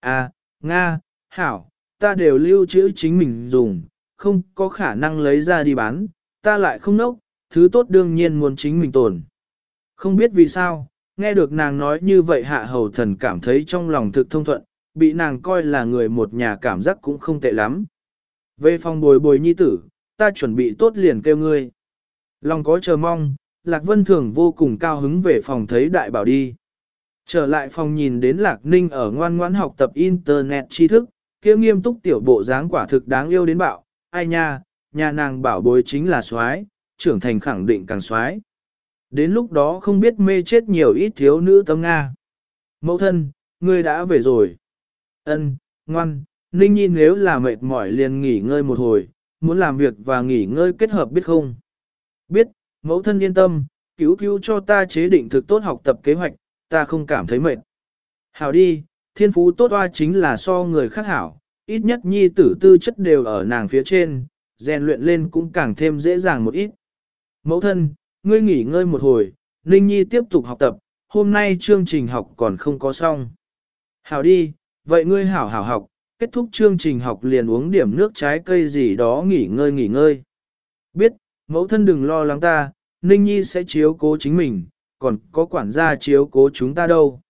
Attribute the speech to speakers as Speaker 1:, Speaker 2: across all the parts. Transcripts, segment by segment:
Speaker 1: À, Nga, Hảo, ta đều lưu trữ chính mình dùng, không có khả năng lấy ra đi bán, ta lại không nốc, thứ tốt đương nhiên muốn chính mình tồn. Không biết vì sao, nghe được nàng nói như vậy hạ hầu thần cảm thấy trong lòng thực thông thuận, bị nàng coi là người một nhà cảm giác cũng không tệ lắm. Về phòng bồi bồi nhi tử, ta chuẩn bị tốt liền kêu ngươi. Lòng có chờ mong, Lạc Vân Thường vô cùng cao hứng về phòng thấy đại bảo đi. Trở lại phòng nhìn đến Lạc Ninh ở ngoan ngoãn học tập Internet tri thức, kia nghiêm túc tiểu bộ dáng quả thực đáng yêu đến bạo, ai nha, nhà nàng bảo bối chính là soái, trưởng thành khẳng định càng soái. Đến lúc đó không biết mê chết nhiều ít thiếu nữ tâm Nga. Mẫu thân, ngươi đã về rồi. Ân, ngoan, Ninh nhìn nếu là mệt mỏi liền nghỉ ngơi một hồi, muốn làm việc và nghỉ ngơi kết hợp biết không? Biết, mẫu thân yên tâm, cứu cứu cho ta chế định thực tốt học tập kế hoạch, ta không cảm thấy mệt. Hảo đi, thiên phú tốt oa chính là so người khác hảo, ít nhất nhi tử tư chất đều ở nàng phía trên, rèn luyện lên cũng càng thêm dễ dàng một ít. Mẫu thân, ngươi nghỉ ngơi một hồi, Ninh Nhi tiếp tục học tập, hôm nay chương trình học còn không có xong. Hảo đi, vậy ngươi hảo hảo học, kết thúc chương trình học liền uống điểm nước trái cây gì đó nghỉ ngơi nghỉ ngơi. Biết, mẫu thân đừng lo lắng ta, Ninh Nhi sẽ chiếu cố chính mình, còn có quản gia chiếu cố chúng ta đâu.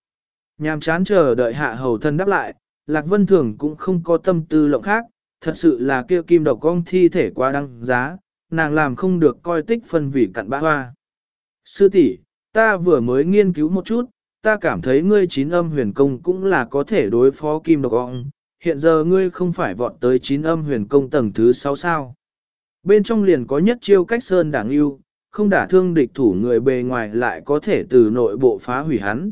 Speaker 1: Nhàm chán chờ đợi hạ hầu thân đáp lại, Lạc Vân Thường cũng không có tâm tư lộng khác, thật sự là kia kim độc con thi thể quá đăng giá, nàng làm không được coi tích phân vì cặn bã hoa. Sư tỷ, ta vừa mới nghiên cứu một chút, ta cảm thấy ngươi chín âm huyền công cũng là có thể đối phó kim độc ong, hiện giờ ngươi không phải vọt tới chín âm huyền công tầng thứ 6 sao. Bên trong liền có nhất chiêu cách sơn đảng yêu, không đả thương địch thủ người bề ngoài lại có thể từ nội bộ phá hủy hắn.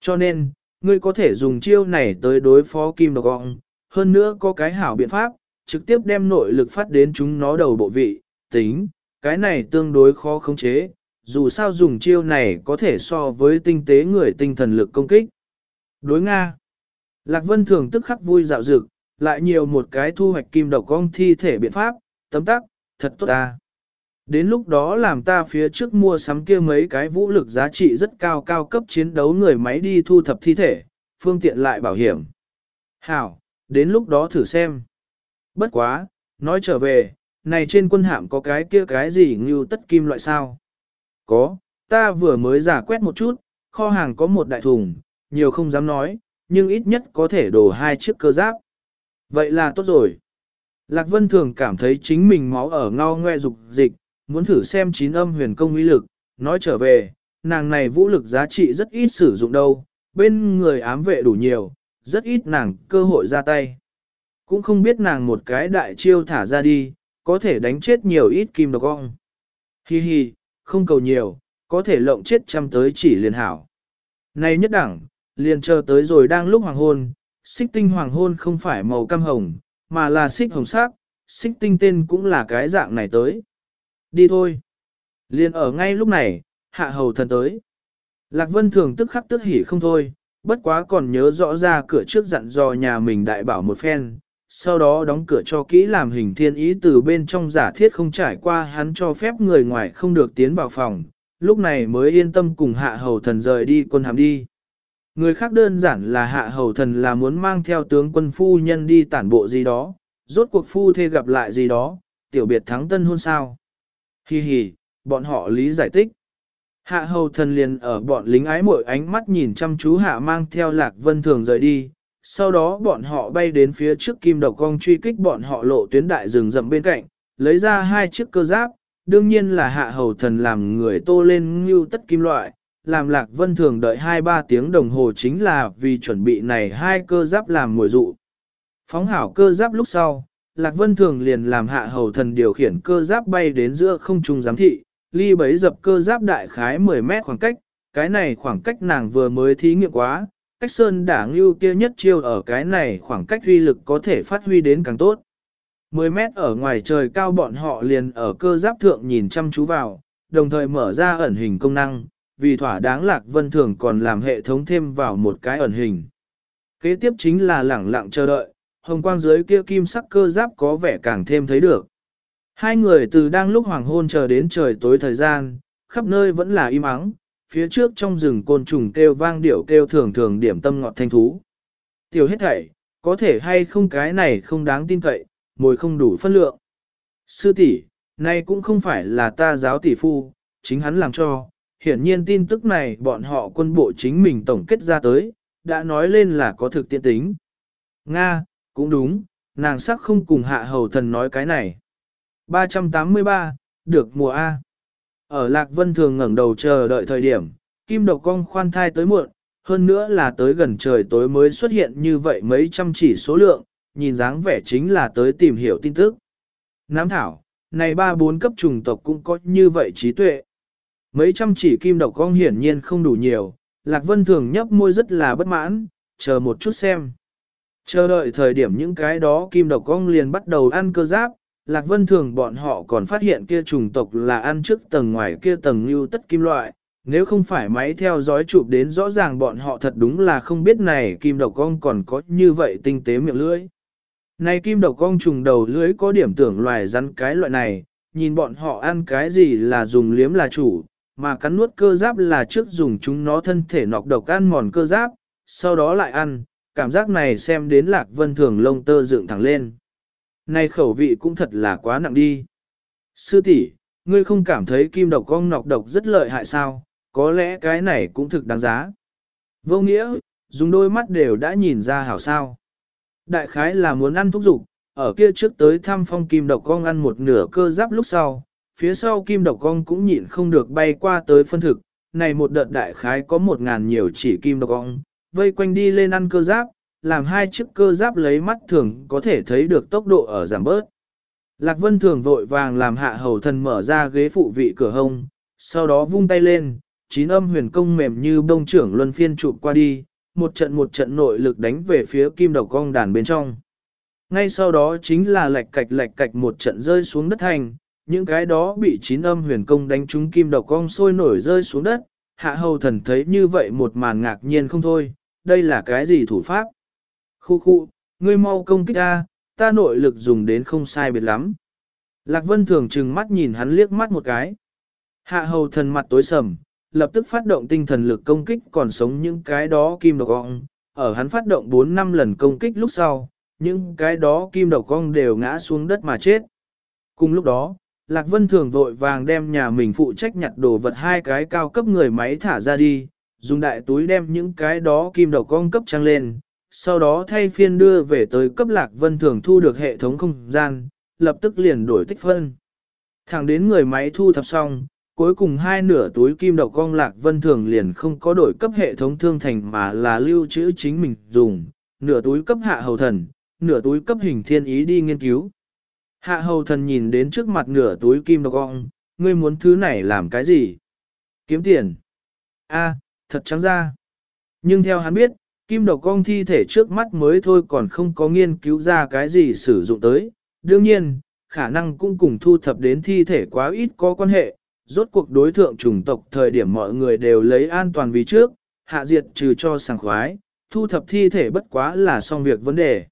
Speaker 1: Cho nên, ngươi có thể dùng chiêu này tới đối phó kim độc ong, hơn nữa có cái hảo biện pháp, trực tiếp đem nội lực phát đến chúng nó đầu bộ vị, tính, cái này tương đối khó khống chế, dù sao dùng chiêu này có thể so với tinh tế người tinh thần lực công kích. Đối Nga Lạc Vân Thường tức khắc vui dạo dực, lại nhiều một cái thu hoạch kim độc con thi thể biện pháp, tấm tắc, thật tốt ta. Đến lúc đó làm ta phía trước mua sắm kia mấy cái vũ lực giá trị rất cao cao cấp chiến đấu người máy đi thu thập thi thể, phương tiện lại bảo hiểm. Hảo, đến lúc đó thử xem. Bất quá, nói trở về, này trên quân hạm có cái kia cái gì như tất kim loại sao? Có, ta vừa mới giả quét một chút, kho hàng có một đại thùng, nhiều không dám nói, nhưng ít nhất có thể đổ hai chiếc cơ giáp. Vậy là tốt rồi. Lạc Vân thường cảm thấy chính mình máu ở ngao ngoe dục dịch, muốn thử xem chín âm huyền công uy lực, nói trở về, nàng này vũ lực giá trị rất ít sử dụng đâu, bên người ám vệ đủ nhiều, rất ít nàng cơ hội ra tay. Cũng không biết nàng một cái đại chiêu thả ra đi, có thể đánh chết nhiều ít kim độc ong. Hi hi, không cầu nhiều, có thể lộng chết trăm tới chỉ liền hảo. Này nhất đẳng, liền chờ tới rồi đang lúc hoàng hôn, xích tinh hoàng hôn không phải màu cam hồng, mà là xích hồng sắc, xích tinh tên cũng là cái dạng này tới. Đi thôi. Liền ở ngay lúc này, hạ hầu thần tới. Lạc Vân thường tức khắc tức hỉ không thôi, bất quá còn nhớ rõ ra cửa trước dặn dò nhà mình đại bảo một phen, sau đó đóng cửa cho kỹ làm hình thiên ý từ bên trong giả thiết không trải qua hắn cho phép người ngoài không được tiến vào phòng, lúc này mới yên tâm cùng hạ hầu thần rời đi quân hàm đi. Người khác đơn giản là hạ hầu thần là muốn mang theo tướng quân phu nhân đi tản bộ gì đó, rốt cuộc phu thê gặp lại gì đó, tiểu biệt thắng tân hôn sao. Hi hi, bọn họ lý giải tích. Hạ hầu thần liền ở bọn lính ái mội ánh mắt nhìn chăm chú hạ mang theo lạc vân thường rời đi, sau đó bọn họ bay đến phía trước kim độc cong truy kích bọn họ lộ tuyến đại rừng rậm bên cạnh, lấy ra hai chiếc cơ giáp, đương nhiên là hạ hầu thần làm người tô lên như tất kim loại, làm lạc vân thường đợi 2-3 tiếng đồng hồ chính là vì chuẩn bị này hai cơ giáp làm mùi dụ. Phóng hảo cơ giáp lúc sau, lạc vân thường liền làm hạ hầu thần điều khiển cơ giáp bay đến giữa không trung giám thị, ly bấy dập cơ giáp đại khái 10 mét khoảng cách, cái này khoảng cách nàng vừa mới thí nghiệm quá, cách sơn đả ngưu kia nhất chiêu ở cái này khoảng cách huy lực có thể phát huy đến càng tốt. 10 mét ở ngoài trời cao bọn họ liền ở cơ giáp thượng nhìn chăm chú vào, đồng thời mở ra ẩn hình công năng, vì thỏa đáng lạc vân thường còn làm hệ thống thêm vào một cái ẩn hình. Kế tiếp chính là lẳng lặng chờ đợi, hồng quang dưới kia kim sắc cơ giáp có vẻ càng thêm thấy được. Hai người từ đang lúc hoàng hôn chờ đến trời tối thời gian, khắp nơi vẫn là im ắng, phía trước trong rừng côn trùng kêu vang điệu kêu thường thường điểm tâm ngọt thanh thú. Tiểu hết thảy, có thể hay không cái này không đáng tin cậy, mồi không đủ phân lượng. Sư tỷ, nay cũng không phải là ta giáo tỷ phu, chính hắn làm cho, hiển nhiên tin tức này bọn họ quân bộ chính mình tổng kết ra tới, đã nói lên là có thực tiện tính. Nga, cũng đúng, nàng sắc không cùng hạ hầu thần nói cái này. 383, được mùa A. Ở Lạc Vân Thường ngẩng đầu chờ đợi thời điểm, kim độc cong khoan thai tới muộn, hơn nữa là tới gần trời tối mới xuất hiện như vậy mấy trăm chỉ số lượng, nhìn dáng vẻ chính là tới tìm hiểu tin tức. Nám thảo, này ba bốn cấp trùng tộc cũng có như vậy trí tuệ. Mấy trăm chỉ kim độc cong hiển nhiên không đủ nhiều, Lạc Vân Thường nhấp môi rất là bất mãn, chờ một chút xem. Chờ đợi thời điểm những cái đó kim độc cong liền bắt đầu ăn cơ giáp, Lạc Vân Thường bọn họ còn phát hiện kia trùng tộc là ăn trước tầng ngoài kia tầng như tất kim loại, nếu không phải máy theo dõi chụp đến rõ ràng bọn họ thật đúng là không biết này kim độc cong còn có như vậy tinh tế miệng lưỡi. Này kim độc cong trùng đầu lưỡi có điểm tưởng loài rắn cái loại này, nhìn bọn họ ăn cái gì là dùng liếm là chủ, mà cắn nuốt cơ giáp là trước dùng chúng nó thân thể nọc độc ăn mòn cơ giáp, sau đó lại ăn, cảm giác này xem đến lạc vân thường lông tơ dựng thẳng lên. Này khẩu vị cũng thật là quá nặng đi. Sư tỷ, ngươi không cảm thấy kim độc cong nọc độc rất lợi hại sao, có lẽ cái này cũng thực đáng giá. Vô nghĩa, dùng đôi mắt đều đã nhìn ra hảo sao. Đại khái là muốn ăn thuốc dục ở kia trước tới thăm phong kim độc cong ăn một nửa cơ giáp lúc sau, phía sau kim độc cong cũng nhịn không được bay qua tới phân thực, này một đợt đại khái có một ngàn nhiều chỉ kim độc ong, vây quanh đi lên ăn cơ giáp, làm hai chiếc cơ giáp lấy mắt thường có thể thấy được tốc độ ở giảm bớt. Lạc Vân thường vội vàng làm hạ hầu thần mở ra ghế phụ vị cửa hông, sau đó vung tay lên, chín âm huyền công mềm như bông trưởng luân phiên chụp qua đi, một trận một trận nội lực đánh về phía kim đầu cong đàn bên trong. Ngay sau đó chính là lạch cạch lạch cạch một trận rơi xuống đất thành, những cái đó bị chín âm huyền công đánh trúng kim đầu cong sôi nổi rơi xuống đất, hạ hầu thần thấy như vậy một màn ngạc nhiên không thôi, đây là cái gì thủ pháp? Khu khu, ngươi mau công kích ta, ta nội lực dùng đến không sai biệt lắm. Lạc Vân thường trừng mắt nhìn hắn liếc mắt một cái. Hạ hầu thần mặt tối sầm, lập tức phát động tinh thần lực công kích còn sống những cái đó kim độc ong. Ở hắn phát động 4 năm lần công kích lúc sau, những cái đó kim độc ong đều ngã xuống đất mà chết. Cùng lúc đó, Lạc Vân thường vội vàng đem nhà mình phụ trách nhặt đồ vật hai cái cao cấp người máy thả ra đi, dùng đại túi đem những cái đó kim đầu cong cấp trăng lên, sau đó thay phiên đưa về tới cấp Lạc Vân thường thu được hệ thống không gian, lập tức liền đổi tích phân. Thẳng đến người máy thu thập xong, cuối cùng hai nửa túi kim đầu cong lạc vân thường liền không có đổi cấp hệ thống thương thành mà là lưu trữ chính mình dùng, nửa túi cấp hạ hầu thần, nửa túi cấp hình thiên ý đi nghiên cứu. Hạ hầu thần nhìn đến trước mặt nửa túi kim đầu cong, ngươi muốn thứ này làm cái gì? Kiếm tiền. A, thật trắng ra. Nhưng theo hắn biết, kim độc cong thi thể trước mắt mới thôi còn không có nghiên cứu ra cái gì sử dụng tới. Đương nhiên, khả năng cũng cùng thu thập đến thi thể quá ít có quan hệ, rốt cuộc đối thượng chủng tộc thời điểm mọi người đều lấy an toàn vì trước, hạ diệt trừ cho sàng khoái, thu thập thi thể bất quá là xong việc vấn đề.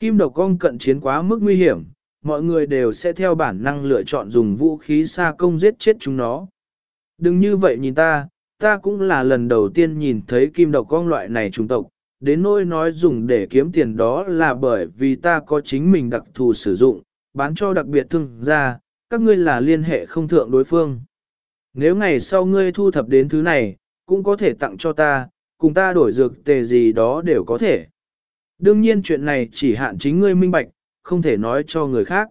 Speaker 1: Kim độc cong cận chiến quá mức nguy hiểm, mọi người đều sẽ theo bản năng lựa chọn dùng vũ khí xa công giết chết chúng nó. Đừng như vậy nhìn ta, ta cũng là lần đầu tiên nhìn thấy kim độc con loại này trung tộc, đến nỗi nói dùng để kiếm tiền đó là bởi vì ta có chính mình đặc thù sử dụng, bán cho đặc biệt thương gia, các ngươi là liên hệ không thượng đối phương. Nếu ngày sau ngươi thu thập đến thứ này, cũng có thể tặng cho ta, cùng ta đổi dược tề gì đó đều có thể. Đương nhiên chuyện này chỉ hạn chính ngươi minh bạch, không thể nói cho người khác.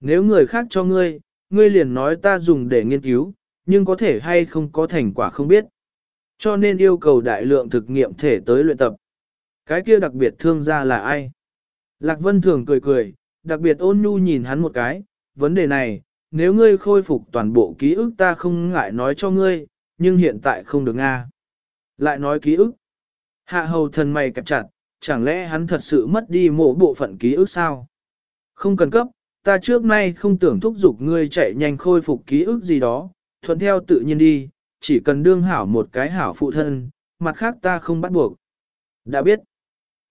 Speaker 1: Nếu người khác cho ngươi, ngươi liền nói ta dùng để nghiên cứu, nhưng có thể hay không có thành quả không biết. Cho nên yêu cầu đại lượng thực nghiệm thể tới luyện tập. Cái kia đặc biệt thương gia là ai? Lạc Vân thường cười cười, đặc biệt ôn nhu nhìn hắn một cái, vấn đề này, nếu ngươi khôi phục toàn bộ ký ức ta không ngại nói cho ngươi, nhưng hiện tại không được Nga. Lại nói ký ức. Hạ hầu thần mày kẹp chặt, chẳng lẽ hắn thật sự mất đi mỗi bộ phận ký ức sao? Không cần cấp, ta trước nay không tưởng thúc giục ngươi chạy nhanh khôi phục ký ức gì đó, thuận theo tự nhiên đi, chỉ cần đương hảo một cái hảo phụ thân, mặt khác ta không bắt buộc. Đã biết.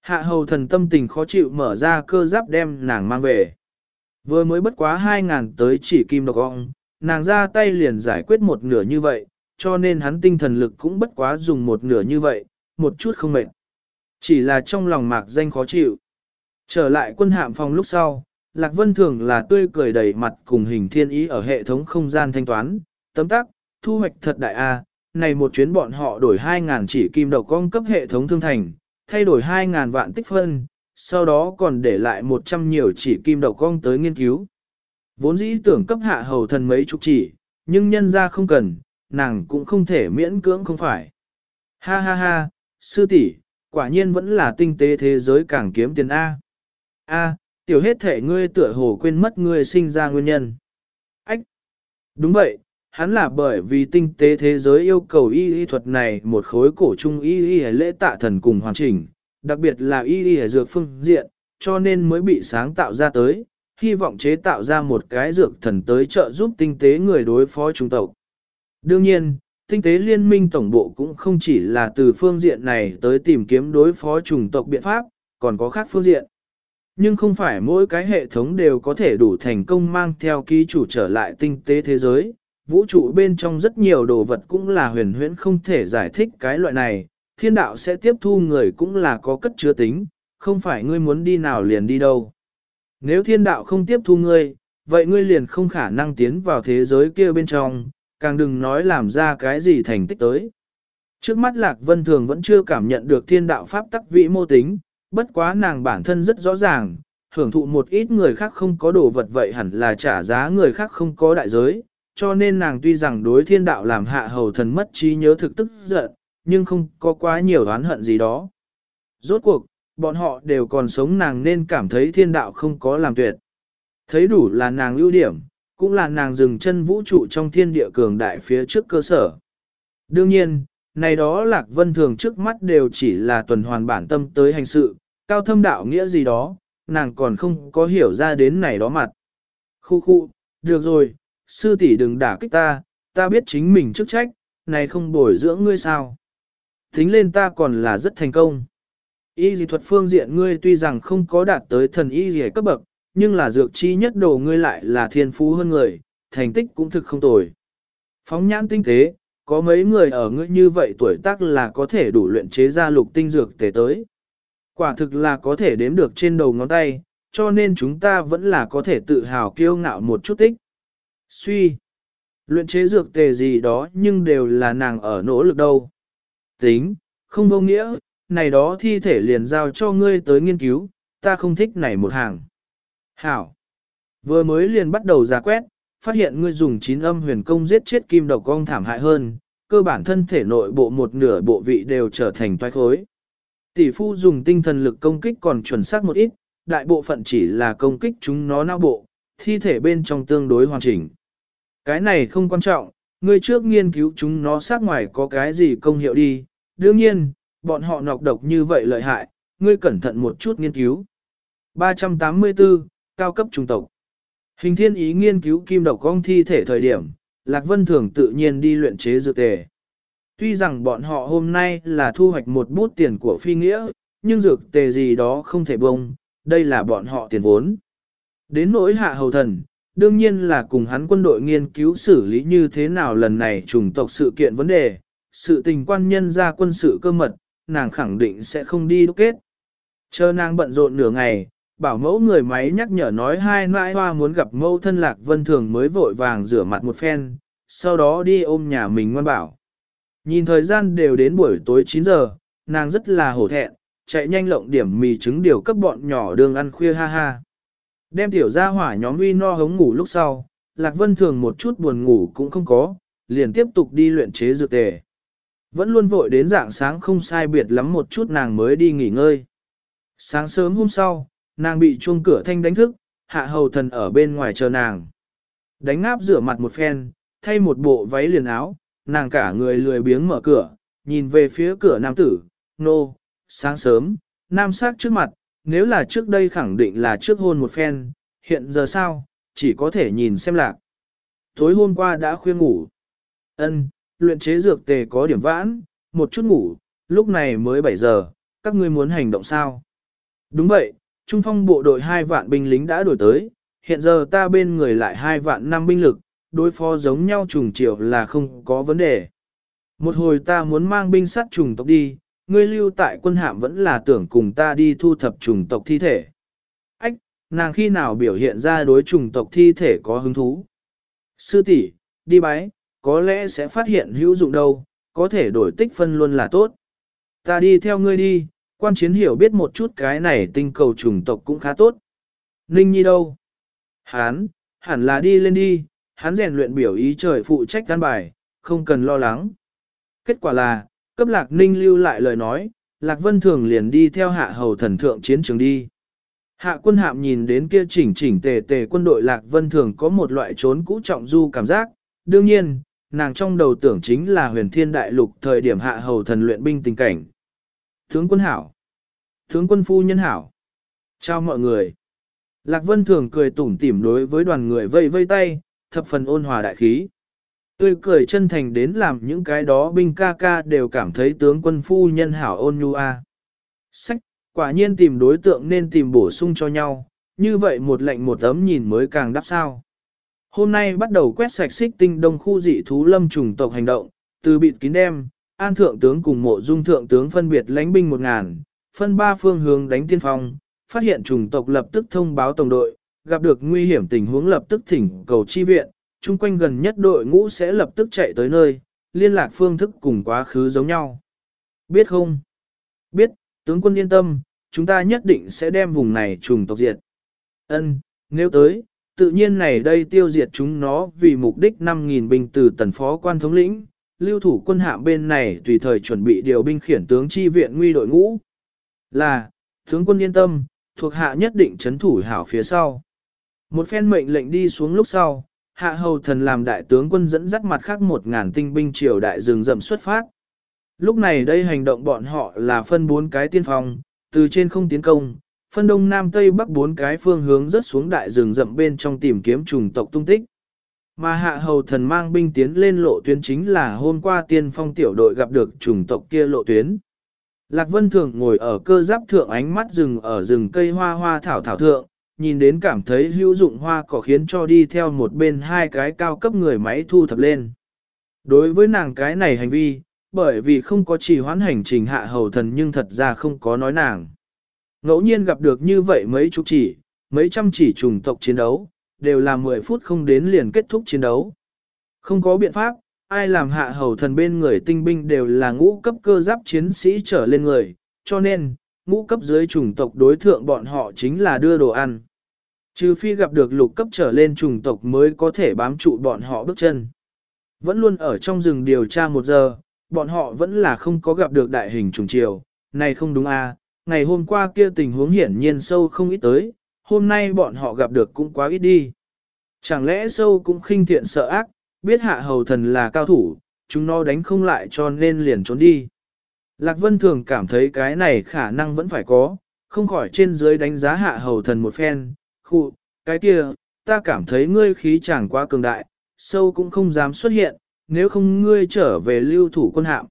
Speaker 1: Hạ hầu thần tâm tình khó chịu mở ra cơ giáp đem nàng mang về. Vừa mới bất quá 2.000 tới chỉ kim độc ong, nàng ra tay liền giải quyết một nửa như vậy, cho nên hắn tinh thần lực cũng bất quá dùng một nửa như vậy, một chút không mệt. Chỉ là trong lòng mạc danh khó chịu. Trở lại quân hạm phòng lúc sau, Lạc Vân thường là tươi cười đầy mặt cùng hình thiên ý ở hệ thống không gian thanh toán, tấm tắc, thu hoạch thật đại a. này một chuyến bọn họ đổi 2.000 chỉ kim đầu con cấp hệ thống thương thành, thay đổi 2.000 vạn tích phân, sau đó còn để lại 100 nhiều chỉ kim đầu con tới nghiên cứu. Vốn dĩ tưởng cấp hạ hầu thần mấy chục chỉ, nhưng nhân ra không cần, nàng cũng không thể miễn cưỡng không phải. Ha ha ha, sư tỷ, quả nhiên vẫn là tinh tế thế giới càng kiếm tiền A. A, tiểu hết thể ngươi tựa hồ quên mất ngươi sinh ra nguyên nhân. Ách! Đúng vậy, hắn là bởi vì tinh tế thế giới yêu cầu y y thuật này một khối cổ trung y y lễ tạ thần cùng hoàn chỉnh, đặc biệt là y y dược phương diện, cho nên mới bị sáng tạo ra tới, hy vọng chế tạo ra một cái dược thần tới trợ giúp tinh tế người đối phó trung tộc. Đương nhiên, tinh tế liên minh tổng bộ cũng không chỉ là từ phương diện này tới tìm kiếm đối phó chủng tộc biện pháp, còn có khác phương diện. Nhưng không phải mỗi cái hệ thống đều có thể đủ thành công mang theo ký chủ trở lại tinh tế thế giới. Vũ trụ bên trong rất nhiều đồ vật cũng là huyền huyễn không thể giải thích cái loại này, thiên đạo sẽ tiếp thu người cũng là có cất chứa tính, không phải ngươi muốn đi nào liền đi đâu. Nếu thiên đạo không tiếp thu ngươi, vậy ngươi liền không khả năng tiến vào thế giới kia bên trong, càng đừng nói làm ra cái gì thành tích tới. Trước mắt Lạc Vân Thường vẫn chưa cảm nhận được thiên đạo pháp tắc vĩ mô tính, bất quá nàng bản thân rất rõ ràng, hưởng thụ một ít người khác không có đồ vật vậy hẳn là trả giá người khác không có đại giới, cho nên nàng tuy rằng đối thiên đạo làm hạ hầu thần mất trí nhớ thực tức giận, nhưng không có quá nhiều oán hận gì đó. Rốt cuộc, bọn họ đều còn sống nàng nên cảm thấy thiên đạo không có làm tuyệt. Thấy đủ là nàng ưu điểm, cũng là nàng dừng chân vũ trụ trong thiên địa cường đại phía trước cơ sở. Đương nhiên, này đó lạc vân thường trước mắt đều chỉ là tuần hoàn bản tâm tới hành sự, cao thâm đạo nghĩa gì đó, nàng còn không có hiểu ra đến này đó mặt. Khu khu, được rồi, sư tỷ đừng đả kích ta, ta biết chính mình chức trách, này không bồi dưỡng ngươi sao. Tính lên ta còn là rất thành công. Y dị thuật phương diện ngươi tuy rằng không có đạt tới thần y dị cấp bậc, nhưng là dược chi nhất đồ ngươi lại là thiên phú hơn người, thành tích cũng thực không tồi. Phóng nhãn tinh tế, có mấy người ở ngươi như vậy tuổi tác là có thể đủ luyện chế ra lục tinh dược tế tới. Quả thực là có thể đếm được trên đầu ngón tay, cho nên chúng ta vẫn là có thể tự hào kiêu ngạo một chút tích. Suy. Luyện chế dược tề gì đó nhưng đều là nàng ở nỗ lực đâu. Tính, không vô nghĩa, này đó thi thể liền giao cho ngươi tới nghiên cứu, ta không thích này một hàng. Hảo. Vừa mới liền bắt đầu ra quét, phát hiện ngươi dùng chín âm huyền công giết chết kim độc cong thảm hại hơn, cơ bản thân thể nội bộ một nửa bộ vị đều trở thành toái khối. Tỷ phu dùng tinh thần lực công kích còn chuẩn xác một ít, đại bộ phận chỉ là công kích chúng nó não bộ, thi thể bên trong tương đối hoàn chỉnh. Cái này không quan trọng, ngươi trước nghiên cứu chúng nó sát ngoài có cái gì công hiệu đi, đương nhiên, bọn họ nọc độc như vậy lợi hại, ngươi cẩn thận một chút nghiên cứu. 384, cao cấp trung tộc. Hình thiên ý nghiên cứu kim độc cong thi thể thời điểm, Lạc Vân Thường tự nhiên đi luyện chế dược tề. Tuy rằng bọn họ hôm nay là thu hoạch một bút tiền của phi nghĩa, nhưng dược tề gì đó không thể bông, đây là bọn họ tiền vốn. Đến nỗi hạ hầu thần, đương nhiên là cùng hắn quân đội nghiên cứu xử lý như thế nào lần này trùng tộc sự kiện vấn đề, sự tình quan nhân ra quân sự cơ mật, nàng khẳng định sẽ không đi đúc kết. Chờ nàng bận rộn nửa ngày, bảo mẫu người máy nhắc nhở nói hai nãi hoa muốn gặp mẫu thân lạc vân thường mới vội vàng rửa mặt một phen, sau đó đi ôm nhà mình ngoan bảo. Nhìn thời gian đều đến buổi tối 9 giờ, nàng rất là hổ thẹn, chạy nhanh lộng điểm mì trứng điều cấp bọn nhỏ đường ăn khuya ha ha. Đem tiểu ra hỏa nhóm uy no hống ngủ lúc sau, Lạc Vân Thường một chút buồn ngủ cũng không có, liền tiếp tục đi luyện chế dược tề. Vẫn luôn vội đến dạng sáng không sai biệt lắm một chút nàng mới đi nghỉ ngơi. Sáng sớm hôm sau, nàng bị chuông cửa thanh đánh thức, hạ hầu thần ở bên ngoài chờ nàng. Đánh ngáp rửa mặt một phen, thay một bộ váy liền áo, nàng cả người lười biếng mở cửa, nhìn về phía cửa nam tử, nô, sáng sớm, nam sắc trước mặt, nếu là trước đây khẳng định là trước hôn một phen, hiện giờ sao, chỉ có thể nhìn xem lạc. Tối hôm qua đã khuya ngủ. ân luyện chế dược tề có điểm vãn, một chút ngủ, lúc này mới 7 giờ, các ngươi muốn hành động sao? Đúng vậy, Trung phong bộ đội hai vạn binh lính đã đổi tới, hiện giờ ta bên người lại hai vạn năm binh lực, đối phó giống nhau trùng triệu là không có vấn đề. Một hồi ta muốn mang binh sát trùng tộc đi, ngươi lưu tại quân hạm vẫn là tưởng cùng ta đi thu thập trùng tộc thi thể. Ách, nàng khi nào biểu hiện ra đối trùng tộc thi thể có hứng thú. Sư tỷ, đi bái, có lẽ sẽ phát hiện hữu dụng đâu, có thể đổi tích phân luôn là tốt. Ta đi theo ngươi đi, quan chiến hiểu biết một chút cái này tinh cầu trùng tộc cũng khá tốt. Ninh Nhi đâu? Hán, hẳn là đi lên đi, hắn rèn luyện biểu ý trời phụ trách căn bài, không cần lo lắng. Kết quả là, cấp lạc ninh lưu lại lời nói, lạc vân thường liền đi theo hạ hầu thần thượng chiến trường đi. Hạ quân hạm nhìn đến kia chỉnh chỉnh tề tề quân đội lạc vân thường có một loại trốn cũ trọng du cảm giác, đương nhiên, nàng trong đầu tưởng chính là huyền thiên đại lục thời điểm hạ hầu thần luyện binh tình cảnh. Tướng quân hảo, tướng quân phu nhân hảo, chào mọi người. Lạc vân thường cười tủm tỉm đối với đoàn người vây vây tay, thập phần ôn hòa đại khí. Tươi cười chân thành đến làm những cái đó binh ca ca đều cảm thấy tướng quân phu nhân hảo ôn nhu a. Sách, quả nhiên tìm đối tượng nên tìm bổ sung cho nhau, như vậy một lệnh một ấm nhìn mới càng đắp sao. Hôm nay bắt đầu quét sạch xích tinh đông khu dị thú lâm trùng tộc hành động, từ bịt kín đem, an thượng tướng cùng mộ dung thượng tướng phân biệt lãnh binh một ngàn, phân ba phương hướng đánh tiên phong, phát hiện trùng tộc lập tức thông báo tổng đội, gặp được nguy hiểm tình huống lập tức thỉnh cầu chi viện, chung quanh gần nhất đội ngũ sẽ lập tức chạy tới nơi, liên lạc phương thức cùng quá khứ giống nhau. Biết không? Biết, tướng quân yên tâm, chúng ta nhất định sẽ đem vùng này trùng tộc diệt. Ân, nếu tới, tự nhiên này đây tiêu diệt chúng nó vì mục đích 5.000 binh từ tần phó quan thống lĩnh, lưu thủ quân hạ bên này tùy thời chuẩn bị điều binh khiển tướng chi viện nguy đội ngũ. Là, tướng quân yên tâm, thuộc hạ nhất định chấn thủ hảo phía sau. Một phen mệnh lệnh đi xuống lúc sau, hạ hầu thần làm đại tướng quân dẫn dắt mặt khác một ngàn tinh binh triều đại rừng rậm xuất phát. Lúc này đây hành động bọn họ là phân bốn cái tiên phong, từ trên không tiến công, phân đông nam tây bắc bốn cái phương hướng rất xuống đại rừng rậm bên trong tìm kiếm trùng tộc tung tích. Mà hạ hầu thần mang binh tiến lên lộ tuyến chính là hôm qua tiên phong tiểu đội gặp được trùng tộc kia lộ tuyến. Lạc Vân Thường ngồi ở cơ giáp thượng ánh mắt rừng ở rừng cây hoa hoa thảo thảo thượng, nhìn đến cảm thấy hữu dụng hoa cỏ khiến cho đi theo một bên hai cái cao cấp người máy thu thập lên. Đối với nàng cái này hành vi, bởi vì không có chỉ hoãn hành trình hạ hầu thần nhưng thật ra không có nói nàng. Ngẫu nhiên gặp được như vậy mấy chục chỉ, mấy trăm chỉ trùng tộc chiến đấu, đều là 10 phút không đến liền kết thúc chiến đấu. Không có biện pháp, ai làm hạ hầu thần bên người tinh binh đều là ngũ cấp cơ giáp chiến sĩ trở lên người, cho nên, ngũ cấp dưới chủng tộc đối thượng bọn họ chính là đưa đồ ăn. Trừ phi gặp được lục cấp trở lên chủng tộc mới có thể bám trụ bọn họ bước chân. Vẫn luôn ở trong rừng điều tra một giờ, bọn họ vẫn là không có gặp được đại hình trùng chiều. Này không đúng à, ngày hôm qua kia tình huống hiển nhiên sâu không ít tới, hôm nay bọn họ gặp được cũng quá ít đi. Chẳng lẽ sâu cũng khinh thiện sợ ác, biết hạ hầu thần là cao thủ, chúng nó đánh không lại cho nên liền trốn đi. Lạc Vân thường cảm thấy cái này khả năng vẫn phải có, không khỏi trên dưới đánh giá hạ hầu thần một phen, khu, cái kia, ta cảm thấy ngươi khí chẳng quá cường đại, sâu cũng không dám xuất hiện, nếu không ngươi trở về lưu thủ quân hạm.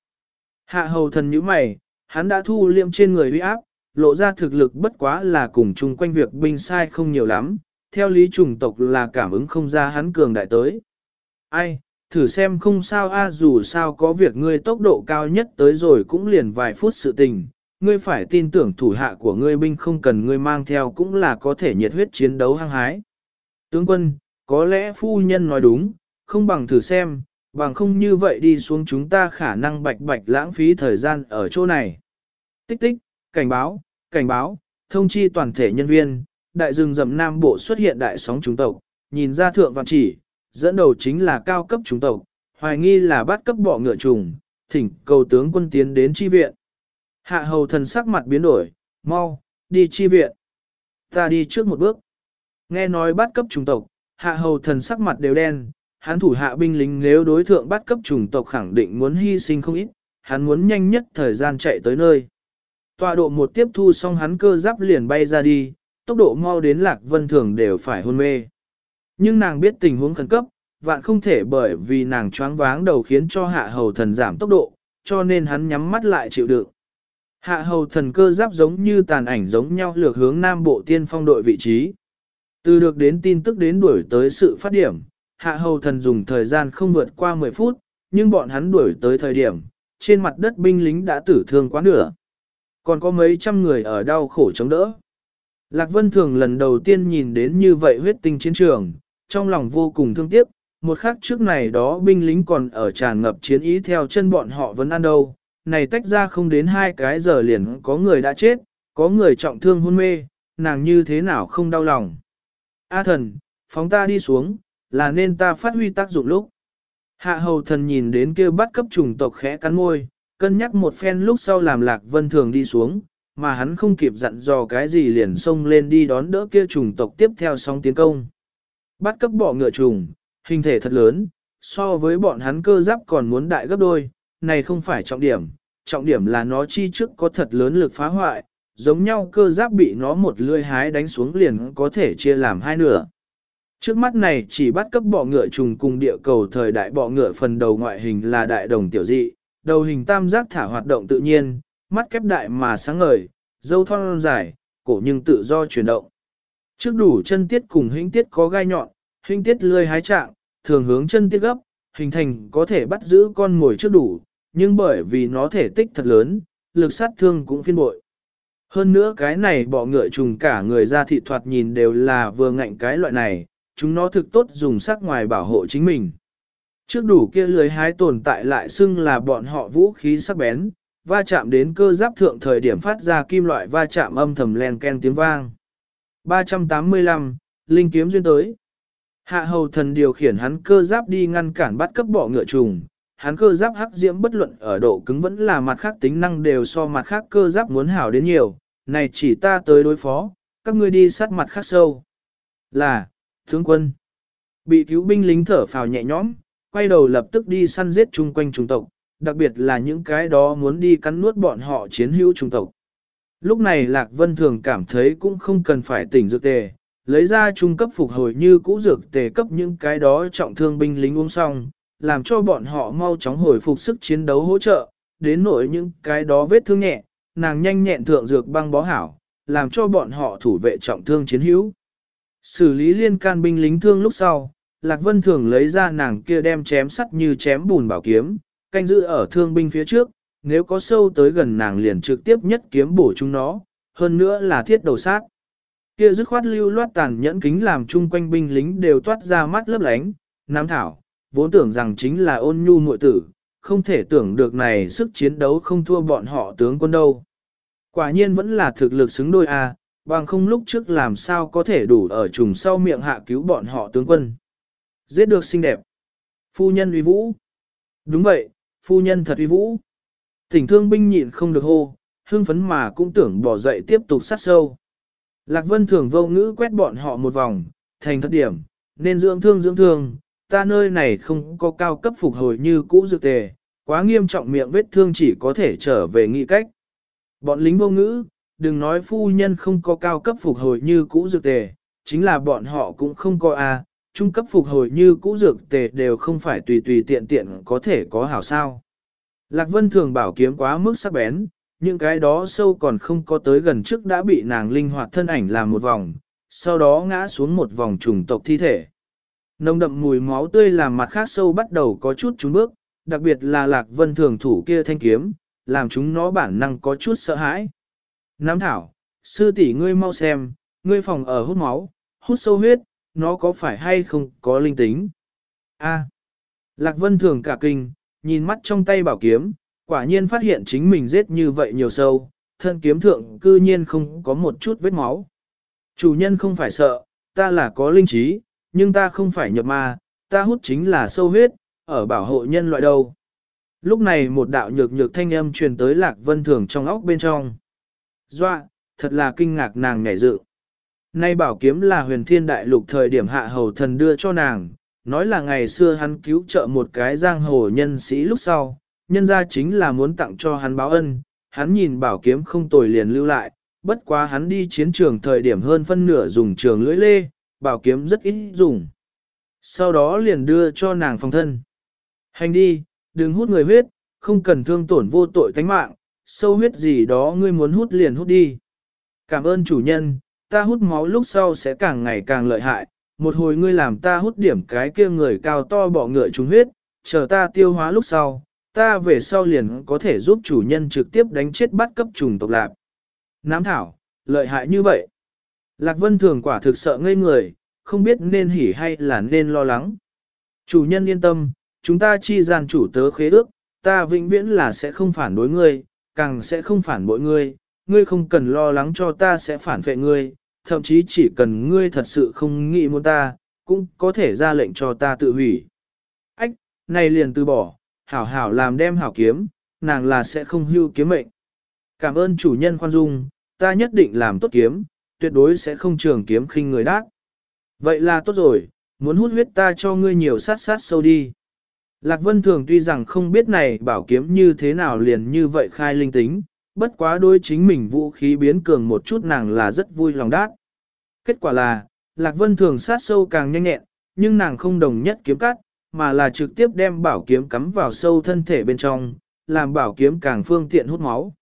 Speaker 1: Hạ hầu thần như mày, hắn đã thu liệm trên người huy áp, lộ ra thực lực bất quá là cùng chung quanh việc binh sai không nhiều lắm, theo lý chủng tộc là cảm ứng không ra hắn cường đại tới. Ai, thử xem không sao a dù sao có việc ngươi tốc độ cao nhất tới rồi cũng liền vài phút sự tình, ngươi phải tin tưởng thủ hạ của ngươi binh không cần ngươi mang theo cũng là có thể nhiệt huyết chiến đấu hăng hái. Tướng quân, có lẽ phu nhân nói đúng, không bằng thử xem, bằng không như vậy đi xuống chúng ta khả năng bạch bạch lãng phí thời gian ở chỗ này. Tích tích, cảnh báo, cảnh báo, thông chi toàn thể nhân viên, đại rừng rậm Nam Bộ xuất hiện đại sóng chúng tộc, nhìn ra thượng vạn chỉ, dẫn đầu chính là cao cấp chúng tộc, hoài nghi là bắt cấp bọ ngựa trùng, thỉnh cầu tướng quân tiến đến chi viện. Hạ hầu thần sắc mặt biến đổi, mau, đi chi viện. Ta đi trước một bước. Nghe nói bắt cấp trung tộc, hạ hầu thần sắc mặt đều đen, hắn thủ hạ binh lính nếu đối thượng bắt cấp trung tộc khẳng định muốn hy sinh không ít, hắn muốn nhanh nhất thời gian chạy tới nơi. Tọa độ một tiếp thu xong hắn cơ giáp liền bay ra đi, tốc độ mau đến lạc vân thường đều phải hôn mê. Nhưng nàng biết tình huống khẩn cấp, vạn không thể bởi vì nàng choáng váng đầu khiến cho hạ hầu thần giảm tốc độ, cho nên hắn nhắm mắt lại chịu đựng. Hạ hầu thần cơ giáp giống như tàn ảnh giống nhau lược hướng nam bộ tiên phong đội vị trí. Từ được đến tin tức đến đuổi tới sự phát điểm, hạ hầu thần dùng thời gian không vượt qua 10 phút, nhưng bọn hắn đuổi tới thời điểm, trên mặt đất binh lính đã tử thương quá nửa. Còn có mấy trăm người ở đau khổ chống đỡ. Lạc Vân Thường lần đầu tiên nhìn đến như vậy huyết tinh chiến trường, trong lòng vô cùng thương tiếc, một khắc trước này đó binh lính còn ở tràn ngập chiến ý theo chân bọn họ vẫn ăn đâu, này tách ra không đến hai cái giờ liền có người đã chết, có người trọng thương hôn mê, nàng như thế nào không đau lòng. A thần, phóng ta đi xuống, là nên ta phát huy tác dụng lúc. Hạ hầu thần nhìn đến kêu bắt cấp trùng tộc khẽ cắn môi, cân nhắc một phen lúc sau làm lạc vân thường đi xuống, mà hắn không kịp dặn dò cái gì liền xông lên đi đón đỡ kia trùng tộc tiếp theo song tiến công. Bắt cấp bỏ ngựa trùng, hình thể thật lớn, so với bọn hắn cơ giáp còn muốn đại gấp đôi, này không phải trọng điểm, trọng điểm là nó chi trước có thật lớn lực phá hoại, giống nhau cơ giáp bị nó một lưỡi hái đánh xuống liền có thể chia làm hai nửa. Trước mắt này chỉ bắt cấp bọ ngựa trùng cùng địa cầu thời đại bọ ngựa phần đầu ngoại hình là đại đồng tiểu dị, đầu hình tam giác thả hoạt động tự nhiên, mắt kép đại mà sáng ngời, dâu thon dài, cổ nhưng tự do chuyển động. Trước đủ chân tiết cùng hình tiết có gai nhọn, hình tiết lươi hái trạng, thường hướng chân tiết gấp, hình thành có thể bắt giữ con mồi trước đủ, nhưng bởi vì nó thể tích thật lớn, lực sát thương cũng phiên bội. Hơn nữa cái này bọ ngựa trùng cả người ra thị thoạt nhìn đều là vừa ngạnh cái loại này, chúng nó thực tốt dùng sắc ngoài bảo hộ chính mình. Trước đủ kia lưới hái tồn tại lại xưng là bọn họ vũ khí sắc bén, va chạm đến cơ giáp thượng thời điểm phát ra kim loại va chạm âm thầm len ken tiếng vang. 385, Linh kiếm duyên tới. Hạ hầu thần điều khiển hắn cơ giáp đi ngăn cản bắt cấp bỏ ngựa trùng, hắn cơ giáp hắc diễm bất luận ở độ cứng vẫn là mặt khác tính năng đều so mặt khác cơ giáp muốn hảo đến nhiều, này chỉ ta tới đối phó, các ngươi đi sát mặt khác sâu. Là, tướng quân, bị cứu binh lính thở phào nhẹ nhõm, quay đầu lập tức đi săn giết chung quanh trung tộc, đặc biệt là những cái đó muốn đi cắn nuốt bọn họ chiến hữu trung tộc. Lúc này Lạc Vân thường cảm thấy cũng không cần phải tỉnh dược tề, lấy ra trung cấp phục hồi như cũ dược tề cấp những cái đó trọng thương binh lính uống xong, làm cho bọn họ mau chóng hồi phục sức chiến đấu hỗ trợ, đến nỗi những cái đó vết thương nhẹ, nàng nhanh nhẹn thượng dược băng bó hảo, làm cho bọn họ thủ vệ trọng thương chiến hữu. Xử lý liên can binh lính thương lúc sau, Lạc Vân thường lấy ra nàng kia đem chém sắt như chém bùn bảo kiếm, canh giữ ở thương binh phía trước, nếu có sâu tới gần nàng liền trực tiếp nhất kiếm bổ chúng nó, hơn nữa là thiết đầu sát. Kia dứt khoát lưu loát tàn nhẫn kính làm chung quanh binh lính đều toát ra mắt lấp lánh, nam thảo, vốn tưởng rằng chính là ôn nhu muội tử, không thể tưởng được này sức chiến đấu không thua bọn họ tướng quân đâu. Quả nhiên vẫn là thực lực xứng đôi a, bằng không lúc trước làm sao có thể đủ ở trùng sau miệng hạ cứu bọn họ tướng quân. Giết được xinh đẹp. Phu nhân uy vũ. Đúng vậy, phu nhân thật uy vũ. Tỉnh thương binh nhịn không được hô, hưng phấn mà cũng tưởng bỏ dậy tiếp tục sát sâu. Lạc Vân thường vô ngữ quét bọn họ một vòng, thành thất điểm, nên dưỡng thương dưỡng thương, ta nơi này không có cao cấp phục hồi như cũ dược tề, quá nghiêm trọng miệng vết thương chỉ có thể trở về nghị cách. Bọn lính vô ngữ, đừng nói phu nhân không có cao cấp phục hồi như cũ dược tề, chính là bọn họ cũng không có a, trung cấp phục hồi như cũ dược tề đều không phải tùy tùy tiện tiện có thể có hảo sao. Lạc Vân thường bảo kiếm quá mức sắc bén, những cái đó sâu còn không có tới gần trước đã bị nàng linh hoạt thân ảnh làm một vòng, sau đó ngã xuống một vòng trùng tộc thi thể. Nồng đậm mùi máu tươi làm mặt khác sâu bắt đầu có chút trúng bước, đặc biệt là lạc vân thường thủ kia thanh kiếm, làm chúng nó bản năng có chút sợ hãi. Nam thảo, sư tỷ ngươi mau xem, ngươi phòng ở hút máu, hút sâu huyết, nó có phải hay không có linh tính? A. Lạc Vân thường cả kinh, nhìn mắt trong tay bảo kiếm, quả nhiên phát hiện chính mình giết như vậy nhiều sâu, thân kiếm thượng cư nhiên không có một chút vết máu. Chủ nhân không phải sợ, ta là có linh trí, nhưng ta không phải nhập ma, ta hút chính là sâu huyết, ở bảo hộ nhân loại đâu. Lúc này một đạo nhược nhược thanh âm truyền tới Lạc Vân Thường trong óc bên trong. Doa, thật là kinh ngạc nàng nhảy dự. Nay bảo kiếm là huyền thiên đại lục thời điểm hạ hầu thần đưa cho nàng, nói là ngày xưa hắn cứu trợ một cái giang hồ nhân sĩ lúc sau, nhân ra chính là muốn tặng cho hắn báo ân, hắn nhìn bảo kiếm không tồi liền lưu lại, bất quá hắn đi chiến trường thời điểm hơn phân nửa dùng trường lưỡi lê, bảo kiếm rất ít dùng. Sau đó liền đưa cho nàng phòng thân. Hành đi, đừng hút người huyết, không cần thương tổn vô tội tánh mạng, sâu huyết gì đó ngươi muốn hút liền hút đi. Cảm ơn chủ nhân, ta hút máu lúc sau sẽ càng ngày càng lợi hại, một hồi ngươi làm ta hút điểm cái kia người cao to bỏ ngựa trúng huyết, chờ ta tiêu hóa lúc sau, ta về sau liền có thể giúp chủ nhân trực tiếp đánh chết bắt cấp trùng tộc lạc. Nám thảo, lợi hại như vậy. Lạc Vân Thường quả thực sợ ngây người, không biết nên hỉ hay là nên lo lắng. Chủ nhân yên tâm, chúng ta chi gian chủ tớ khế ước, ta vĩnh viễn là sẽ không phản đối ngươi, càng sẽ không phản bội ngươi, ngươi không cần lo lắng cho ta sẽ phản vệ ngươi, thậm chí chỉ cần ngươi thật sự không nghĩ muốn ta, cũng có thể ra lệnh cho ta tự hủy. Ách, này liền từ bỏ, hảo hảo làm đem hảo kiếm, nàng là sẽ không hưu kiếm mệnh. Cảm ơn chủ nhân khoan dung, ta nhất định làm tốt kiếm, tuyệt đối sẽ không trường kiếm khinh người đát. Vậy là tốt rồi, muốn hút huyết ta cho ngươi nhiều sát sát sâu đi. Lạc Vân Thường tuy rằng không biết này bảo kiếm như thế nào liền như vậy khai linh tính, bất quá đôi chính mình vũ khí biến cường một chút nàng là rất vui lòng đát. Kết quả là, Lạc Vân Thường sát sâu càng nhanh nhẹn, nhưng nàng không đồng nhất kiếm cắt, mà là trực tiếp đem bảo kiếm cắm vào sâu thân thể bên trong, làm bảo kiếm càng phương tiện hút máu.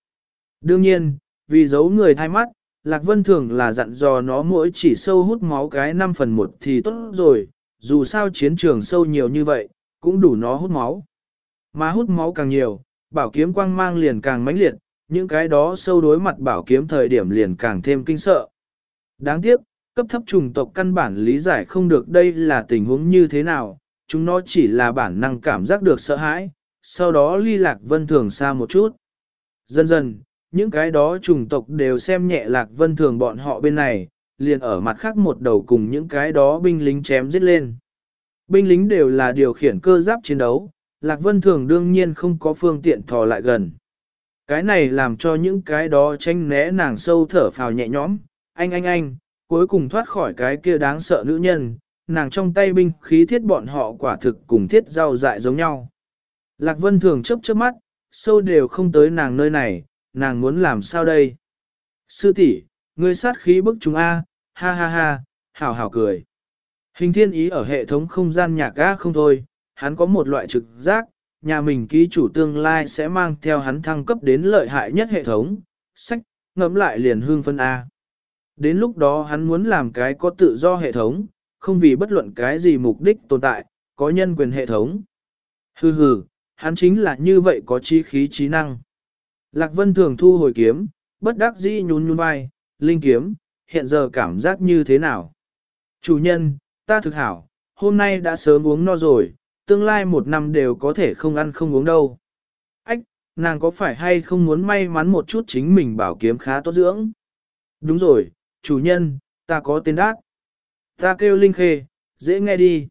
Speaker 1: Đương nhiên, vì giấu người thay mắt, Lạc Vân Thường là dặn dò nó mỗi chỉ sâu hút máu cái 5 phần 1 thì tốt rồi, dù sao chiến trường sâu nhiều như vậy, cũng đủ nó hút máu. Mà hút máu càng nhiều, bảo kiếm quang mang liền càng mãnh liệt, những cái đó sâu đối mặt bảo kiếm thời điểm liền càng thêm kinh sợ. Đáng tiếc, cấp thấp trùng tộc căn bản lý giải không được đây là tình huống như thế nào, chúng nó chỉ là bản năng cảm giác được sợ hãi, sau đó ly lạc vân thường xa một chút. Dần dần, những cái đó trùng tộc đều xem nhẹ lạc vân thường bọn họ bên này, liền ở mặt khác một đầu cùng những cái đó binh lính chém giết lên. Binh lính đều là điều khiển cơ giáp chiến đấu, lạc vân thường đương nhiên không có phương tiện thò lại gần. Cái này làm cho những cái đó tranh né nàng sâu thở phào nhẹ nhõm, anh anh anh, cuối cùng thoát khỏi cái kia đáng sợ nữ nhân, nàng trong tay binh khí thiết bọn họ quả thực cùng thiết rau dại giống nhau. Lạc Vân thường chấp chớp mắt, sâu đều không tới nàng nơi này, nàng muốn làm sao đây? Sư tỷ, ngươi sát khí bức chúng A, ha ha ha, hảo hảo cười. Hình thiên ý ở hệ thống không gian nhạc A không thôi, hắn có một loại trực giác, nhà mình ký chủ tương lai sẽ mang theo hắn thăng cấp đến lợi hại nhất hệ thống, sách, ngẫm lại liền hương phân A. Đến lúc đó hắn muốn làm cái có tự do hệ thống, không vì bất luận cái gì mục đích tồn tại, có nhân quyền hệ thống. Hừ hừ, hắn chính là như vậy có trí khí trí năng. Lạc Vân thường thu hồi kiếm, bất đắc dĩ nhún nhún vai, linh kiếm, hiện giờ cảm giác như thế nào? Chủ nhân, ta thực hảo, hôm nay đã sớm uống no rồi, tương lai một năm đều có thể không ăn không uống đâu. Ách, nàng có phải hay không muốn may mắn một chút chính mình bảo kiếm khá tốt dưỡng? Đúng rồi, chủ nhân, ta có tên đát. Ta kêu Linh Khê, dễ nghe đi.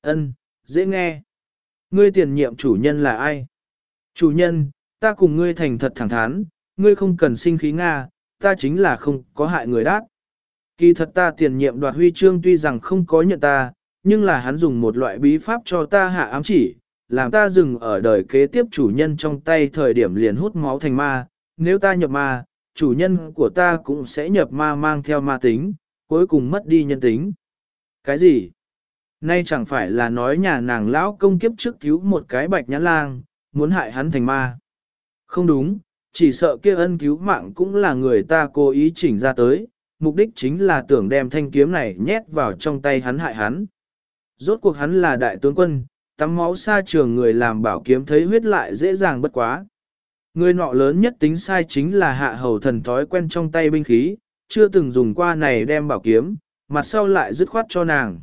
Speaker 1: Ân, dễ nghe. Ngươi tiền nhiệm chủ nhân là ai? Chủ nhân, ta cùng ngươi thành thật thẳng thắn, ngươi không cần sinh khí Nga, ta chính là không có hại người đát. Kỳ thật ta tiền nhiệm đoạt huy chương tuy rằng không có nhận ta, nhưng là hắn dùng một loại bí pháp cho ta hạ ám chỉ, làm ta dừng ở đời kế tiếp chủ nhân trong tay thời điểm liền hút máu thành ma, nếu ta nhập ma, chủ nhân của ta cũng sẽ nhập ma mang theo ma tính, cuối cùng mất đi nhân tính. Cái gì? Nay chẳng phải là nói nhà nàng lão công kiếp trước cứu một cái bạch nhãn lang, muốn hại hắn thành ma. Không đúng, chỉ sợ kia ân cứu mạng cũng là người ta cố ý chỉnh ra tới, mục đích chính là tưởng đem thanh kiếm này nhét vào trong tay hắn hại hắn. Rốt cuộc hắn là đại tướng quân, tắm máu xa trường người làm bảo kiếm thấy huyết lại dễ dàng bất quá. Người nọ lớn nhất tính sai chính là hạ hầu thần thói quen trong tay binh khí, chưa từng dùng qua này đem bảo kiếm, mặt sau lại dứt khoát cho nàng.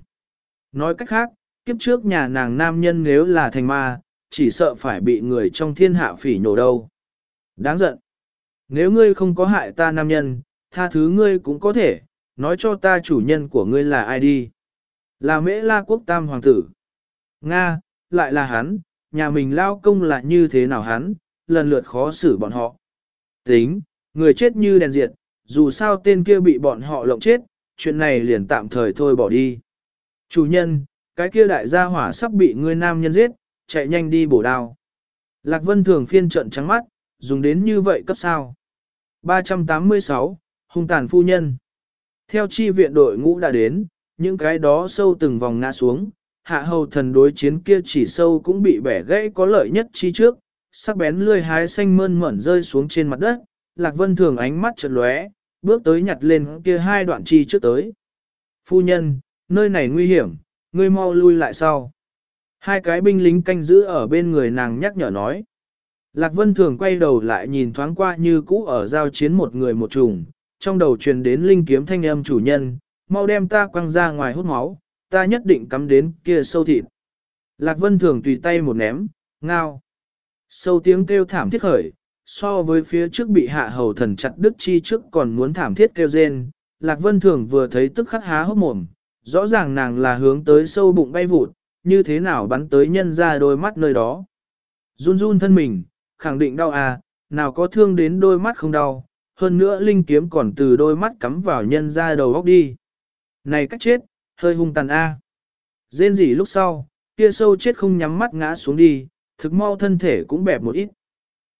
Speaker 1: Nói cách khác, kiếp trước nhà nàng nam nhân nếu là thành ma, chỉ sợ phải bị người trong thiên hạ phỉ nhổ đâu. Đáng giận. Nếu ngươi không có hại ta nam nhân, tha thứ ngươi cũng có thể, nói cho ta chủ nhân của ngươi là ai đi. Là mễ la quốc tam hoàng tử. Nga, lại là hắn, nhà mình lao công là như thế nào hắn, lần lượt khó xử bọn họ. Tính, người chết như đèn diệt, dù sao tên kia bị bọn họ lộng chết, chuyện này liền tạm thời thôi bỏ đi. Chủ nhân, cái kia đại gia hỏa sắp bị ngươi nam nhân giết, chạy nhanh đi bổ đao. Lạc Vân thường phiên trận trắng mắt, dùng đến như vậy cấp sao. 386, hung tàn phu nhân. Theo chi viện đội ngũ đã đến, những cái đó sâu từng vòng ngã xuống, hạ hầu thần đối chiến kia chỉ sâu cũng bị bẻ gãy có lợi nhất chi trước, sắc bén lươi hái xanh mơn mởn rơi xuống trên mặt đất, Lạc Vân thường ánh mắt chợt lóe, bước tới nhặt lên kia hai đoạn chi trước tới. Phu nhân, nơi này nguy hiểm, ngươi mau lui lại sau. Hai cái binh lính canh giữ ở bên người nàng nhắc nhở nói. Lạc Vân Thường quay đầu lại nhìn thoáng qua như cũ ở giao chiến một người một trùng, trong đầu truyền đến linh kiếm thanh âm chủ nhân, mau đem ta quăng ra ngoài hút máu, ta nhất định cắm đến kia sâu thịt. Lạc Vân Thường tùy tay một ném, ngao. Sâu tiếng kêu thảm thiết khởi, so với phía trước bị hạ hầu thần chặt đứt chi trước còn muốn thảm thiết kêu rên. Lạc Vân Thường vừa thấy tức khắc há hốc mồm, rõ ràng nàng là hướng tới sâu bụng bay vụt, như thế nào bắn tới nhân ra đôi mắt nơi đó. Run run thân mình, khẳng định đau à, nào có thương đến đôi mắt không đau, hơn nữa linh kiếm còn từ đôi mắt cắm vào nhân ra đầu góc đi. Này cách chết, hơi hung tàn a. À. Rên rỉ lúc sau, kia sâu chết không nhắm mắt ngã xuống đi, thực mau thân thể cũng bẹp một ít.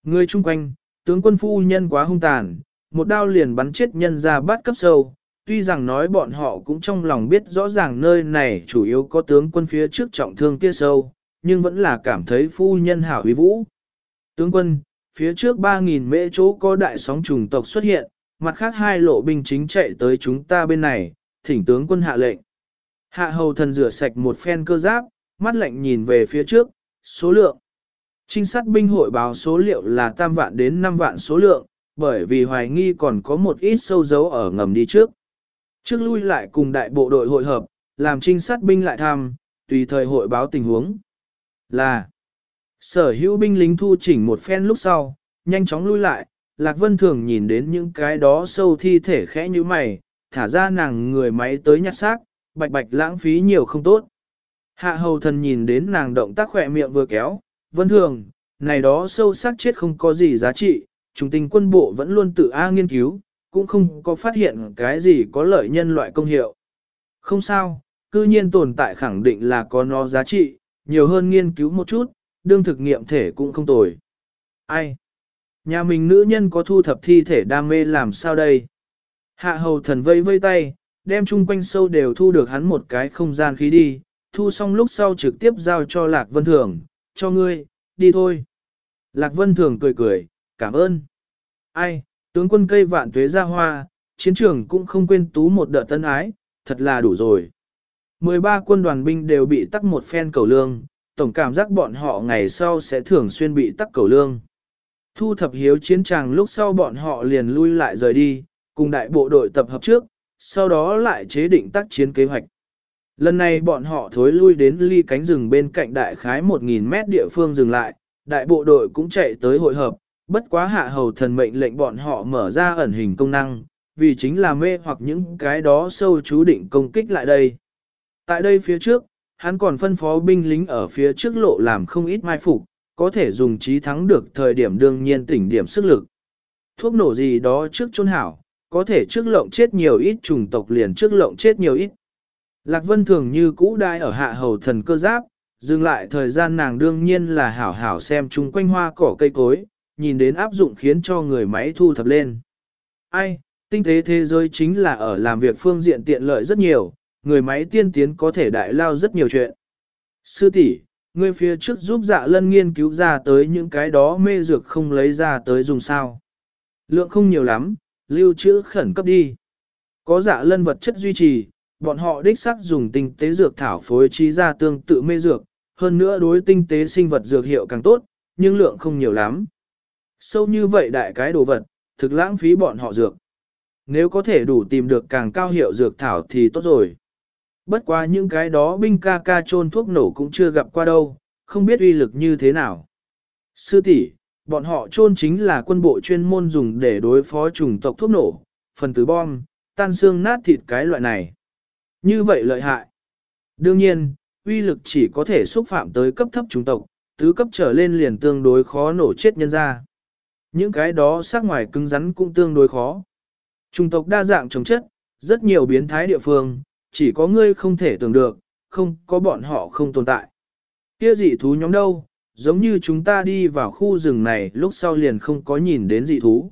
Speaker 1: Người chung quanh, tướng quân phu nhân quá hung tàn, một đao liền bắn chết nhân ra bắt cấp sâu. Tuy rằng nói bọn họ cũng trong lòng biết rõ ràng nơi này chủ yếu có tướng quân phía trước trọng thương kia sâu, nhưng vẫn là cảm thấy phu nhân hảo uy vũ. Tướng quân, phía trước 3.000 mễ chỗ có đại sóng trùng tộc xuất hiện, mặt khác hai lộ binh chính chạy tới chúng ta bên này, thỉnh tướng quân hạ lệnh. Hạ hầu thần rửa sạch một phen cơ giáp, mắt lạnh nhìn về phía trước, số lượng. Trinh sát binh hội báo số liệu là tam vạn đến 5 vạn số lượng, bởi vì hoài nghi còn có một ít sâu dấu ở ngầm đi trước. Trước lui lại cùng đại bộ đội hội hợp, làm trinh sát binh lại tham, tùy thời hội báo tình huống. Là Sở hữu binh lính thu chỉnh một phen lúc sau, nhanh chóng lui lại, Lạc Vân Thường nhìn đến những cái đó sâu thi thể khẽ như mày, thả ra nàng người máy tới nhặt xác, bạch bạch lãng phí nhiều không tốt. Hạ hầu thần nhìn đến nàng động tác khỏe miệng vừa kéo, Vân Thường, này đó sâu sắc chết không có gì giá trị, trung tình quân bộ vẫn luôn tự A nghiên cứu, cũng không có phát hiện cái gì có lợi nhân loại công hiệu. Không sao, cư nhiên tồn tại khẳng định là có nó giá trị, nhiều hơn nghiên cứu một chút, đương thực nghiệm thể cũng không tồi. Ai? Nhà mình nữ nhân có thu thập thi thể đam mê làm sao đây? Hạ hầu thần vây vây tay, đem chung quanh sâu đều thu được hắn một cái không gian khí đi, thu xong lúc sau trực tiếp giao cho Lạc Vân Thường, cho ngươi, đi thôi. Lạc Vân Thường cười cười, cảm ơn. Ai, tướng quân cây vạn tuế ra hoa, chiến trường cũng không quên tú một đợt tân ái, thật là đủ rồi. 13 quân đoàn binh đều bị tắc một phen cầu lương, tổng cảm giác bọn họ ngày sau sẽ thường xuyên bị tắc cầu lương. Thu thập hiếu chiến tràng lúc sau bọn họ liền lui lại rời đi, cùng đại bộ đội tập hợp trước, sau đó lại chế định tác chiến kế hoạch. Lần này bọn họ thối lui đến ly cánh rừng bên cạnh đại khái 1.000 mét địa phương dừng lại, đại bộ đội cũng chạy tới hội hợp, bất quá hạ hầu thần mệnh lệnh bọn họ mở ra ẩn hình công năng, vì chính là mê hoặc những cái đó sâu chú định công kích lại đây. Tại đây phía trước, hắn còn phân phó binh lính ở phía trước lộ làm không ít mai phục, có thể dùng trí thắng được thời điểm đương nhiên tỉnh điểm sức lực. Thuốc nổ gì đó trước chôn hảo, có thể trước lộng chết nhiều ít chủng tộc liền trước lộng chết nhiều ít. Lạc Vân thường như cũ đai ở hạ hầu thần cơ giáp, dừng lại thời gian nàng đương nhiên là hảo hảo xem chung quanh hoa cỏ cây cối, nhìn đến áp dụng khiến cho người máy thu thập lên. Ai, tinh tế thế giới chính là ở làm việc phương diện tiện lợi rất nhiều, người máy tiên tiến có thể đại lao rất nhiều chuyện. Sư tỷ, ngươi phía trước giúp dạ lân nghiên cứu ra tới những cái đó mê dược không lấy ra tới dùng sao. Lượng không nhiều lắm, lưu trữ khẩn cấp đi. Có dạ lân vật chất duy trì, bọn họ đích xác dùng tinh tế dược thảo phối trí ra tương tự mê dược, hơn nữa đối tinh tế sinh vật dược hiệu càng tốt, nhưng lượng không nhiều lắm. Sâu như vậy đại cái đồ vật, thực lãng phí bọn họ dược. Nếu có thể đủ tìm được càng cao hiệu dược thảo thì tốt rồi. Bất quá những cái đó binh ca ca trôn thuốc nổ cũng chưa gặp qua đâu, không biết uy lực như thế nào. Sư tỷ, bọn họ chôn chính là quân bộ chuyên môn dùng để đối phó chủng tộc thuốc nổ, phần tử bom, tan xương nát thịt cái loại này. Như vậy lợi hại. Đương nhiên, uy lực chỉ có thể xúc phạm tới cấp thấp chủng tộc, tứ cấp trở lên liền tương đối khó nổ chết nhân ra. Những cái đó sắc ngoài cứng rắn cũng tương đối khó. Chủng tộc đa dạng chống chất, rất nhiều biến thái địa phương, chỉ có ngươi không thể tưởng được, không có bọn họ không tồn tại. Kia dị thú nhóm đâu, giống như chúng ta đi vào khu rừng này lúc sau liền không có nhìn đến dị thú.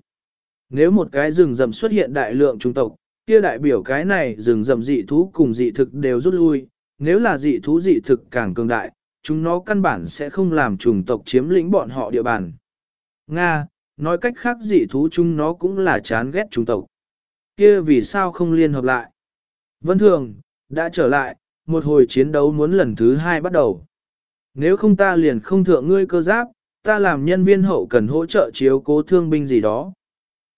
Speaker 1: Nếu một cái rừng rậm xuất hiện đại lượng trung tộc, kia đại biểu cái này rừng rậm dị thú cùng dị thực đều rút lui, nếu là dị thú dị thực càng cường đại, chúng nó căn bản sẽ không làm chủng tộc chiếm lĩnh bọn họ địa bàn. Nga, nói cách khác dị thú chúng nó cũng là chán ghét chủng tộc. Kia vì sao không liên hợp lại? Vân Thường, đã trở lại, một hồi chiến đấu muốn lần thứ hai bắt đầu. Nếu không ta liền không thượng ngươi cơ giáp, ta làm nhân viên hậu cần hỗ trợ chiếu cố thương binh gì đó.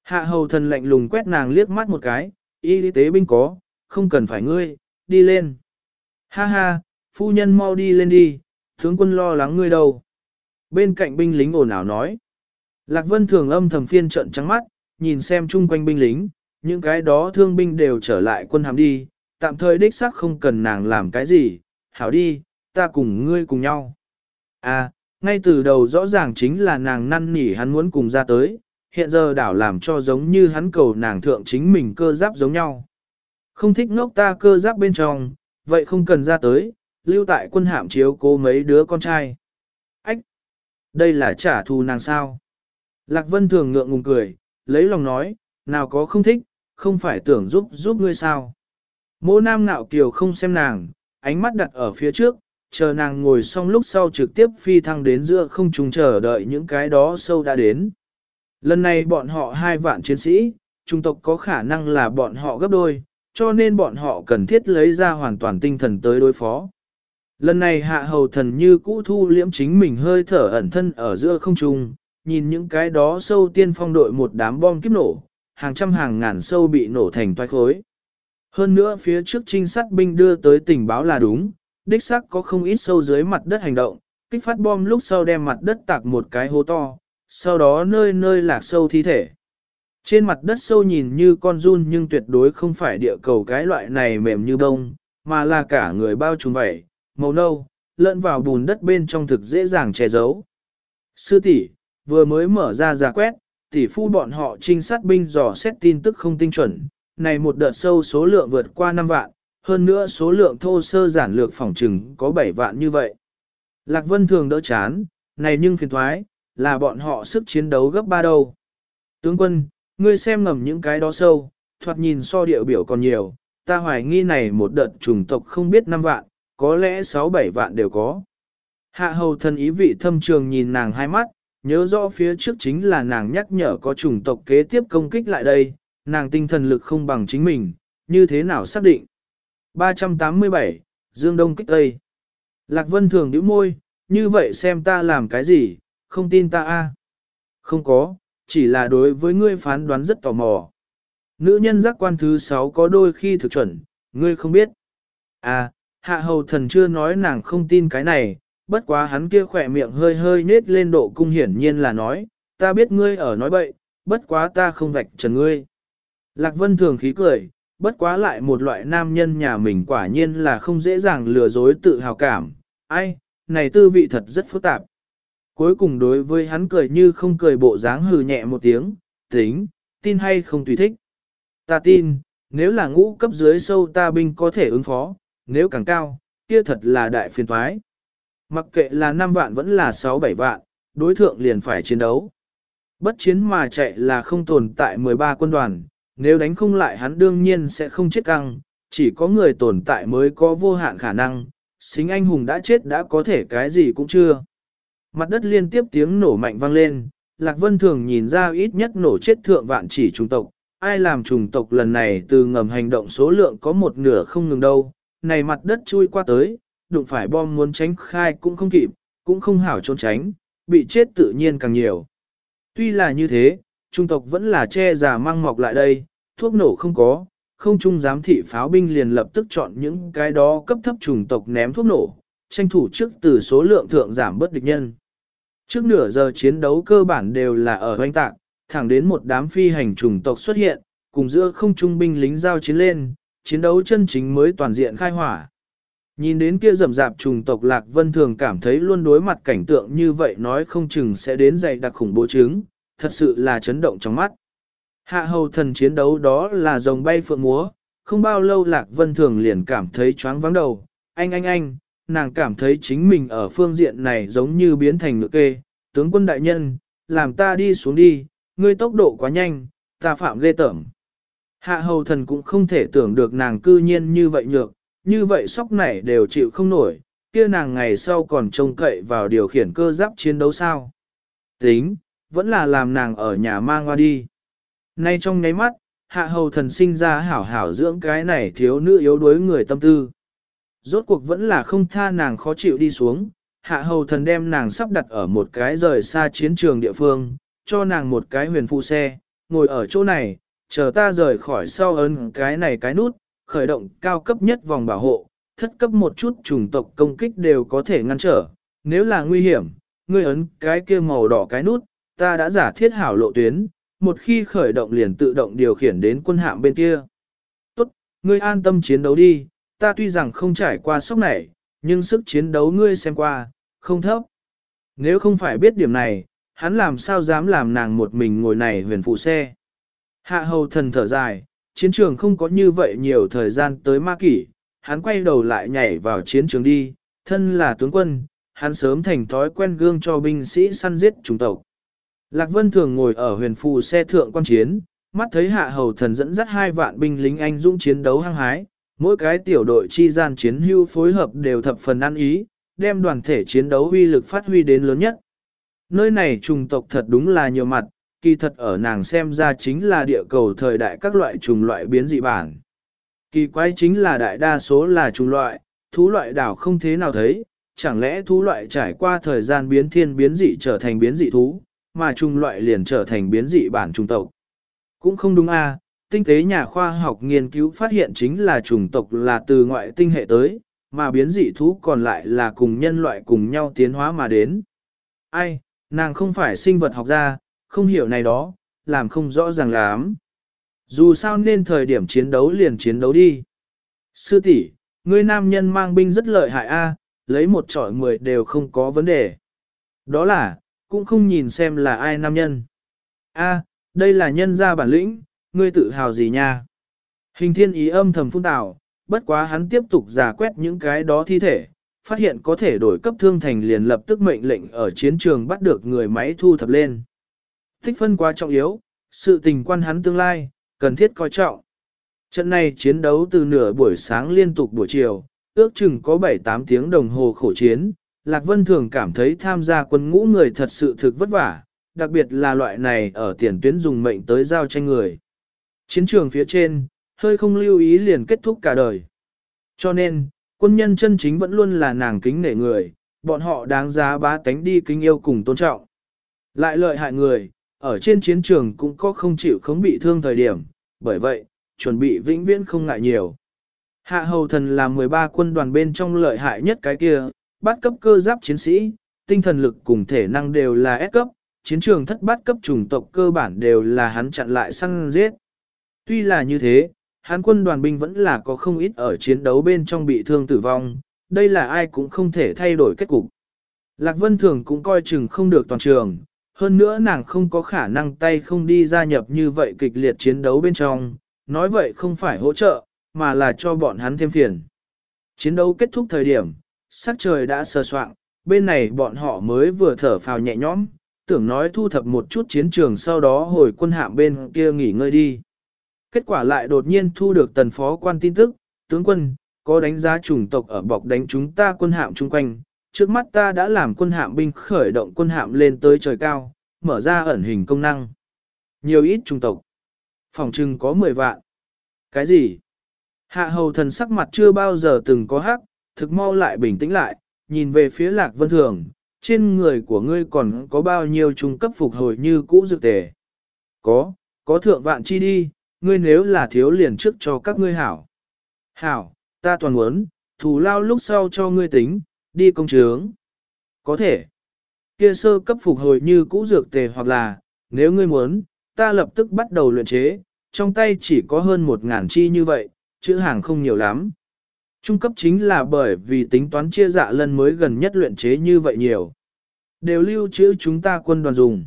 Speaker 1: Hạ hầu thần lạnh lùng quét nàng liếc mắt một cái, y tế binh có, không cần phải ngươi, đi lên. Ha ha, phu nhân mau đi lên đi, tướng quân lo lắng ngươi đâu. Bên cạnh binh lính ồn ào nói. Lạc Vân thường âm thầm phiên trận trắng mắt, nhìn xem chung quanh binh lính, những cái đó thương binh đều trở lại quân hàm đi, tạm thời đích xác không cần nàng làm cái gì, hảo đi, ta cùng ngươi cùng nhau. À, ngay từ đầu rõ ràng chính là nàng năn nỉ hắn muốn cùng ra tới, hiện giờ đảo làm cho giống như hắn cầu nàng thượng chính mình cơ giáp giống nhau. Không thích ngốc ta cơ giáp bên trong, vậy không cần ra tới, lưu tại quân hạm chiếu cố mấy đứa con trai. Ách! Đây là trả thù nàng sao? Lạc Vân thường ngượng ngùng cười, lấy lòng nói, nào có không thích, không phải tưởng giúp giúp ngươi sao. Mô nam nạo kiều không xem nàng, ánh mắt đặt ở phía trước, chờ nàng ngồi xong lúc sau trực tiếp phi thăng đến giữa không trùng chờ đợi những cái đó sâu đã đến. Lần này bọn họ hai vạn chiến sĩ, trung tộc có khả năng là bọn họ gấp đôi, cho nên bọn họ cần thiết lấy ra hoàn toàn tinh thần tới đối phó. Lần này hạ hầu thần như cũ thu liễm chính mình hơi thở ẩn thân ở giữa không trung, nhìn những cái đó sâu tiên phong đội một đám bom kiếp nổ, hàng trăm hàng ngàn sâu bị nổ thành toái khối. Hơn nữa phía trước trinh sát binh đưa tới tình báo là đúng, đích xác có không ít sâu dưới mặt đất hành động, kích phát bom lúc sau đem mặt đất tạc một cái hố to, sau đó nơi nơi lạc sâu thi thể. Trên mặt đất sâu nhìn như con run nhưng tuyệt đối không phải địa cầu cái loại này mềm như bông, mà là cả người bao trùm vậy. màu nâu, lẫn vào bùn đất bên trong thực dễ dàng che giấu. Sư tỷ vừa mới mở ra giả quét, tỷ phu bọn họ trinh sát binh dò xét tin tức không tinh chuẩn, này một đợt sâu số lượng vượt qua 5 vạn, hơn nữa số lượng thô sơ giản lược phòng trừng có 7 vạn như vậy. Lạc Vân thường đỡ chán, này nhưng phiền thoái, là bọn họ sức chiến đấu gấp ba đâu. Tướng quân, ngươi xem ngầm những cái đó sâu, thoạt nhìn so địa biểu còn nhiều, ta hoài nghi này một đợt chủng tộc không biết 5 vạn, có lẽ 6-7 vạn đều có. Hạ hầu thân ý vị thâm trường nhìn nàng hai mắt, nhớ rõ phía trước chính là nàng nhắc nhở có chủng tộc kế tiếp công kích lại đây, nàng tinh thần lực không bằng chính mình, như thế nào xác định. 387, Dương Đông kích Tây. Lạc Vân thường nhíu môi, như vậy xem ta làm cái gì, không tin ta a? Không có, chỉ là đối với ngươi phán đoán rất tò mò. Nữ nhân giác quan thứ 6 có đôi khi thực chuẩn, ngươi không biết. À, hạ hầu thần chưa nói nàng không tin cái này, bất quá hắn kia khỏe miệng hơi hơi nết lên độ cung hiển nhiên là nói, ta biết ngươi ở nói bậy, bất quá ta không vạch trần ngươi. Lạc Vân thường khí cười, bất quá lại một loại nam nhân nhà mình quả nhiên là không dễ dàng lừa dối tự hào cảm. Ai, này tư vị thật rất phức tạp. Cuối cùng đối với hắn cười như không cười bộ dáng hừ nhẹ một tiếng, tính, tin hay không tùy thích. Ta tin, nếu là ngũ cấp dưới sâu ta binh có thể ứng phó, nếu càng cao, kia thật là đại phiền thoái. Mặc kệ là 5 vạn vẫn là 6-7 vạn, đối thượng liền phải chiến đấu. Bất chiến mà chạy là không tồn tại 13 quân đoàn, nếu đánh không lại hắn đương nhiên sẽ không chết căng, chỉ có người tồn tại mới có vô hạn khả năng, xính anh hùng đã chết đã có thể cái gì cũng chưa. Mặt đất liên tiếp tiếng nổ mạnh vang lên, Lạc Vân thường nhìn ra ít nhất nổ chết thượng vạn chỉ trùng tộc, ai làm trùng tộc lần này từ ngầm hành động số lượng có một nửa không ngừng đâu, này mặt đất chui qua tới, đụng phải bom muốn tránh khai cũng không kịp, cũng không hảo trốn tránh, bị chết tự nhiên càng nhiều. Tuy là như thế, trung tộc vẫn là che giả mang mọc lại đây, thuốc nổ không có, không trung giám thị pháo binh liền lập tức chọn những cái đó cấp thấp trùng tộc ném thuốc nổ, tranh thủ trước từ số lượng thượng giảm bớt địch nhân. Trước nửa giờ chiến đấu cơ bản đều là ở hoanh tạc, thẳng đến một đám phi hành trùng tộc xuất hiện, cùng giữa không trung binh lính giao chiến lên, chiến đấu chân chính mới toàn diện khai hỏa. Nhìn đến kia rầm rạp trùng tộc Lạc Vân thường cảm thấy luôn đối mặt cảnh tượng như vậy nói không chừng sẽ đến dày đặc khủng bố chứng, thật sự là chấn động trong mắt. Hạ hầu thần chiến đấu đó là rồng bay phượng múa, không bao lâu Lạc Vân thường liền cảm thấy choáng vắng đầu, anh anh anh, nàng cảm thấy chính mình ở phương diện này giống như biến thành ngựa kê, tướng quân đại nhân, làm ta đi xuống đi, ngươi tốc độ quá nhanh, ta phạm ghê tởm. Hạ hầu thần cũng không thể tưởng được nàng cư nhiên như vậy nhược, như vậy sóc này đều chịu không nổi, kia nàng ngày sau còn trông cậy vào điều khiển cơ giáp chiến đấu sao. Tính, vẫn là làm nàng ở nhà mang qua đi. Nay trong nháy mắt, hạ hầu thần sinh ra hảo hảo dưỡng cái này thiếu nữ yếu đuối người tâm tư. Rốt cuộc vẫn là không tha nàng khó chịu đi xuống, hạ hầu thần đem nàng sắp đặt ở một cái rời xa chiến trường địa phương, cho nàng một cái huyền phụ xe, ngồi ở chỗ này, chờ ta rời khỏi sau ấn cái này cái nút, khởi động cao cấp nhất vòng bảo hộ, thất cấp một chút chủng tộc công kích đều có thể ngăn trở, nếu là nguy hiểm, ngươi ấn cái kia màu đỏ cái nút, ta đã giả thiết hảo lộ tuyến, một khi khởi động liền tự động điều khiển đến quân hạm bên kia. Tốt, ngươi an tâm chiến đấu đi, ta tuy rằng không trải qua sốc này, nhưng sức chiến đấu ngươi xem qua, không thấp. Nếu không phải biết điểm này, hắn làm sao dám làm nàng một mình ngồi này huyền phụ xe. Hạ hầu thần thở dài, chiến trường không có như vậy nhiều thời gian tới ma kỷ, hắn quay đầu lại nhảy vào chiến trường đi, thân là tướng quân, hắn sớm thành thói quen gương cho binh sĩ săn giết chủng tộc. Lạc Vân thường ngồi ở huyền phù xe thượng quan chiến, mắt thấy hạ hầu thần dẫn dắt hai vạn binh lính anh dũng chiến đấu hăng hái, mỗi cái tiểu đội chi gian chiến hưu phối hợp đều thập phần ăn ý, đem đoàn thể chiến đấu huy lực phát huy đến lớn nhất. Nơi này trùng tộc thật đúng là nhiều mặt, kỳ thật ở nàng xem ra chính là địa cầu thời đại các loại trùng loại biến dị bản. Kỳ quái chính là đại đa số là trùng loại, thú loại đảo không thế nào thấy, chẳng lẽ thú loại trải qua thời gian biến thiên biến dị trở thành biến dị thú, mà trùng loại liền trở thành biến dị bản trùng tộc. Cũng không đúng a, à, tinh tế nhà khoa học nghiên cứu phát hiện chính là trùng tộc là từ ngoại tinh hệ tới, mà biến dị thú còn lại là cùng nhân loại cùng nhau tiến hóa mà đến. Ai, nàng không phải sinh vật học gia, không hiểu này đó, làm không rõ ràng lắm. Dù sao nên thời điểm chiến đấu liền chiến đấu đi. Sư tỷ, ngươi nam nhân mang binh rất lợi hại a, lấy một trọi mười đều không có vấn đề. Đó là, cũng không nhìn xem là ai nam nhân. A, đây là nhân gia bản lĩnh, ngươi tự hào gì nha. Hình thiên ý âm thầm phun tạo, bất quá hắn tiếp tục giả quét những cái đó thi thể, phát hiện có thể đổi cấp thương thành liền lập tức mệnh lệnh ở chiến trường bắt được người máy thu thập lên. Thích phân quá trọng yếu, sự tình quan hắn tương lai, cần thiết coi trọng. Trận này chiến đấu từ nửa buổi sáng liên tục buổi chiều, ước chừng có 7-8 tiếng đồng hồ khổ chiến, Lạc Vân thường cảm thấy tham gia quân ngũ người thật sự thực vất vả, đặc biệt là loại này ở tiền tuyến dùng mệnh tới giao tranh người. Chiến trường phía trên, hơi không lưu ý liền kết thúc cả đời. Cho nên, quân nhân chân chính vẫn luôn là nàng kính nể người, bọn họ đáng giá bá tánh đi kính yêu cùng tôn trọng. Lại lợi hại người, ở trên chiến trường cũng có không chịu không bị thương thời điểm, bởi vậy, chuẩn bị vĩnh viễn không ngại nhiều. Hạ hầu thần là 13 quân đoàn bên trong lợi hại nhất cái kia, Bát cấp cơ giáp chiến sĩ, tinh thần lực cùng thể năng đều là S cấp, chiến trường thất bát cấp chủng tộc cơ bản đều là hắn chặn lại săn giết. Tuy là như thế, hắn quân đoàn binh vẫn là có không ít ở chiến đấu bên trong bị thương tử vong, đây là ai cũng không thể thay đổi kết cục. Lạc Vân Thường cũng coi chừng không được toàn trường, hơn nữa nàng không có khả năng tay không đi gia nhập như vậy kịch liệt chiến đấu bên trong, nói vậy không phải hỗ trợ, mà là cho bọn hắn thêm phiền. Chiến đấu kết thúc thời điểm, sắc trời đã sơ soạn, bên này bọn họ mới vừa thở phào nhẹ nhõm, tưởng nói thu thập một chút chiến trường sau đó hồi quân hạm bên kia nghỉ ngơi đi. Kết quả lại đột nhiên thu được tần phó quan tin tức, tướng quân, có đánh giá chủng tộc ở bọc đánh chúng ta quân hạm chung quanh, trước mắt ta đã làm quân hạm binh khởi động quân hạm lên tới trời cao, mở ra ẩn hình công năng. Nhiều ít chủng tộc. Phòng trưng có 10 vạn. Cái gì? Hạ hầu thần sắc mặt chưa bao giờ từng có hắc, thực mau lại bình tĩnh lại, nhìn về phía lạc vân thường, trên người của ngươi còn có bao nhiêu trung cấp phục hồi như cũ dược tề. Có, có thượng vạn chi đi, ngươi nếu là thiếu liền trước cho các ngươi hảo. Hảo, ta toàn muốn, thù lao lúc sau cho ngươi tính, đi công chướng. Có thể. Kia sơ cấp phục hồi như cũ dược tề hoặc là, nếu ngươi muốn, ta lập tức bắt đầu luyện chế, trong tay chỉ có hơn một ngàn chi như vậy, chữ hàng không nhiều lắm. Trung cấp chính là bởi vì tính toán chia dạ lần mới gần nhất luyện chế như vậy nhiều. Đều lưu trữ chúng ta quân đoàn dùng.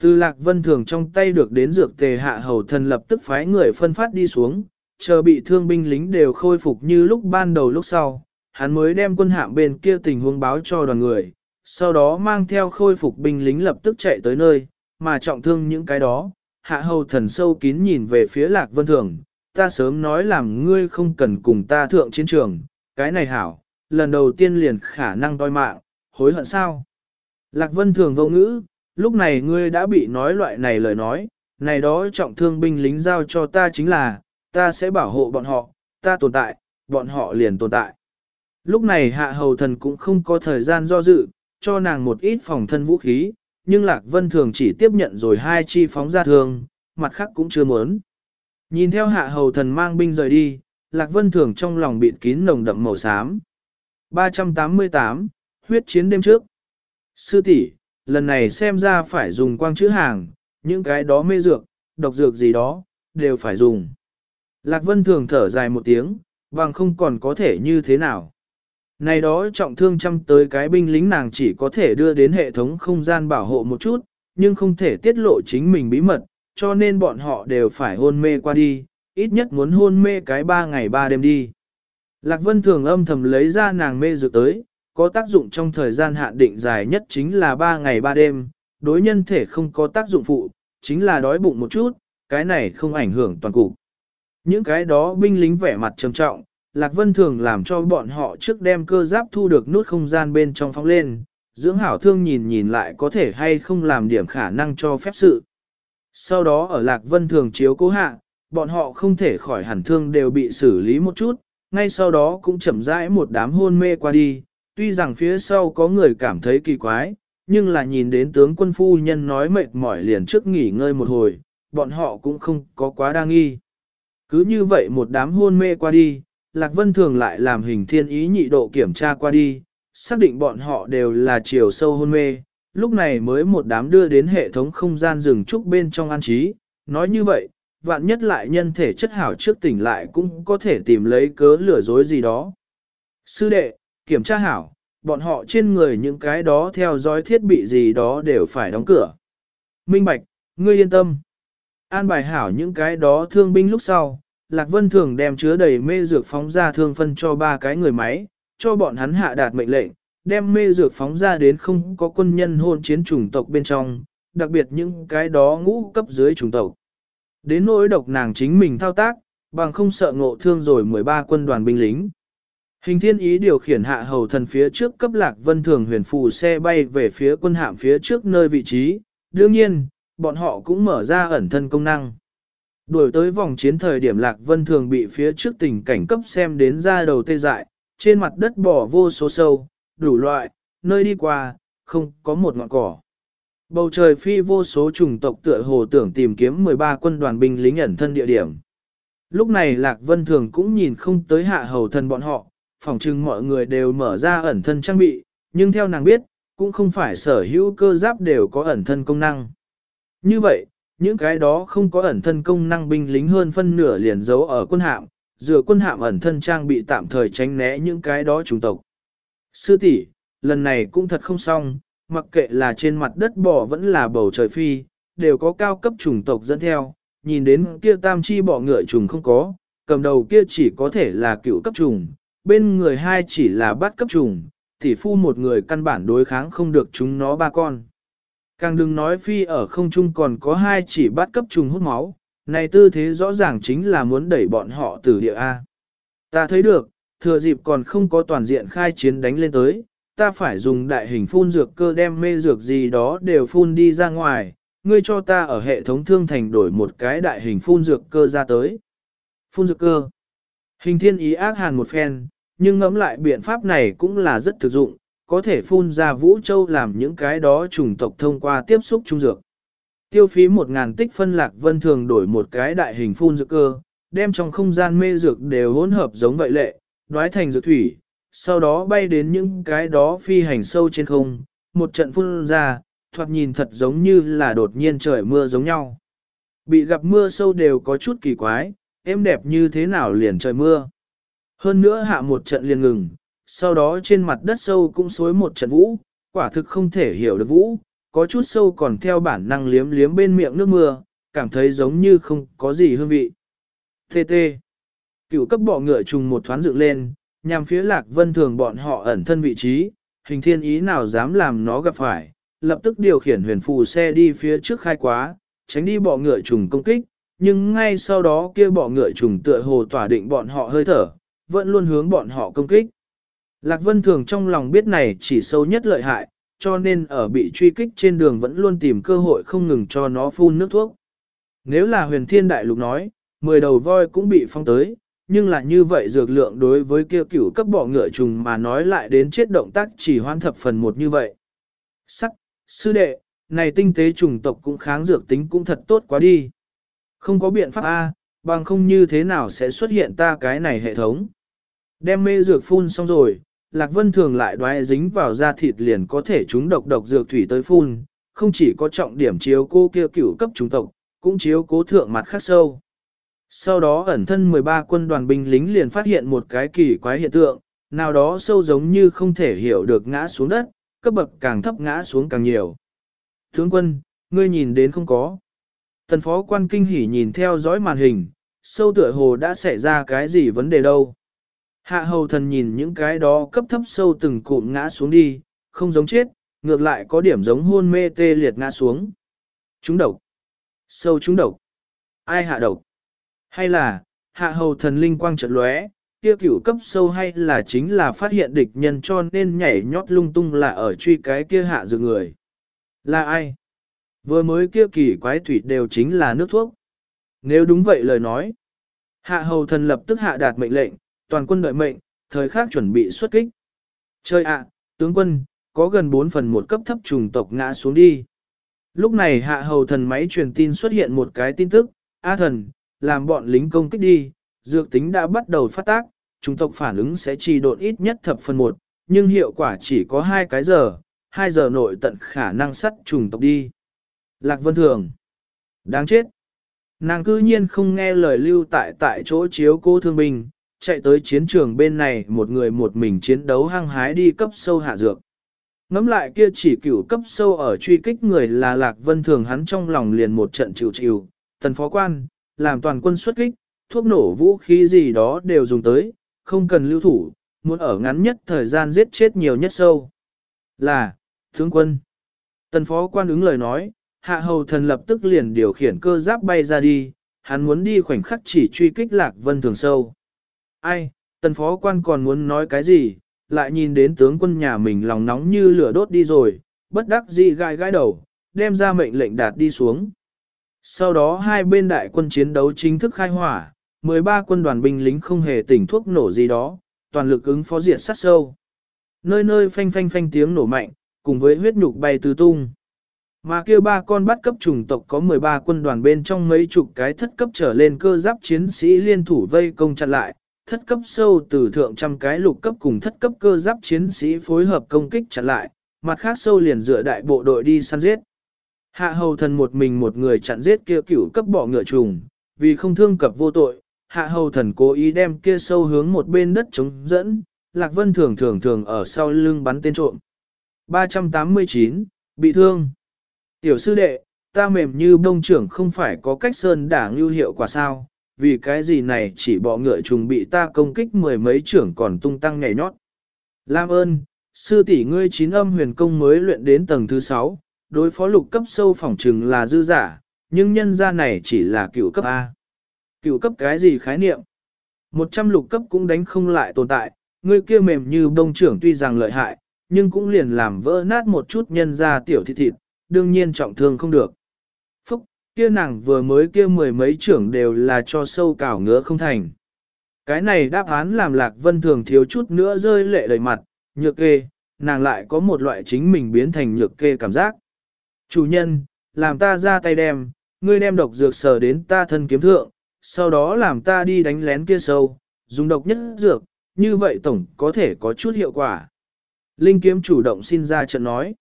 Speaker 1: Từ lạc vân thường trong tay được đến dược tề hạ hầu thần lập tức phái người phân phát đi xuống, chờ bị thương binh lính đều khôi phục như lúc ban đầu lúc sau, hắn mới đem quân hạm bên kia tình huống báo cho đoàn người, sau đó mang theo khôi phục binh lính lập tức chạy tới nơi, mà trọng thương những cái đó, hạ hầu thần sâu kín nhìn về phía lạc vân thường, ta sớm nói làm ngươi không cần cùng ta thượng chiến trường, cái này hảo, lần đầu tiên liền khả năng toi mạng, hối hận sao? Lạc Vân thường vô ngữ, lúc này ngươi đã bị nói loại này lời nói, này đó trọng thương binh lính giao cho ta chính là, ta sẽ bảo hộ bọn họ, ta tồn tại, bọn họ liền tồn tại. Lúc này hạ hầu thần cũng không có thời gian do dự, cho nàng một ít phòng thân vũ khí, nhưng Lạc Vân Thường chỉ tiếp nhận rồi hai chi phóng ra thương, mặt khác cũng chưa muốn. Nhìn theo hạ hầu thần mang binh rời đi, Lạc Vân Thường trong lòng bịt kín nồng đậm màu xám. 388, huyết chiến đêm trước. Sư tỷ, lần này xem ra phải dùng quang chữ hàng, những cái đó mê dược, độc dược gì đó, đều phải dùng. Lạc Vân Thường thở dài một tiếng, vàng không còn có thể như thế nào. Này đó trọng thương chăm tới cái binh lính nàng chỉ có thể đưa đến hệ thống không gian bảo hộ một chút, nhưng không thể tiết lộ chính mình bí mật, cho nên bọn họ đều phải hôn mê qua đi, ít nhất muốn hôn mê cái ba ngày ba đêm đi. Lạc Vân thường âm thầm lấy ra nàng mê dược tới, có tác dụng trong thời gian hạn định dài nhất chính là ba ngày ba đêm, đối nhân thể không có tác dụng phụ, chính là đói bụng một chút, cái này không ảnh hưởng toàn cục. Những cái đó binh lính vẻ mặt trầm trọng, Lạc Vân thường làm cho bọn họ trước đem cơ giáp thu được nút không gian bên trong phóng lên, dưỡng hảo thương nhìn nhìn lại có thể hay không làm điểm khả năng cho phép sự. Sau đó ở Lạc Vân thường chiếu cố hạ, bọn họ không thể khỏi hẳn thương đều bị xử lý một chút, ngay sau đó cũng chậm rãi một đám hôn mê qua đi, tuy rằng phía sau có người cảm thấy kỳ quái, nhưng là nhìn đến tướng quân phu nhân nói mệt mỏi liền trước nghỉ ngơi một hồi, bọn họ cũng không có quá đa nghi. Cứ như vậy một đám hôn mê qua đi, Lạc Vân Thường lại làm hình thiên ý nhị độ kiểm tra qua đi, xác định bọn họ đều là chiều sâu hôn mê, lúc này mới một đám đưa đến hệ thống không gian rừng trúc bên trong an trí. Nói như vậy, vạn nhất lại nhân thể chất hảo trước tỉnh lại cũng có thể tìm lấy cớ lừa dối gì đó. Sư đệ, kiểm tra hảo, bọn họ trên người những cái đó theo dõi thiết bị gì đó đều phải đóng cửa. Minh Bạch, ngươi yên tâm. An bài hảo những cái đó thương binh lúc sau, Lạc Vân Thường đem chứa đầy mê dược phóng ra thương phân cho ba cái người máy, cho bọn hắn hạ đạt mệnh lệnh, đem mê dược phóng ra đến không có quân nhân hôn chiến chủng tộc bên trong, đặc biệt những cái đó ngũ cấp dưới chủng tộc. Đến nỗi độc nàng chính mình thao tác, bằng không sợ ngộ thương rồi 13 quân đoàn binh lính. Hình thiên ý điều khiển hạ hầu thần phía trước cấp lạc vân thường huyền phù xe bay về phía quân hạm phía trước nơi vị trí, đương nhiên, bọn họ cũng mở ra ẩn thân công năng. Đuổi tới vòng chiến thời điểm lạc vân thường bị phía trước tình cảnh cấp xem đến ra đầu tê dại, trên mặt đất bỏ vô số sâu, đủ loại, nơi đi qua, không có một ngọn cỏ. Bầu trời phi vô số chủng tộc tựa hồ tưởng tìm kiếm 13 quân đoàn binh lính ẩn thân địa điểm. Lúc này Lạc Vân Thường cũng nhìn không tới hạ hầu thân bọn họ, phỏng chừng mọi người đều mở ra ẩn thân trang bị, nhưng theo nàng biết, cũng không phải sở hữu cơ giáp đều có ẩn thân công năng. Như vậy, những cái đó không có ẩn thân công năng binh lính hơn phân nửa liền giấu ở quân hạm, dựa quân hạm ẩn thân trang bị tạm thời tránh né những cái đó chủng tộc. Sư tỷ, lần này cũng thật không xong, mặc kệ là trên mặt đất bò vẫn là bầu trời phi, đều có cao cấp chủng tộc dẫn theo, nhìn đến kia tam chi bọ ngựa trùng không có, cầm đầu kia chỉ có thể là cựu cấp trùng, bên người hai chỉ là bắt cấp trùng, tỷ phu một người căn bản đối kháng không được chúng nó ba con. Càng đừng nói phi ở không trung còn có hai chỉ bắt cấp trùng hút máu, này tư thế rõ ràng chính là muốn đẩy bọn họ từ địa A. Ta thấy được, thừa dịp còn không có toàn diện khai chiến đánh lên tới, ta phải dùng đại hình phun dược cơ đem mê dược gì đó đều phun đi ra ngoài, ngươi cho ta ở hệ thống thương thành đổi một cái đại hình phun dược cơ ra tới. Phun dược cơ. Hình thiên ý ác hàn một phen, nhưng ngẫm lại biện pháp này cũng là rất thực dụng, có thể phun ra vũ châu làm những cái đó chủng tộc thông qua tiếp xúc trung dược. Tiêu phí một ngàn tích phân lạc vân thường đổi một cái đại hình phun dược cơ, đem trong không gian mê dược đều hỗn hợp giống vậy lệ, đoái thành dược thủy, sau đó bay đến những cái đó phi hành sâu trên không, một trận phun ra, thoạt nhìn thật giống như là đột nhiên trời mưa giống nhau. Bị gặp mưa sâu đều có chút kỳ quái, em đẹp như thế nào liền trời mưa. Hơn nữa hạ một trận liền ngừng, sau đó trên mặt đất sâu cũng xối một trận vũ, quả thực không thể hiểu được vũ, có chút sâu còn theo bản năng liếm liếm bên miệng nước mưa, cảm thấy giống như không có gì hương vị. Tê tê. Cựu cấp bọ ngựa trùng một thoáng dựng lên, nhằm phía lạc vân thường bọn họ ẩn thân vị trí, hình thiên ý nào dám làm nó gặp phải, lập tức điều khiển huyền phù xe đi phía trước khai quá, tránh đi bọ ngựa trùng công kích, nhưng ngay sau đó kia bọ ngựa trùng tựa hồ tỏa định bọn họ hơi thở, vẫn luôn hướng bọn họ công kích. Lạc Vân Thường trong lòng biết này chỉ sâu nhất lợi hại, cho nên ở bị truy kích trên đường vẫn luôn tìm cơ hội không ngừng cho nó phun nước thuốc. Nếu là huyền thiên đại lục nói, 10 đầu voi cũng bị phong tới, nhưng là như vậy dược lượng đối với kia cửu cấp bỏ ngựa trùng mà nói lại đến chết động tác chỉ hoan thập phần một như vậy. Sắc, sư đệ, này tinh tế trùng tộc cũng kháng dược tính cũng thật tốt quá đi. Không có biện pháp A, bằng không như thế nào sẽ xuất hiện ta cái này hệ thống. Đem mê dược phun xong rồi, Lạc Vân thường lại đoái dính vào da thịt liền có thể chúng độc độc dược thủy tới phun, không chỉ có trọng điểm chiếu cô kia cửu cấp trùng tộc, cũng chiếu cố thượng mặt khắc sâu. Sau đó ẩn thân 13 quân đoàn binh lính liền phát hiện một cái kỳ quái hiện tượng, nào đó sâu giống như không thể hiểu được ngã xuống đất, cấp bậc càng thấp ngã xuống càng nhiều. Tướng quân, ngươi nhìn đến không có. Tần phó quan kinh hỉ nhìn theo dõi màn hình, sâu tựa hồ đã xảy ra cái gì vấn đề đâu. Hạ hầu thần nhìn những cái đó cấp thấp sâu từng cụm ngã xuống đi, không giống chết, ngược lại có điểm giống hôn mê tê liệt ngã xuống. Trúng độc. Sâu trúng độc. Ai hạ độc? Hay là, hạ hầu thần linh quang trận lóe, kia cửu cấp sâu hay là chính là phát hiện địch nhân cho nên nhảy nhót lung tung là ở truy cái kia hạ dự người. Là ai? Vừa mới kia kỳ quái thủy đều chính là nước thuốc. Nếu đúng vậy lời nói, hạ hầu thần lập tức hạ đạt mệnh lệnh, toàn quân đợi mệnh, thời khắc chuẩn bị xuất kích. Chơi ạ, tướng quân, có gần 4 phần một cấp thấp trùng tộc ngã xuống đi. Lúc này hạ hầu thần máy truyền tin xuất hiện một cái tin tức, A thần, làm bọn lính công kích đi, dược tính đã bắt đầu phát tác, trùng tộc phản ứng sẽ trì độn ít nhất thập phần một, nhưng hiệu quả chỉ có hai cái giờ, 2 giờ nội tận khả năng sắt trùng tộc đi. Lạc Vân Thường. Đáng chết. Nàng cư nhiên không nghe lời lưu tại tại chỗ chiếu cô thương binh, chạy tới chiến trường bên này một người một mình chiến đấu hăng hái đi cấp sâu hạ dược. Ngắm lại kia chỉ cửu cấp sâu ở truy kích người là Lạc Vân Thường hắn trong lòng liền một trận chịu chịu, tần phó quan, làm toàn quân xuất kích, thuốc nổ vũ khí gì đó đều dùng tới, không cần lưu thủ, muốn ở ngắn nhất thời gian giết chết nhiều nhất sâu. Là, tướng quân. Tần phó quan ứng lời nói, hạ hầu thần lập tức liền điều khiển cơ giáp bay ra đi, hắn muốn đi khoảnh khắc chỉ truy kích lạc vân thường sâu. Ai, tần phó quan còn muốn nói cái gì, lại nhìn đến tướng quân nhà mình lòng nóng như lửa đốt đi rồi, bất đắc dĩ gai gai đầu, đem ra mệnh lệnh đạt đi xuống. Sau đó hai bên đại quân chiến đấu chính thức khai hỏa, 13 quân đoàn binh lính không hề tỉnh thuốc nổ gì đó, toàn lực ứng phó diệt sát sâu. Nơi nơi phanh phanh phanh tiếng nổ mạnh, cùng với huyết nhục bay tứ tung. Mà kia ba con bắt cấp trùng tộc có 13 quân đoàn bên trong mấy chục cái thất cấp trở lên cơ giáp chiến sĩ liên thủ vây công chặn lại, thất cấp sâu từ thượng trăm cái lục cấp cùng thất cấp cơ giáp chiến sĩ phối hợp công kích chặn lại, mặt khác sâu liền dựa đại bộ đội đi săn giết. Hạ hầu thần một mình một người chặn giết kia cửu cấp bỏ ngựa trùng, vì không thương cập vô tội, hạ hầu thần cố ý đem kia sâu hướng một bên đất chống dẫn, Lạc Vân thường thường thường ở sau lưng bắn tên trộm. 389, bị thương. Tiểu sư đệ, ta mềm như bông trưởng không phải có cách sơn đả lưu hiệu quả sao, vì cái gì này chỉ bỏ ngựa trùng bị ta công kích mười mấy trưởng còn tung tăng nhảy nhót. Lam ơn, sư tỷ ngươi chín âm huyền công mới luyện đến tầng thứ sáu, đối phó lục cấp sâu phỏng trừng là dư giả, nhưng nhân gia này chỉ là cựu cấp A. Cựu cấp cái gì khái niệm? Một trăm lục cấp cũng đánh không lại tồn tại, ngươi kia mềm như bông trưởng tuy rằng lợi hại, nhưng cũng liền làm vỡ nát một chút nhân gia tiểu thịt thịt, đương nhiên trọng thương không được. Phúc, kia nàng vừa mới kia mười mấy trưởng đều là cho sâu cảo ngứa không thành. Cái này đáp án làm lạc vân thường thiếu chút nữa rơi lệ đầy mặt, nhược kê, nàng lại có một loại chính mình biến thành nhược kê cảm giác. Chủ nhân, làm ta ra tay đem, ngươi đem độc dược sở đến ta thân kiếm thượng, sau đó làm ta đi đánh lén kia sâu, dùng độc nhất dược, như vậy tổng có thể có chút hiệu quả. Linh kiếm chủ động xin ra trận nói.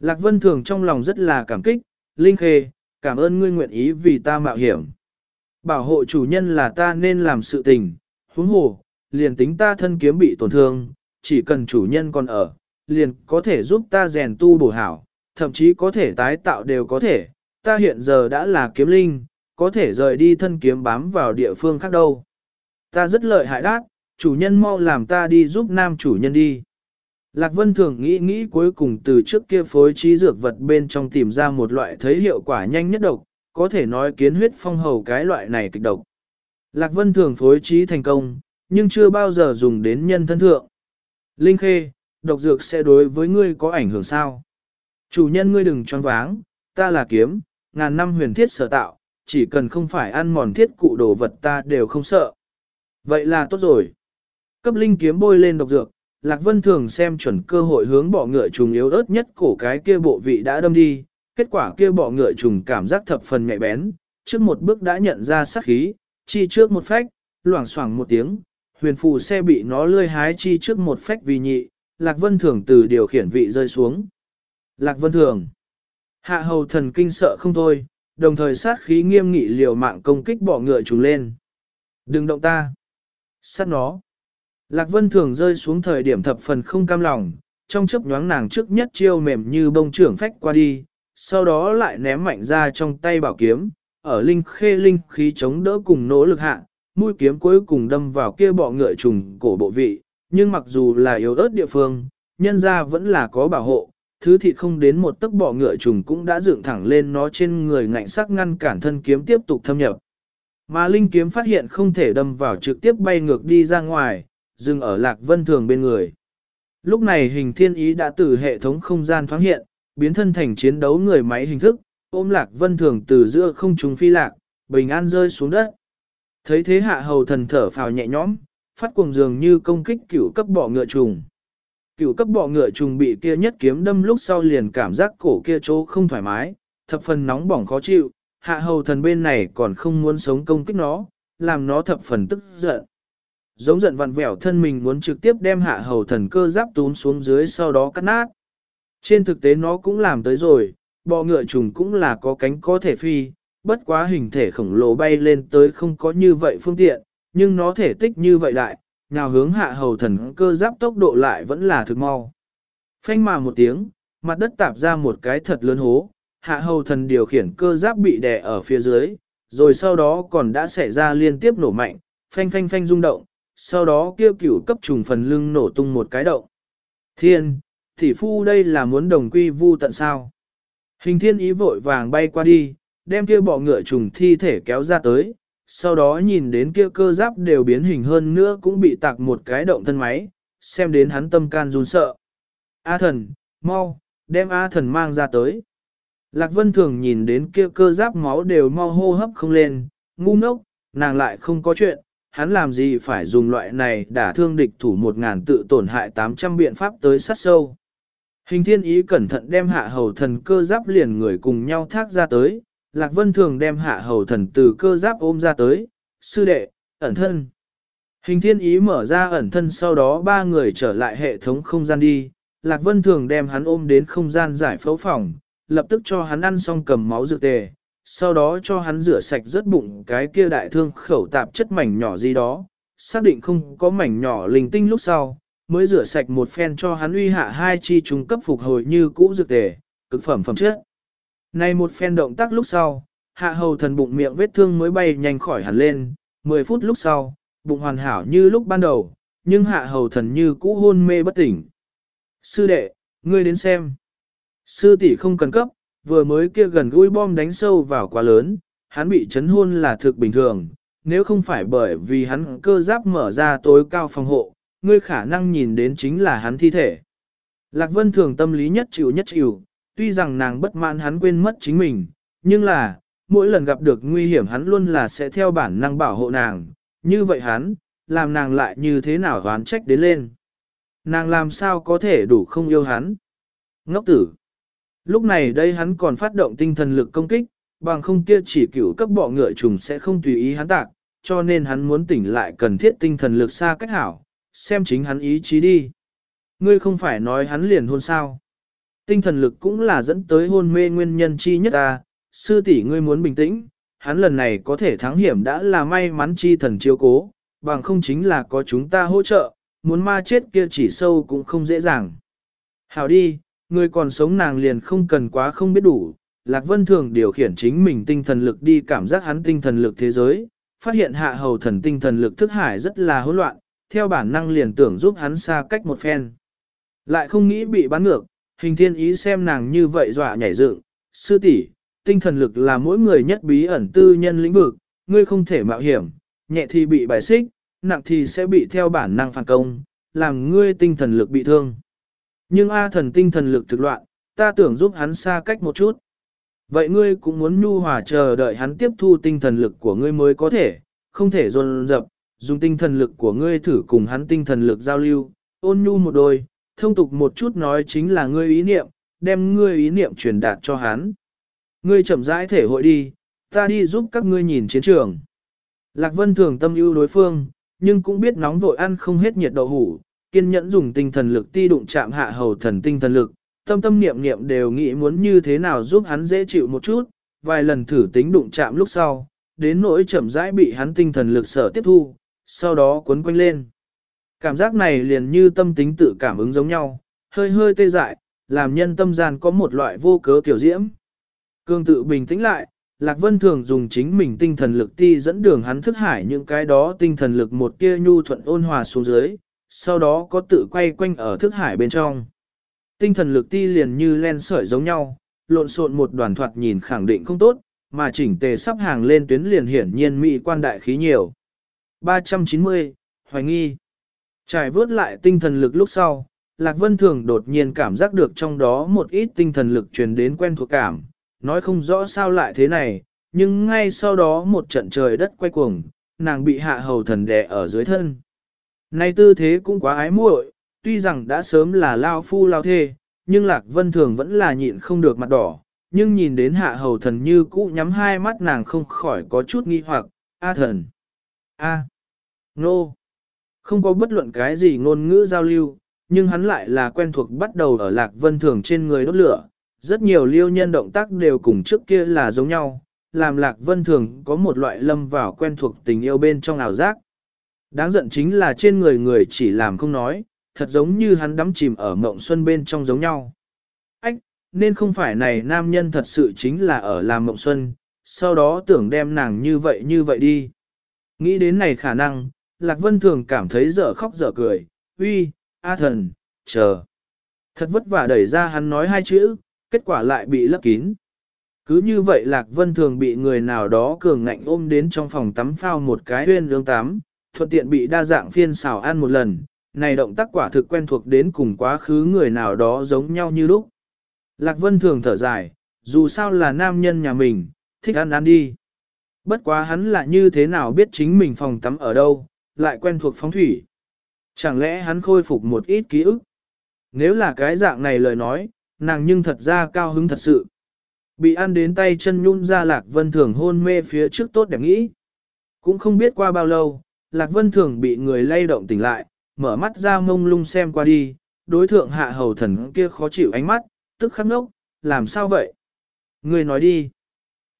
Speaker 1: Lạc Vân Thường trong lòng rất là cảm kích, Linh Khê, cảm ơn ngươi nguyện ý vì ta mạo hiểm. Bảo hộ chủ nhân là ta nên làm sự tình, huống hồ, liền tính ta thân kiếm bị tổn thương, chỉ cần chủ nhân còn ở, liền có thể giúp ta rèn tu bổ hảo, thậm chí có thể tái tạo đều có thể, ta hiện giờ đã là kiếm linh, có thể rời đi thân kiếm bám vào địa phương khác đâu. Ta rất lợi hại đát, chủ nhân mau làm ta đi giúp nam chủ nhân đi. Lạc Vân thường nghĩ nghĩ cuối cùng từ trước kia phối trí dược vật bên trong tìm ra một loại thấy hiệu quả nhanh nhất độc, có thể nói kiến huyết phong hầu cái loại này kịch độc. Lạc Vân thường phối trí thành công, nhưng chưa bao giờ dùng đến nhân thân thượng. Linh Khê, độc dược sẽ đối với ngươi có ảnh hưởng sao? Chủ nhân ngươi đừng choáng váng, ta là kiếm, ngàn năm huyền thiết sở tạo, chỉ cần không phải ăn mòn thiết cụ đồ vật ta đều không sợ. Vậy là tốt rồi. Cấp linh kiếm bôi lên độc dược, Lạc Vân thường xem chuẩn cơ hội hướng bỏ ngựa trùng yếu ớt nhất cổ cái kia bộ vị đã đâm đi, kết quả kia bỏ ngựa trùng cảm giác thập phần nhạy bén, trước một bước đã nhận ra sát khí, chi trước một phách, loảng xoảng một tiếng, huyền phù xe bị nó lươi hái chi trước một phách vì nhị, Lạc Vân thường từ điều khiển vị rơi xuống. Lạc Vân thường, hạ hầu thần kinh sợ không thôi, đồng thời sát khí nghiêm nghị liều mạng công kích bọ ngựa trùng lên. Đừng động ta. Sát nó. Lạc Vân thường rơi xuống thời điểm thập phần không cam lòng, trong chớp nhoáng nàng trước nhất chiêu mềm như bông trưởng phách qua đi, sau đó lại ném mạnh ra trong tay bảo kiếm, ở linh khê linh khí chống đỡ cùng nỗ lực hạ, mũi kiếm cuối cùng đâm vào kia bọ ngựa trùng cổ bộ vị, nhưng mặc dù là yếu ớt địa phương, nhân ra vẫn là có bảo hộ, thứ thịt không đến một tấc bọ ngựa trùng cũng đã dựng thẳng lên nó trên người ngạnh sắc ngăn cản thân kiếm tiếp tục thâm nhập. Mà linh kiếm phát hiện không thể đâm vào trực tiếp bay ngược đi ra ngoài, dừng ở lạc vân thường bên người. Lúc này hình thiên ý đã từ hệ thống không gian thoáng hiện, biến thân thành chiến đấu người máy hình thức, ôm lạc vân thường từ giữa không trung phi lạc, bình an rơi xuống đất. Thấy thế hạ hầu thần thở phào nhẹ nhõm, phát cuồng dường như công kích cửu cấp bỏ ngựa trùng. Cựu cấp bọ ngựa trùng bị kia nhất kiếm đâm lúc sau liền cảm giác cổ kia chỗ không thoải mái, thập phần nóng bỏng khó chịu, hạ hầu thần bên này còn không muốn sống công kích nó, làm nó thập phần tức giận. Giống giận vặn vẹo thân mình muốn trực tiếp đem hạ hầu thần cơ giáp tún xuống dưới sau đó cắt nát. Trên thực tế nó cũng làm tới rồi, bọ ngựa trùng cũng là có cánh có thể phi, bất quá hình thể khổng lồ bay lên tới không có như vậy phương tiện, nhưng nó thể tích như vậy đại, nào hướng hạ hầu thần cơ giáp tốc độ lại vẫn là thực mau. Phanh mà một tiếng, mặt đất tạp ra một cái thật lớn hố, hạ hầu thần điều khiển cơ giáp bị đè ở phía dưới, rồi sau đó còn đã xảy ra liên tiếp nổ mạnh, phanh phanh phanh rung động, sau đó kêu cửu cấp trùng phần lưng nổ tung một cái động. Thiên, thị phu đây là muốn đồng quy vu tận sao. Hình thiên ý vội vàng bay qua đi, đem kia bọ ngựa trùng thi thể kéo ra tới, sau đó nhìn đến kia cơ giáp đều biến hình hơn nữa cũng bị tạc một cái động thân máy, xem đến hắn tâm can run sợ. A thần, mau, đem A thần mang ra tới. Lạc Vân Thường nhìn đến kia cơ giáp máu đều mau hô hấp không lên, ngu ngốc, nàng lại không có chuyện, hắn làm gì phải dùng loại này đả thương địch thủ một ngàn tự tổn hại 800 biện pháp tới sát sâu. Hình thiên ý cẩn thận đem hạ hầu thần cơ giáp liền người cùng nhau thác ra tới, Lạc Vân Thường đem hạ hầu thần từ cơ giáp ôm ra tới, sư đệ, ẩn thân. Hình thiên ý mở ra ẩn thân sau đó ba người trở lại hệ thống không gian đi, Lạc Vân Thường đem hắn ôm đến không gian giải phẫu phòng, lập tức cho hắn ăn xong cầm máu dược tề, sau đó cho hắn rửa sạch rớt bụng cái kia đại thương khẩu tạp chất mảnh nhỏ gì đó, xác định không có mảnh nhỏ linh tinh lúc sau, mới rửa sạch một phen cho hắn uy hạ hai chi trung cấp phục hồi như cũ dược tề, cực phẩm phẩm chất. Này một phen động tác lúc sau, hạ hầu thần bụng miệng vết thương mới bay nhanh khỏi hẳn lên, 10 phút lúc sau, bụng hoàn hảo như lúc ban đầu, nhưng hạ hầu thần như cũ hôn mê bất tỉnh. Sư đệ, ngươi đến xem. Sư tỷ không cần cấp, vừa mới kia gần gũi bom đánh sâu vào quá lớn, hắn bị chấn hôn là thực bình thường, nếu không phải bởi vì hắn cơ giáp mở ra tối cao phòng hộ, ngươi khả năng nhìn đến chính là hắn thi thể. Lạc Vân thường tâm lý nhất chịu nhất chịu, tuy rằng nàng bất mãn hắn quên mất chính mình, nhưng là, mỗi lần gặp được nguy hiểm hắn luôn là sẽ theo bản năng bảo hộ nàng, như vậy hắn, làm nàng lại như thế nào đoán trách đến lên. Nàng làm sao có thể đủ không yêu hắn. Ngốc tử. Lúc này đây hắn còn phát động tinh thần lực công kích, bằng không kia chỉ cửu cấp bọ ngựa trùng sẽ không tùy ý hắn tạc, cho nên hắn muốn tỉnh lại cần thiết tinh thần lực xa cách hảo, xem chính hắn ý chí đi. Ngươi không phải nói hắn liền hôn sao. Tinh thần lực cũng là dẫn tới hôn mê nguyên nhân chi nhất ta, sư tỷ ngươi muốn bình tĩnh, hắn lần này có thể thắng hiểm đã là may mắn chi thần chiếu cố, bằng không chính là có chúng ta hỗ trợ, muốn ma chết kia chỉ sâu cũng không dễ dàng. Hảo đi, người còn sống nàng liền không cần quá không biết đủ, Lạc Vân thường điều khiển chính mình tinh thần lực đi cảm giác hắn tinh thần lực thế giới, phát hiện hạ hầu thần tinh thần lực thức hải rất là hỗn loạn, theo bản năng liền tưởng giúp hắn xa cách một phen. Lại không nghĩ bị bán ngược, hình thiên ý xem nàng như vậy dọa nhảy dựng, sư tỷ, tinh thần lực là mỗi người nhất bí ẩn tư nhân lĩnh vực, ngươi không thể mạo hiểm, nhẹ thì bị bài xích, nặng thì sẽ bị theo bản năng phản công, làm ngươi tinh thần lực bị thương. Nhưng A thần tinh thần lực thực loạn, ta tưởng giúp hắn xa cách một chút. Vậy ngươi cũng muốn nhu hòa chờ đợi hắn tiếp thu tinh thần lực của ngươi mới có thể, không thể dồn dập, dùng tinh thần lực của ngươi thử cùng hắn tinh thần lực giao lưu, ôn nhu một đôi, thông tục một chút nói chính là ngươi ý niệm, đem ngươi ý niệm truyền đạt cho hắn. Ngươi chậm rãi thể hội đi, ta đi giúp các ngươi nhìn chiến trường. Lạc Vân thường tâm ưu đối phương, nhưng cũng biết nóng vội ăn không hết nhiệt đậu hủ, kiên nhẫn dùng tinh thần lực ti đụng chạm hạ hầu thần tinh thần lực, tâm tâm niệm niệm đều nghĩ muốn như thế nào giúp hắn dễ chịu một chút, vài lần thử tính đụng chạm lúc sau, đến nỗi chậm rãi bị hắn tinh thần lực sở tiếp thu, sau đó cuốn quanh lên. Cảm giác này liền như tâm tính tự cảm ứng giống nhau, hơi hơi tê dại, làm nhân tâm gian có một loại vô cớ kiểu diễm. Cương tự bình tĩnh lại, Lạc Vân thường dùng chính mình tinh thần lực ti dẫn đường hắn thức hải những cái đó tinh thần lực một tia nhu thuận ôn hòa xuống dưới, sau đó có tự quay quanh ở thức hải bên trong. Tinh thần lực ti liền như len sợi giống nhau, lộn xộn một đoàn thoạt nhìn khẳng định không tốt, mà chỉnh tề sắp hàng lên tuyến liền hiển nhiên mỹ quan đại khí nhiều. 390, Hoài nghi Trải vớt lại tinh thần lực lúc sau, Lạc Vân Thường đột nhiên cảm giác được trong đó một ít tinh thần lực truyền đến quen thuộc cảm, nói không rõ sao lại thế này, nhưng ngay sau đó một trận trời đất quay cuồng, nàng bị hạ hầu thần đè ở dưới thân. Nay tư thế cũng quá ái muội, tuy rằng đã sớm là lao phu lao thê, nhưng Lạc Vân Thường vẫn là nhịn không được mặt đỏ, nhưng nhìn đến hạ hầu thần như cũ nhắm hai mắt nàng không khỏi có chút nghi hoặc, A thần, A, nô, không có bất luận cái gì ngôn ngữ giao lưu, nhưng hắn lại là quen thuộc bắt đầu ở Lạc Vân Thường trên người đốt lửa, rất nhiều liêu nhân động tác đều cùng trước kia là giống nhau, làm Lạc Vân Thường có một loại lâm vào quen thuộc tình yêu bên trong ảo giác. Đáng giận chính là trên người người chỉ làm không nói, thật giống như hắn đắm chìm ở mộng xuân bên trong giống nhau. Ách, nên không phải này nam nhân thật sự chính là ở làm mộng xuân, sau đó tưởng đem nàng như vậy như vậy đi. Nghĩ đến này khả năng, Lạc Vân thường cảm thấy dở khóc dở cười, uy, A thần, chờ. Thật vất vả đẩy ra hắn nói hai chữ, kết quả lại bị lấp kín. Cứ như vậy Lạc Vân thường bị người nào đó cường ngạnh ôm đến trong phòng tắm phao một cái huyên lương tắm, thuận tiện bị đa dạng phiên xào ăn một lần, này động tác quả thực quen thuộc đến cùng quá khứ người nào đó giống nhau như lúc. Lạc Vân thường thở dài, dù sao là nam nhân nhà mình, thích ăn ăn đi. Bất quá hắn là như thế nào biết chính mình phòng tắm ở đâu, lại quen thuộc phóng thủy. Chẳng lẽ hắn khôi phục một ít ký ức? Nếu là cái dạng này lời nói, nàng nhưng thật ra cao hứng thật sự. Bị ăn đến tay chân nhun ra Lạc Vân Thường hôn mê phía trước tốt đẹp nghĩ. Cũng không biết qua bao lâu, Lạc Vân Thường bị người lay động tỉnh lại, mở mắt ra mông lung xem qua đi, đối thượng hạ hầu thần kia khó chịu ánh mắt, tức khắc nốc, làm sao vậy? Người nói đi.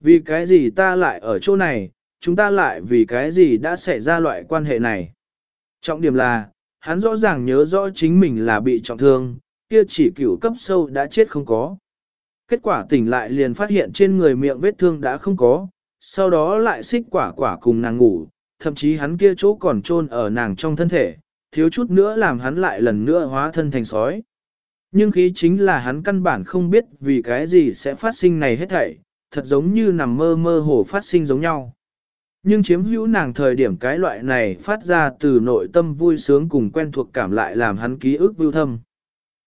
Speaker 1: Vì cái gì ta lại ở chỗ này, chúng ta lại vì cái gì đã xảy ra loại quan hệ này? Trọng điểm là, hắn rõ ràng nhớ rõ chính mình là bị trọng thương, kia chỉ cửu cấp sâu đã chết không có. Kết quả tỉnh lại liền phát hiện trên người miệng vết thương đã không có, sau đó lại xích quả quả cùng nàng ngủ, thậm chí hắn kia chỗ còn trôn ở nàng trong thân thể, thiếu chút nữa làm hắn lại lần nữa hóa thân thành sói. Nhưng khí chính là hắn căn bản không biết vì cái gì sẽ phát sinh này hết thảy, thật giống như nằm mơ mơ hồ phát sinh giống nhau. Nhưng chiếm hữu nàng thời điểm cái loại này phát ra từ nội tâm vui sướng cùng quen thuộc cảm lại làm hắn ký ức vưu thâm.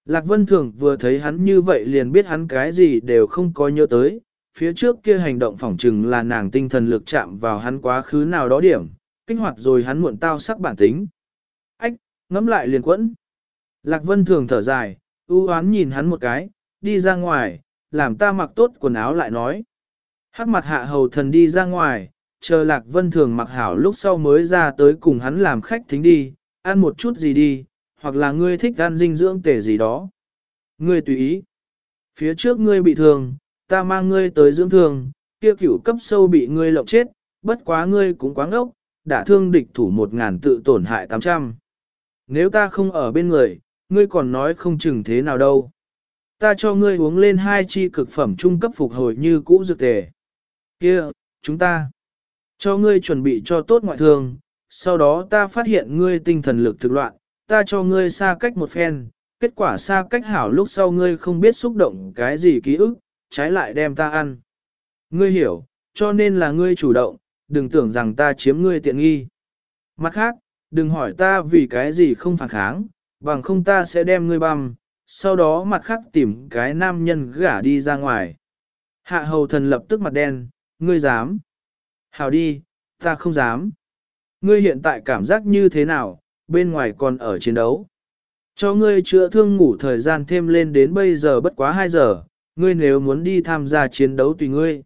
Speaker 1: Lạc Vân Thường vừa thấy hắn như vậy liền biết hắn cái gì đều không có nhớ tới, phía trước kia hành động phỏng chừng là nàng tinh thần lực chạm vào hắn quá khứ nào đó điểm, kích hoạt rồi hắn muộn tao sắc bản tính. Ách, ngắm lại liền quẫn. Lạc Vân Thường thở dài, ưu oán nhìn hắn một cái, đi ra ngoài, làm ta mặc tốt quần áo lại nói. Hắc mặt hạ hầu thần đi ra ngoài, chờ Lạc Vân Thường mặc hảo lúc sau mới ra tới cùng hắn làm khách thính đi, ăn một chút gì đi, hoặc là ngươi thích ăn dinh dưỡng tể gì đó. Ngươi tùy ý. Phía trước ngươi bị thương, ta mang ngươi tới dưỡng thương, kia cửu cấp sâu bị ngươi lộng chết, bất quá ngươi cũng quá ngốc, đã thương địch thủ một ngàn tự tổn hại tám trăm. Nếu ta không ở bên người, ngươi còn nói không chừng thế nào đâu. Ta cho ngươi uống lên hai chi cực phẩm trung cấp phục hồi như cũ dược tề. Kia, chúng ta cho ngươi chuẩn bị cho tốt ngoại thương, sau đó ta phát hiện ngươi tinh thần lực thực loạn, ta cho ngươi xa cách một phen, kết quả xa cách hảo lúc sau ngươi không biết xúc động cái gì ký ức, trái lại đem ta ăn. Ngươi hiểu, cho nên là ngươi chủ động, đừng tưởng rằng ta chiếm ngươi tiện nghi. Mặt khác, đừng hỏi ta vì cái gì không phản kháng, bằng không ta sẽ đem ngươi băm, sau đó mặt khác tìm cái nam nhân gả đi ra ngoài. Hạ hầu thần lập tức mặt đen, ngươi dám. Hảo đi, ta không dám. Ngươi hiện tại cảm giác như thế nào, bên ngoài còn ở chiến đấu. Cho ngươi chữa thương ngủ thời gian thêm lên đến bây giờ bất quá 2 giờ, ngươi nếu muốn đi tham gia chiến đấu tùy ngươi.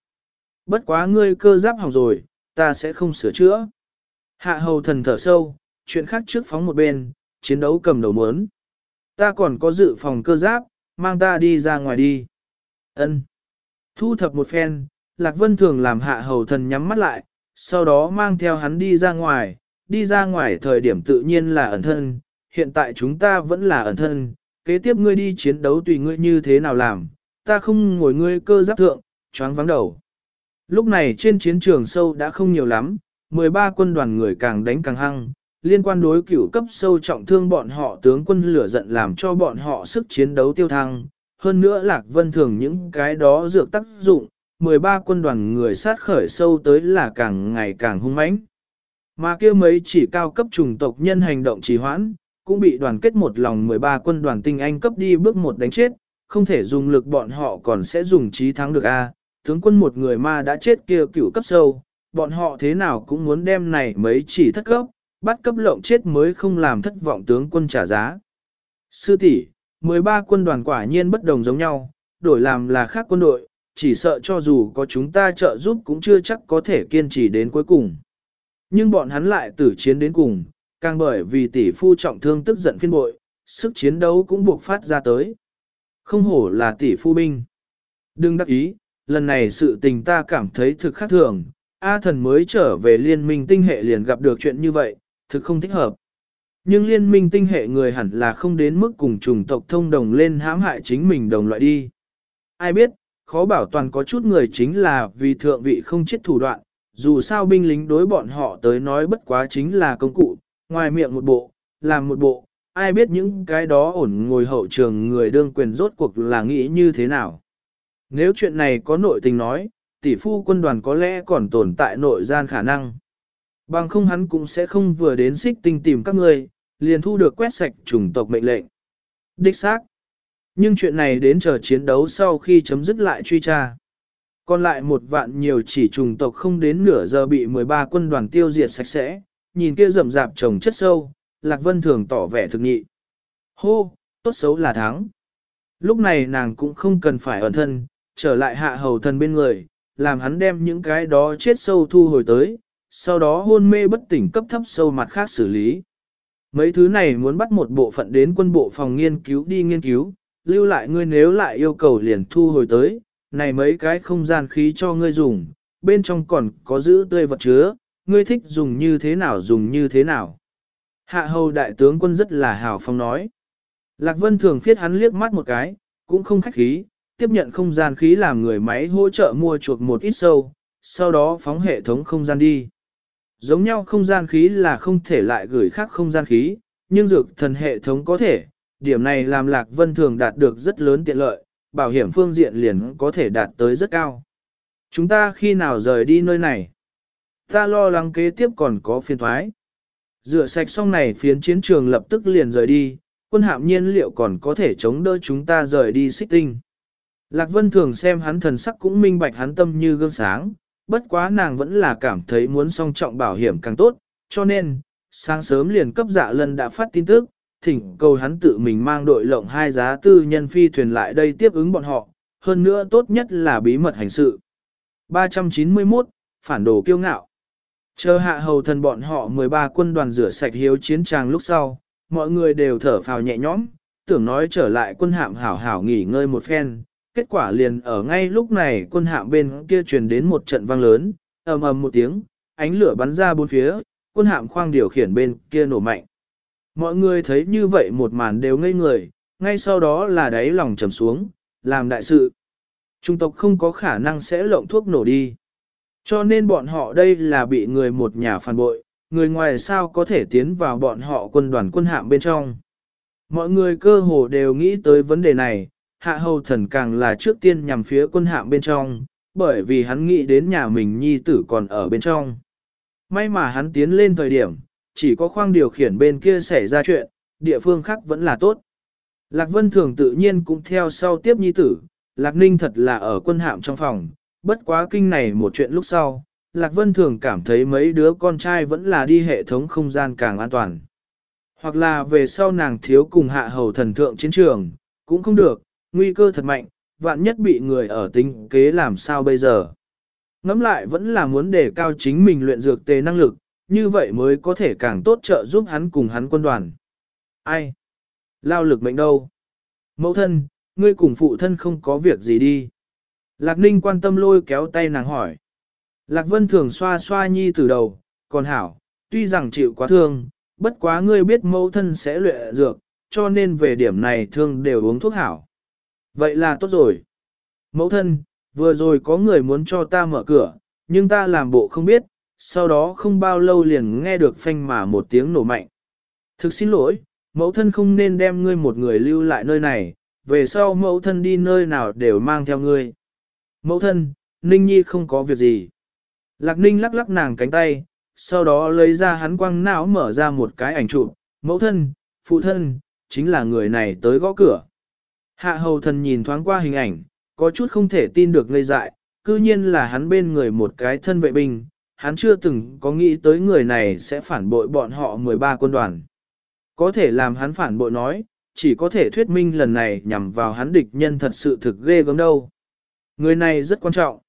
Speaker 1: Bất quá ngươi cơ giáp hỏng rồi, ta sẽ không sửa chữa. Hạ hầu thần thở sâu, chuyện khác trước phóng một bên, chiến đấu cầm đầu muốn. Ta còn có dự phòng cơ giáp, mang ta đi ra ngoài đi. Ân. Thu thập một phen, Lạc Vân thường làm hạ hầu thần nhắm mắt lại, sau đó mang theo hắn đi ra ngoài, đi ra ngoài thời điểm tự nhiên là ẩn thân, hiện tại chúng ta vẫn là ẩn thân, kế tiếp ngươi đi chiến đấu tùy ngươi như thế nào làm, ta không ngồi ngươi cơ giáp thượng, choáng vắng đầu. Lúc này trên chiến trường sâu đã không nhiều lắm, 13 quân đoàn người càng đánh càng hăng, liên quan đối cửu cấp sâu trọng thương bọn họ tướng quân lửa giận làm cho bọn họ sức chiến đấu tiêu thăng. Hơn nữa Lạc Vân thường những cái đó dược tác dụng, 13 quân đoàn người sát khởi sâu tới là càng ngày càng hung mãnh. Mà kia mấy chỉ cao cấp trùng tộc nhân hành động trì hoãn, cũng bị đoàn kết một lòng 13 quân đoàn tinh anh cấp đi bước một đánh chết, không thể dùng lực bọn họ còn sẽ dùng trí thắng được a. Tướng quân một người ma đã chết kia cửu cấp sâu, bọn họ thế nào cũng muốn đem này mấy chỉ thất cấp, bắt cấp lộng chết mới không làm thất vọng tướng quân trả giá. Sư tỷ, 13 quân đoàn quả nhiên bất đồng giống nhau, đổi làm là khác quân đội, chỉ sợ cho dù có chúng ta trợ giúp cũng chưa chắc có thể kiên trì đến cuối cùng. Nhưng bọn hắn lại tử chiến đến cùng, càng bởi vì tỷ phu trọng thương tức giận phiên bội, sức chiến đấu cũng buộc phát ra tới. Không hổ là tỷ phu binh. Đừng đắc ý, lần này sự tình ta cảm thấy thực khác thường, A thần mới trở về liên minh tinh hệ liền gặp được chuyện như vậy, thực không thích hợp. Nhưng liên minh tinh hệ người hẳn là không đến mức cùng chủng tộc thông đồng lên hãm hại chính mình đồng loại đi. Ai biết, khó bảo toàn có chút người chính là vì thượng vị không chết thủ đoạn, dù sao binh lính đối bọn họ tới nói bất quá chính là công cụ, ngoài miệng một bộ, làm một bộ, ai biết những cái đó ổn ngồi hậu trường người đương quyền rốt cuộc là nghĩ như thế nào. Nếu chuyện này có nội tình nói, tỷ phu quân đoàn có lẽ còn tồn tại nội gian khả năng. Bằng không hắn cũng sẽ không vừa đến xích tinh tìm các ngươi, liền thu được quét sạch chủng tộc mệnh lệnh. Đích xác. Nhưng chuyện này đến chờ chiến đấu sau khi chấm dứt lại truy tra. Còn lại một vạn nhiều chỉ trùng tộc không đến nửa giờ bị 13 quân đoàn tiêu diệt sạch sẽ, nhìn kia rậm rạp trồng chất sâu, Lạc Vân thường tỏ vẻ thực nghị. Hô, tốt xấu là thắng. Lúc này nàng cũng không cần phải ẩn thân, trở lại hạ hầu thần bên người, làm hắn đem những cái đó chết sâu thu hồi tới, sau đó hôn mê bất tỉnh cấp thấp sâu mặt khác xử lý. Mấy thứ này muốn bắt một bộ phận đến quân bộ phòng nghiên cứu đi nghiên cứu, lưu lại ngươi nếu lại yêu cầu liền thu hồi tới, này mấy cái không gian khí cho ngươi dùng, bên trong còn có giữ tươi vật chứa, ngươi thích dùng như thế nào dùng như thế nào. Hạ hầu đại tướng quân rất là hào phong nói. Lạc Vân thường phiết hắn liếc mắt một cái, cũng không khách khí, tiếp nhận không gian khí làm người máy hỗ trợ mua chuộc một ít sâu, sau đó phóng hệ thống không gian đi. Giống nhau không gian khí là không thể lại gửi khác không gian khí, nhưng dược thần hệ thống có thể, điểm này làm Lạc Vân thường đạt được rất lớn tiện lợi, bảo hiểm phương diện liền có thể đạt tới rất cao. Chúng ta khi nào rời đi nơi này? Ta lo lắng kế tiếp còn có phiên thoái. Rửa sạch xong này phiến chiến trường lập tức liền rời đi, quân hạm nhiên liệu còn có thể chống đỡ chúng ta rời đi xích tinh. Lạc Vân thường xem hắn thần sắc cũng minh bạch hắn tâm như gương sáng, bất quá nàng vẫn là cảm thấy muốn song trọng bảo hiểm càng tốt, cho nên, sáng sớm liền cấp dạ lần đã phát tin tức, thỉnh cầu hắn tự mình mang đội lộng hai giá tư nhân phi thuyền lại đây tiếp ứng bọn họ, hơn nữa tốt nhất là bí mật hành sự. 391, Phản đồ kiêu ngạo Chờ hạ hầu thần bọn họ 13 quân đoàn rửa sạch hiếu chiến tràng lúc sau, mọi người đều thở phào nhẹ nhõm, tưởng nói trở lại quân hạm hảo hảo nghỉ ngơi một phen. Kết quả liền ở ngay lúc này quân hạm bên kia truyền đến một trận vang lớn, ầm ầm một tiếng, ánh lửa bắn ra bốn phía, quân hạm khoang điều khiển bên kia nổ mạnh. Mọi người thấy như vậy một màn đều ngây người, ngay sau đó là đáy lòng trầm xuống, làm đại sự. Trung tộc không có khả năng sẽ lộng thuốc nổ đi. Cho nên bọn họ đây là bị người một nhà phản bội, người ngoài sao có thể tiến vào bọn họ quân đoàn quân hạm bên trong. Mọi người cơ hồ đều nghĩ tới vấn đề này, hạ hầu thần càng là trước tiên nhằm phía quân hạm bên trong, bởi vì hắn nghĩ đến nhà mình nhi tử còn ở bên trong. May mà hắn tiến lên thời điểm, chỉ có khoang điều khiển bên kia xảy ra chuyện, địa phương khác vẫn là tốt. Lạc Vân Thường tự nhiên cũng theo sau tiếp nhi tử, Lạc Ninh thật là ở quân hạm trong phòng, bất quá kinh này một chuyện lúc sau, Lạc Vân thường cảm thấy mấy đứa con trai vẫn là đi hệ thống không gian càng an toàn. Hoặc là về sau nàng thiếu cùng hạ hầu thần thượng chiến trường, cũng không được, nguy cơ thật mạnh, vạn nhất bị người ở tính kế làm sao bây giờ. Ngắm lại vẫn là muốn đề cao chính mình luyện dược tề năng lực, như vậy mới có thể càng tốt trợ giúp hắn cùng hắn quân đoàn. Ai? Lao lực mệnh đâu? Mẫu thân, ngươi cùng phụ thân không có việc gì đi. Lạc Ninh quan tâm lôi kéo tay nàng hỏi. Lạc Vân thường xoa xoa nhi từ đầu, còn hảo, tuy rằng chịu quá thương, bất quá ngươi biết mẫu thân sẽ luyện dược, cho nên về điểm này thương đều uống thuốc hảo. Vậy là tốt rồi. Mẫu thân, vừa rồi có người muốn cho ta mở cửa, nhưng ta làm bộ không biết, sau đó không bao lâu liền nghe được phanh mà một tiếng nổ mạnh. Thực xin lỗi, mẫu thân không nên đem ngươi một người lưu lại nơi này, về sau mẫu thân đi nơi nào đều mang theo ngươi. Mẫu thân, Ninh Nhi không có việc gì. Lạc Ninh lắc lắc nàng cánh tay, sau đó lấy ra hắn quăng não mở ra một cái ảnh chụp. Mẫu thân, phụ thân, chính là người này tới gõ cửa. Hạ hầu thần nhìn thoáng qua hình ảnh, có chút không thể tin được ngây dại, cư nhiên là hắn bên người một cái thân vệ binh, hắn chưa từng có nghĩ tới người này sẽ phản bội bọn họ 13 quân đoàn. Có thể làm hắn phản bội nói, chỉ có thể thuyết minh lần này nhằm vào hắn địch nhân thật sự thực ghê gớm đâu. Người này rất quan trọng.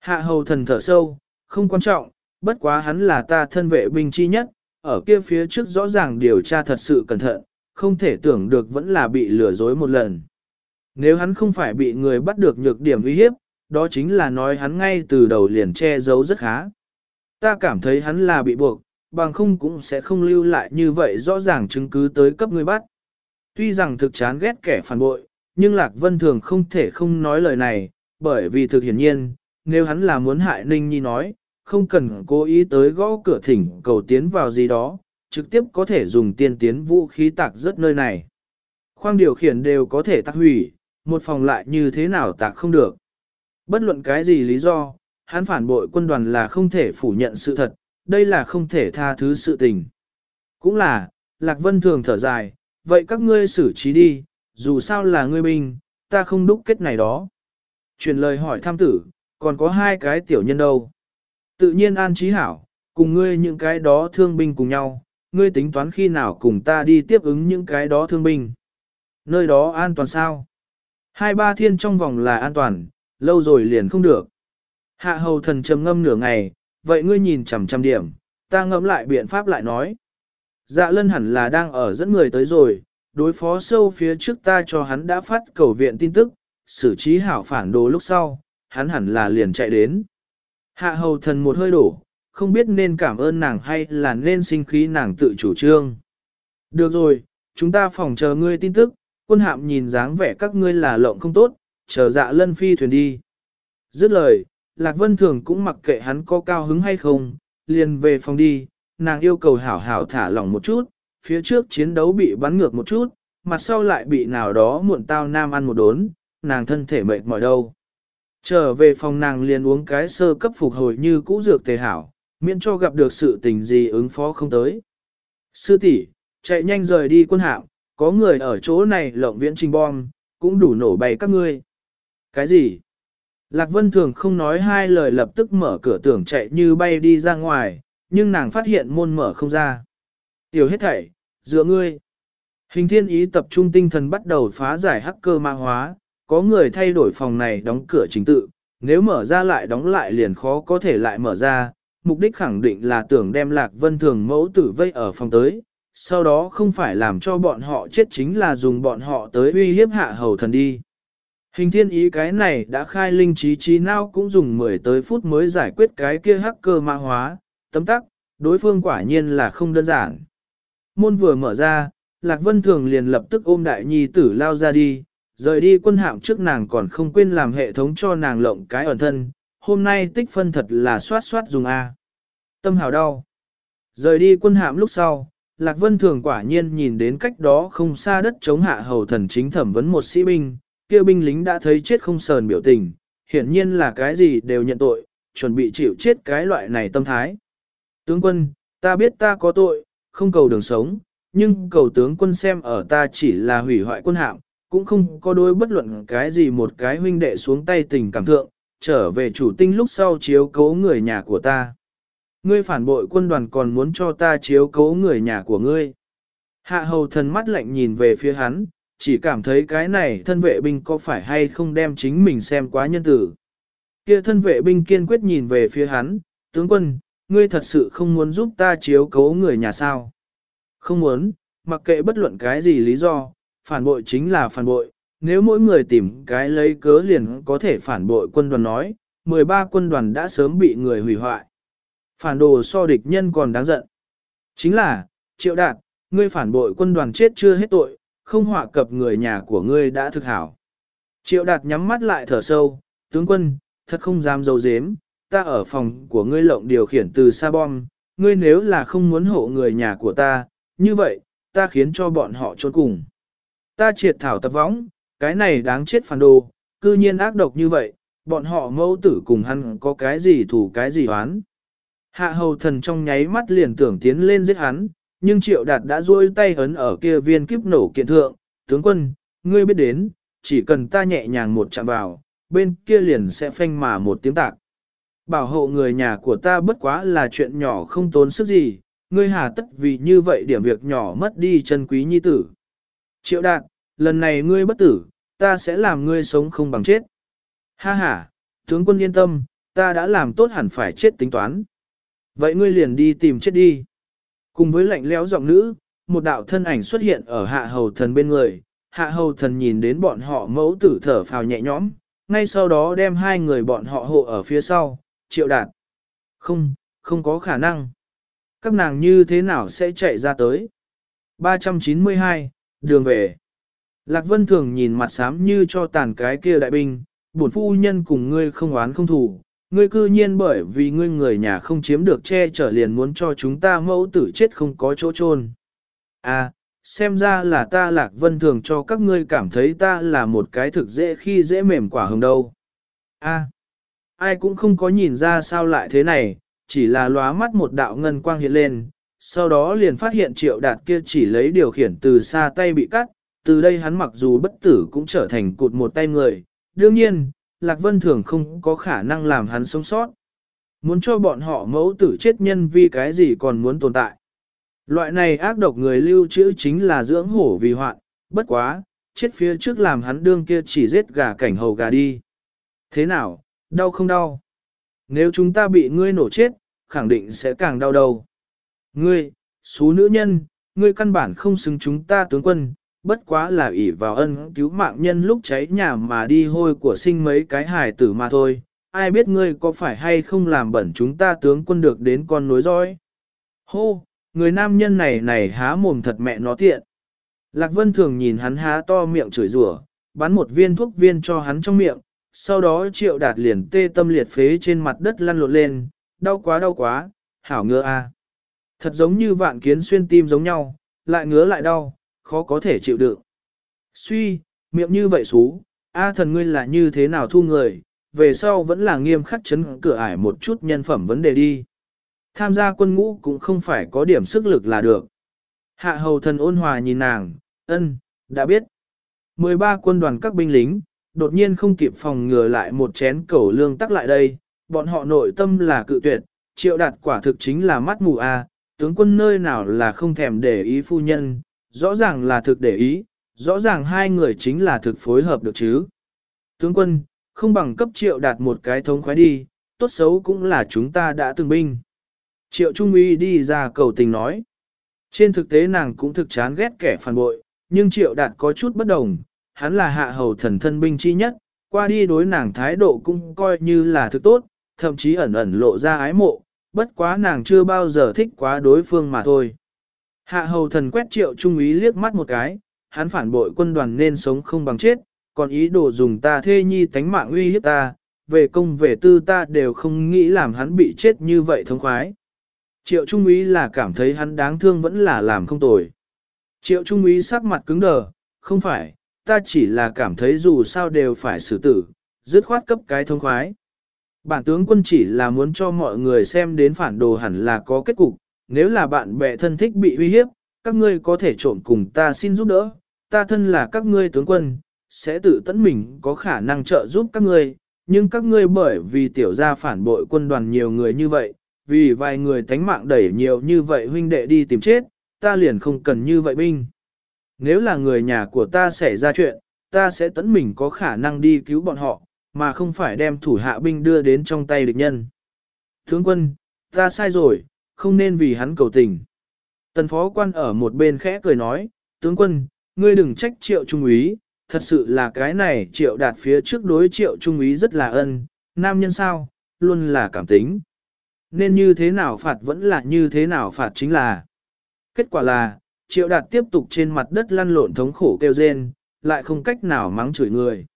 Speaker 1: Hạ hầu thần thở sâu, không quan trọng, bất quá hắn là ta thân vệ binh chi nhất, ở kia phía trước rõ ràng điều tra thật sự cẩn thận, không thể tưởng được vẫn là bị lừa dối một lần. Nếu hắn không phải bị người bắt được nhược điểm uy hiếp, đó chính là nói hắn ngay từ đầu liền che giấu rất khá. Ta cảm thấy hắn là bị buộc, bằng không cũng sẽ không lưu lại như vậy rõ ràng chứng cứ tới cấp người bắt. Tuy rằng thực chán ghét kẻ phản bội, nhưng Lạc Vân Thường không thể không nói lời này, bởi vì thực hiển nhiên, nếu hắn là muốn hại Ninh Nhi nói, không cần cố ý tới gõ cửa thỉnh cầu tiến vào gì đó, trực tiếp có thể dùng tiên tiến vũ khí tạc rất nơi này. Khoang điều khiển đều có thể tạc hủy, một phòng lại như thế nào tạc không được. Bất luận cái gì lý do, hắn phản bội quân đoàn là không thể phủ nhận sự thật, đây là không thể tha thứ sự tình. Cũng là, Lạc Vân thường thở dài, vậy các ngươi xử trí đi, dù sao là ngươi binh, ta không đúc kết này đó. Truyền lời hỏi tham tử, còn có hai cái tiểu nhân đâu. Tự nhiên an trí hảo, cùng ngươi những cái đó thương binh cùng nhau, ngươi tính toán khi nào cùng ta đi tiếp ứng những cái đó thương binh. Nơi đó an toàn sao? Hai ba thiên trong vòng là an toàn, lâu rồi liền không được. Hạ hầu thần trầm ngâm nửa ngày, vậy ngươi nhìn chằm chằm điểm, ta ngẫm lại biện pháp lại nói. Dạ lân hẳn là đang ở dẫn người tới rồi, đối phó sâu phía trước ta cho hắn đã phát cầu viện tin tức, xử trí hảo phản đồ lúc sau, hắn hẳn là liền chạy đến. Hạ hầu thần một hơi đổ, không biết nên cảm ơn nàng hay là nên sinh khí nàng tự chủ trương. Được rồi, chúng ta phòng chờ ngươi tin tức, quân hạm nhìn dáng vẻ các ngươi là lộng không tốt, chờ dạ lân phi thuyền đi. Dứt lời, Lạc Vân Thường cũng mặc kệ hắn có cao hứng hay không, liền về phòng đi, nàng yêu cầu hảo hảo thả lỏng một chút, phía trước chiến đấu bị bắn ngược một chút, mặt sau lại bị nào đó muộn tao nam ăn một đốn, nàng thân thể mệt mỏi đâu. Trở về phòng nàng liền uống cái sơ cấp phục hồi như cũ dược tề hảo, miễn cho gặp được sự tình gì ứng phó không tới. Sư tỷ, chạy nhanh rời đi quân hạm, có người ở chỗ này lộng viễn trình bom, cũng đủ nổ bay các ngươi. Cái gì? Lạc Vân Thường không nói hai lời lập tức mở cửa tưởng chạy như bay đi ra ngoài, nhưng nàng phát hiện môn mở không ra. Tiểu hết thảy, dựa ngươi. Hình thiên ý tập trung tinh thần bắt đầu phá giải hacker ma hóa, có người thay đổi phòng này đóng cửa chính tự, nếu mở ra lại đóng lại liền khó có thể lại mở ra, mục đích khẳng định là tưởng đem Lạc Vân Thường mẫu tử vây ở phòng tới, sau đó không phải làm cho bọn họ chết chính là dùng bọn họ tới uy hiếp hạ hầu thần đi. Hình thiên ý cái này đã khai linh trí trí nào cũng dùng 10 tới phút mới giải quyết cái kia hacker mã hóa, tấm tắc, đối phương quả nhiên là không đơn giản. Môn vừa mở ra, Lạc Vân Thường liền lập tức ôm đại nhi tử lao ra đi, rời đi quân hạm trước nàng còn không quên làm hệ thống cho nàng lộng cái ẩn thân, hôm nay tích phân thật là soát soát dùng A. Tâm hào đau. Rời đi quân hạm lúc sau, Lạc Vân Thường quả nhiên nhìn đến cách đó không xa đất chống hạ hầu thần chính thẩm vấn một sĩ binh, kia binh lính đã thấy chết không sờn biểu tình, hiển nhiên là cái gì đều nhận tội, chuẩn bị chịu chết cái loại này tâm thái. Tướng quân, ta biết ta có tội, không cầu đường sống, nhưng cầu tướng quân xem ở ta chỉ là hủy hoại quân hạm, cũng không có đôi bất luận cái gì một cái huynh đệ xuống tay tình cảm thượng, trở về chủ tinh lúc sau chiếu cố người nhà của ta. Ngươi phản bội quân đoàn còn muốn cho ta chiếu cố người nhà của ngươi. Hạ hầu thần mắt lạnh nhìn về phía hắn, chỉ cảm thấy cái này thân vệ binh có phải hay không đem chính mình xem quá nhân tử. Kia thân vệ binh kiên quyết nhìn về phía hắn, tướng quân, ngươi thật sự không muốn giúp ta chiếu cố người nhà sao. Không muốn, mặc kệ bất luận cái gì lý do, phản bội chính là phản bội, nếu mỗi người tìm cái lấy cớ liền có thể phản bội quân đoàn nói, 13 quân đoàn đã sớm bị người hủy hoại. Phản đồ so địch nhân còn đáng giận. Chính là, triệu đạt, ngươi phản bội quân đoàn chết chưa hết tội, không họa cập người nhà của ngươi đã thực hảo. Triệu đạt nhắm mắt lại thở sâu, tướng quân, thật không dám dấu dếm, ta ở phòng của ngươi lộng điều khiển từ xa bom, ngươi nếu là không muốn hộ người nhà của ta, như vậy, ta khiến cho bọn họ trốn cùng. Ta triệt thảo tập võng, cái này đáng chết phản đồ, cư nhiên ác độc như vậy, bọn họ mẫu tử cùng hắn có cái gì thủ cái gì oán. Hạ hầu thần trong nháy mắt liền tưởng tiến lên giết hắn, nhưng triệu đạt đã duỗi tay ấn ở kia viên kiếp nổ kiện thượng, tướng quân, ngươi biết đến, chỉ cần ta nhẹ nhàng một chạm vào, bên kia liền sẽ phanh mà một tiếng tạc. Bảo hộ người nhà của ta bất quá là chuyện nhỏ không tốn sức gì, ngươi hà tất vì như vậy điểm việc nhỏ mất đi chân quý nhi tử. Triệu đạt, lần này ngươi bất tử, ta sẽ làm ngươi sống không bằng chết. Ha ha, tướng quân yên tâm, ta đã làm tốt hẳn phải chết tính toán. Vậy ngươi liền đi tìm chết đi. Cùng với lạnh lẽo giọng nữ, một đạo thân ảnh xuất hiện ở hạ hầu thần bên người. Hạ hầu thần nhìn đến bọn họ mẫu tử thở phào nhẹ nhõm, ngay sau đó đem hai người bọn họ hộ ở phía sau, triệu đạt. Không, không có khả năng. Các nàng như thế nào sẽ chạy ra tới? 392, đường về. Lạc Vân thường nhìn mặt xám như cho tàn cái kia đại binh, bổn phu nhân cùng ngươi không oán không thù, ngươi cư nhiên bởi vì ngươi người nhà không chiếm được che chở liền muốn cho chúng ta mẫu tử chết không có chỗ chôn. À, xem ra là ta Lạc Vân thường cho các ngươi cảm thấy ta là một cái thực dễ khi dễ mềm quả hồng đâu. À, ai cũng không có nhìn ra sao lại thế này, chỉ là lóa mắt một đạo ngân quang hiện lên, sau đó liền phát hiện triệu đạt kia chỉ lấy điều khiển từ xa tay bị cắt, từ đây hắn mặc dù bất tử cũng trở thành cụt một tay người, đương nhiên, Lạc Vân Thường không có khả năng làm hắn sống sót. Muốn cho bọn họ mẫu tử chết nhân vì cái gì còn muốn tồn tại. Loại này ác độc người lưu trữ chính là dưỡng hổ vì hoạn, bất quá, chết phía trước làm hắn đương kia chỉ giết gà cảnh hầu gà đi. Thế nào, đau không đau? Nếu chúng ta bị ngươi nổ chết, khẳng định sẽ càng đau đầu. Ngươi, số nữ nhân, ngươi căn bản không xứng chúng ta tướng quân, bất quá là ỷ vào ân cứu mạng nhân lúc cháy nhà mà đi hôi của sinh mấy cái hài tử mà thôi. Ai biết ngươi có phải hay không làm bẩn chúng ta tướng quân được đến con nối dõi. Hô, người nam nhân này này há mồm thật mẹ nó tiện. Lạc Vân thường nhìn hắn há to miệng chửi rủa, bắn một viên thuốc viên cho hắn trong miệng, sau đó triệu đạt liền tê tâm liệt phế trên mặt đất lăn lộn lên, đau quá đau quá, hảo ngứa a. Thật giống như vạn kiến xuyên tim giống nhau, lại ngứa lại đau, khó có thể chịu đựng. Suy, miệng như vậy xú, A thần ngươi là như thế nào thu người, về sau vẫn là nghiêm khắc chấn cửa ải một chút nhân phẩm vấn đề đi. Tham gia quân ngũ cũng không phải có điểm sức lực là được. Hạ hầu thần ôn hòa nhìn nàng, ân, đã biết. 13 quân đoàn các binh lính, đột nhiên không kịp phòng ngừa lại một chén cẩu lương tắc lại đây, bọn họ nội tâm là cự tuyệt, triệu đạt quả thực chính là mắt mù a, tướng quân nơi nào là không thèm để ý phu nhân, rõ ràng là thực để ý, rõ ràng hai người chính là thực phối hợp được chứ. Tướng quân, không bằng cấp triệu đạt một cái thống khoái đi, tốt xấu cũng là chúng ta đã từng binh. Triệu Trung uy đi ra cầu tình nói. Trên thực tế nàng cũng thực chán ghét kẻ phản bội, nhưng triệu đạt có chút bất đồng, hắn là hạ hầu thần thân binh chi nhất, qua đi đối nàng thái độ cũng coi như là thực tốt, thậm chí ẩn ẩn lộ ra ái mộ, bất quá nàng chưa bao giờ thích quá đối phương mà thôi. Hạ hầu thần quét triệu trung ý liếc mắt một cái, hắn phản bội quân đoàn nên sống không bằng chết, còn ý đồ dùng ta thê nhi tánh mạng uy hiếp ta, về công về tư ta đều không nghĩ làm hắn bị chết như vậy thống khoái. Triệu trung ý là cảm thấy hắn đáng thương vẫn là làm không tồi. Triệu trung ý sắc mặt cứng đờ, không phải, ta chỉ là cảm thấy dù sao đều phải xử tử, dứt khoát cấp cái thông khoái. Bản tướng quân chỉ là muốn cho mọi người xem đến phản đồ hẳn là có kết cục, nếu là bạn bè thân thích bị uy hiếp, các ngươi có thể trộn cùng ta xin giúp đỡ, ta thân là các ngươi tướng quân, sẽ tự tận mình có khả năng trợ giúp các ngươi, nhưng các ngươi bởi vì tiểu gia phản bội quân đoàn nhiều người như vậy, vì vài người tánh mạng đẩy nhiều như vậy huynh đệ đi tìm chết, ta liền không cần như vậy binh. Nếu là người nhà của ta xảy ra chuyện, ta sẽ tấn mình có khả năng đi cứu bọn họ, mà không phải đem thủ hạ binh đưa đến trong tay địch nhân. Tướng quân, ta sai rồi, không nên vì hắn cầu tình. Tần phó quan ở một bên khẽ cười nói, tướng quân, ngươi đừng trách triệu trung úy, thật sự là cái này triệu đạt phía trước đối triệu trung úy rất là ân, nam nhân sao, luôn là cảm tính. Nên như thế nào phạt vẫn là như thế nào phạt chính là. Kết quả là, triệu đạt tiếp tục trên mặt đất lăn lộn thống khổ kêu rên, lại không cách nào mắng chửi người.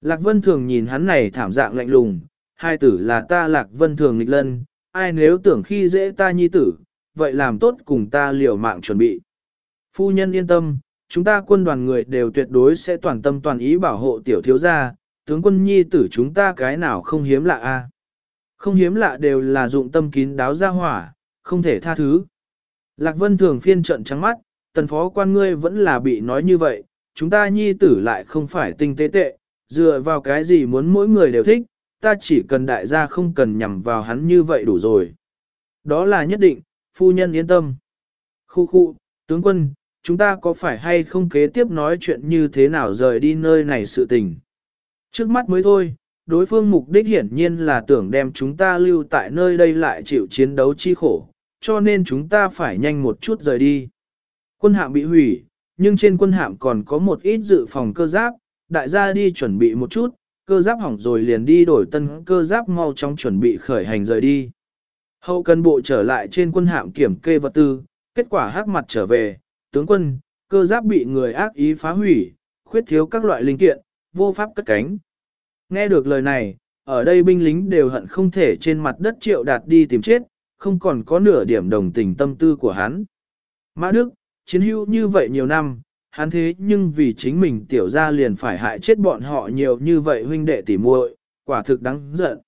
Speaker 1: Lạc Vân Thường nhìn hắn này thảm dạng lạnh lùng, hai tử là ta Lạc Vân Thường nghịch lân, ai nếu tưởng khi dễ ta nhi tử, vậy làm tốt cùng ta liều mạng chuẩn bị. Phu nhân yên tâm, chúng ta quân đoàn người đều tuyệt đối sẽ toàn tâm toàn ý bảo hộ tiểu thiếu gia, tướng quân nhi tử chúng ta cái nào không hiếm lạ a? Không hiếm lạ đều là dụng tâm kín đáo ra hỏa, không thể tha thứ. Lạc Vân thường phiên trận trắng mắt, tần phó quan ngươi vẫn là bị nói như vậy, chúng ta nhi tử lại không phải tinh tế tệ, dựa vào cái gì muốn mỗi người đều thích, ta chỉ cần đại gia không cần nhằm vào hắn như vậy đủ rồi. Đó là nhất định, phu nhân yên tâm. Khu khu, tướng quân, chúng ta có phải hay không kế tiếp nói chuyện như thế nào rời đi nơi này sự tình. Trước mắt mới thôi, đối phương mục đích hiển nhiên là tưởng đem chúng ta lưu tại nơi đây lại chịu chiến đấu chi khổ, cho nên chúng ta phải nhanh một chút rời đi. Quân hạm bị hủy, nhưng trên quân hạm còn có một ít dự phòng cơ giáp, đại gia đi chuẩn bị một chút, cơ giáp hỏng rồi liền đi đổi tân cơ giáp mau chóng chuẩn bị khởi hành rời đi. Hậu cần bộ trở lại trên quân hạm kiểm kê vật tư, kết quả hắc mặt trở về, tướng quân, cơ giáp bị người ác ý phá hủy, khuyết thiếu các loại linh kiện, vô pháp cất cánh. Nghe được lời này, ở đây binh lính đều hận không thể trên mặt đất triệu đạt đi tìm chết, không còn có nửa điểm đồng tình tâm tư của hắn. Mã Đức, chiến hữu như vậy nhiều năm, hắn thế nhưng vì chính mình tiểu ra liền phải hại chết bọn họ nhiều như vậy huynh đệ tỉ muội, quả thực đáng giận.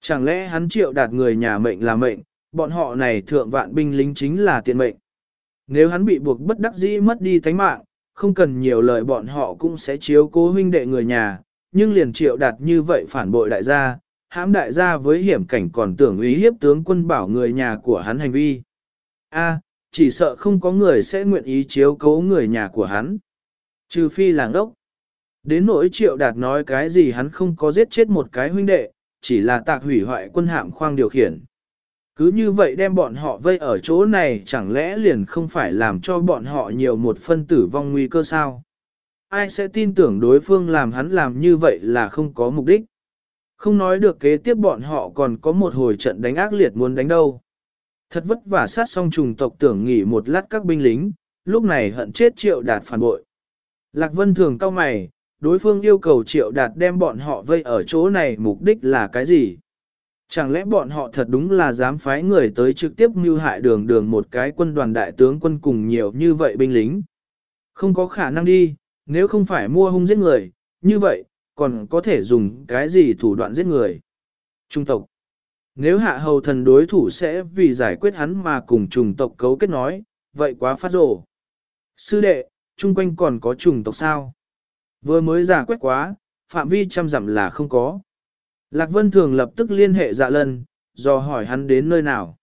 Speaker 1: Chẳng lẽ hắn triệu đạt người nhà mệnh là mệnh, bọn họ này thượng vạn binh lính chính là tiện mệnh. Nếu hắn bị buộc bất đắc dĩ mất đi thánh mạng, không cần nhiều lời bọn họ cũng sẽ chiếu cố huynh đệ người nhà, nhưng liền triệu đạt như vậy phản bội đại gia, hãm đại gia với hiểm cảnh còn tưởng ý hiếp tướng quân bảo người nhà của hắn hành vi. A, chỉ sợ không có người sẽ nguyện ý chiếu cố người nhà của hắn. Trừ phi làng đốc. Đến nỗi triệu đạt nói cái gì hắn không có giết chết một cái huynh đệ, chỉ là tạc hủy hoại quân hạm khoang điều khiển. Cứ như vậy đem bọn họ vây ở chỗ này chẳng lẽ liền không phải làm cho bọn họ nhiều một phân tử vong nguy cơ sao? Ai sẽ tin tưởng đối phương làm hắn làm như vậy là không có mục đích? Không nói được kế tiếp bọn họ còn có một hồi trận đánh ác liệt muốn đánh đâu. Thật vất vả sát xong trùng tộc tưởng nghỉ một lát các binh lính, lúc này hận chết triệu đạt phản bội. Lạc Vân thường cao mày, đối phương yêu cầu triệu đạt đem bọn họ vây ở chỗ này mục đích là cái gì? Chẳng lẽ bọn họ thật đúng là dám phái người tới trực tiếp mưu hại đường đường một cái quân đoàn đại tướng quân cùng nhiều như vậy binh lính? Không có khả năng đi, nếu không phải mua hung giết người, như vậy, còn có thể dùng cái gì thủ đoạn giết người? Trung tộc nếu hạ hầu thần đối thủ sẽ vì giải quyết hắn mà cùng trùng tộc cấu kết nói, vậy quá phát rổ. Sư đệ, chung quanh còn có trùng tộc sao? Vừa mới giả quét quá, phạm vi trăm dặm là không có. Lạc Vân Thường lập tức liên hệ dạ lần do hỏi hắn đến nơi nào.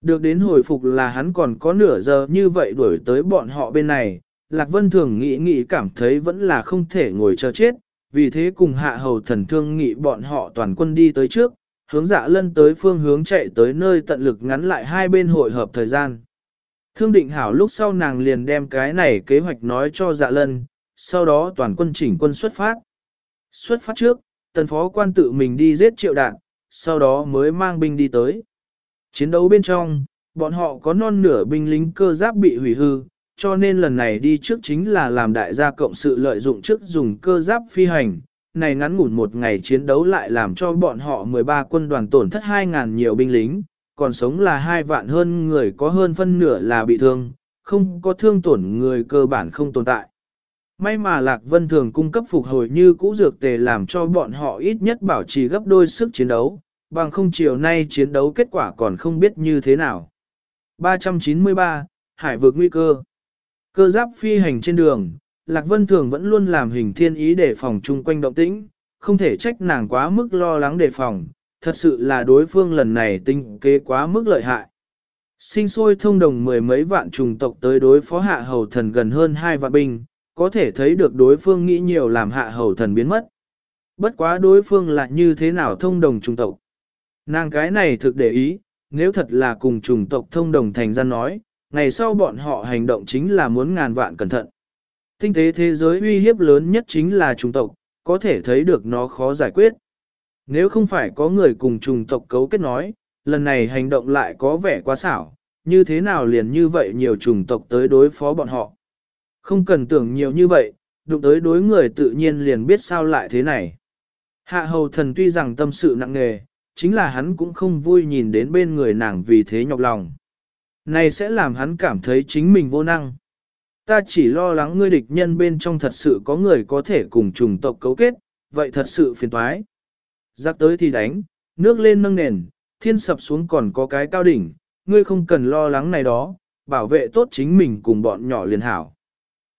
Speaker 1: Được đến hồi phục là hắn còn có nửa giờ như vậy đuổi tới bọn họ bên này, Lạc Vân Thường nghĩ nghĩ cảm thấy vẫn là không thể ngồi chờ chết, vì thế cùng hạ hầu thần thương nghị bọn họ toàn quân đi tới trước, hướng dạ lân tới phương hướng chạy tới nơi tận lực ngắn lại hai bên hội hợp thời gian. Thương định hảo lúc sau nàng liền đem cái này kế hoạch nói cho dạ lân, sau đó toàn quân chỉnh quân xuất phát. Xuất phát trước, tần phó quan tự mình đi giết triệu đạn, sau đó mới mang binh đi tới. Chiến đấu bên trong, bọn họ có non nửa binh lính cơ giáp bị hủy hư, cho nên lần này đi trước chính là làm đại gia cộng sự lợi dụng trước dùng cơ giáp phi hành. Này ngắn ngủn một ngày chiến đấu lại làm cho bọn họ 13 quân đoàn tổn thất 2.000 nhiều binh lính, còn sống là hai vạn hơn người có hơn phân nửa là bị thương, không có thương tổn người cơ bản không tồn tại. May mà Lạc Vân thường cung cấp phục hồi như cũ dược tề làm cho bọn họ ít nhất bảo trì gấp đôi sức chiến đấu, bằng không chiều nay chiến đấu kết quả còn không biết như thế nào. 393, Hải vượt nguy cơ Cơ giáp phi hành trên đường, Lạc Vân Thường vẫn luôn làm hình thiên ý để phòng chung quanh động tĩnh, không thể trách nàng quá mức lo lắng đề phòng, thật sự là đối phương lần này tinh kế quá mức lợi hại. Sinh sôi thông đồng mười mấy vạn trùng tộc tới đối phó hạ hầu thần gần hơn hai vạn binh, có thể thấy được đối phương nghĩ nhiều làm hạ hầu thần biến mất. Bất quá đối phương là như thế nào thông đồng trùng tộc. Nàng cái này thực để ý, nếu thật là cùng trùng tộc thông đồng thành ra nói, ngày sau bọn họ hành động chính là muốn ngàn vạn cẩn thận. Tinh tế thế giới uy hiếp lớn nhất chính là chủng tộc, có thể thấy được nó khó giải quyết. Nếu không phải có người cùng chủng tộc cấu kết nói, lần này hành động lại có vẻ quá xảo, như thế nào liền như vậy nhiều chủng tộc tới đối phó bọn họ. Không cần tưởng nhiều như vậy, đụng tới đối người tự nhiên liền biết sao lại thế này. Hạ hầu thần tuy rằng tâm sự nặng nề, chính là hắn cũng không vui nhìn đến bên người nàng vì thế nhọc lòng. Này sẽ làm hắn cảm thấy chính mình vô năng. Ta chỉ lo lắng ngươi địch nhân bên trong thật sự có người có thể cùng trùng tộc cấu kết, vậy thật sự phiền toái. Giặc tới thì đánh, nước lên nâng nền, thiên sập xuống còn có cái cao đỉnh, ngươi không cần lo lắng này đó, bảo vệ tốt chính mình cùng bọn nhỏ liền hảo.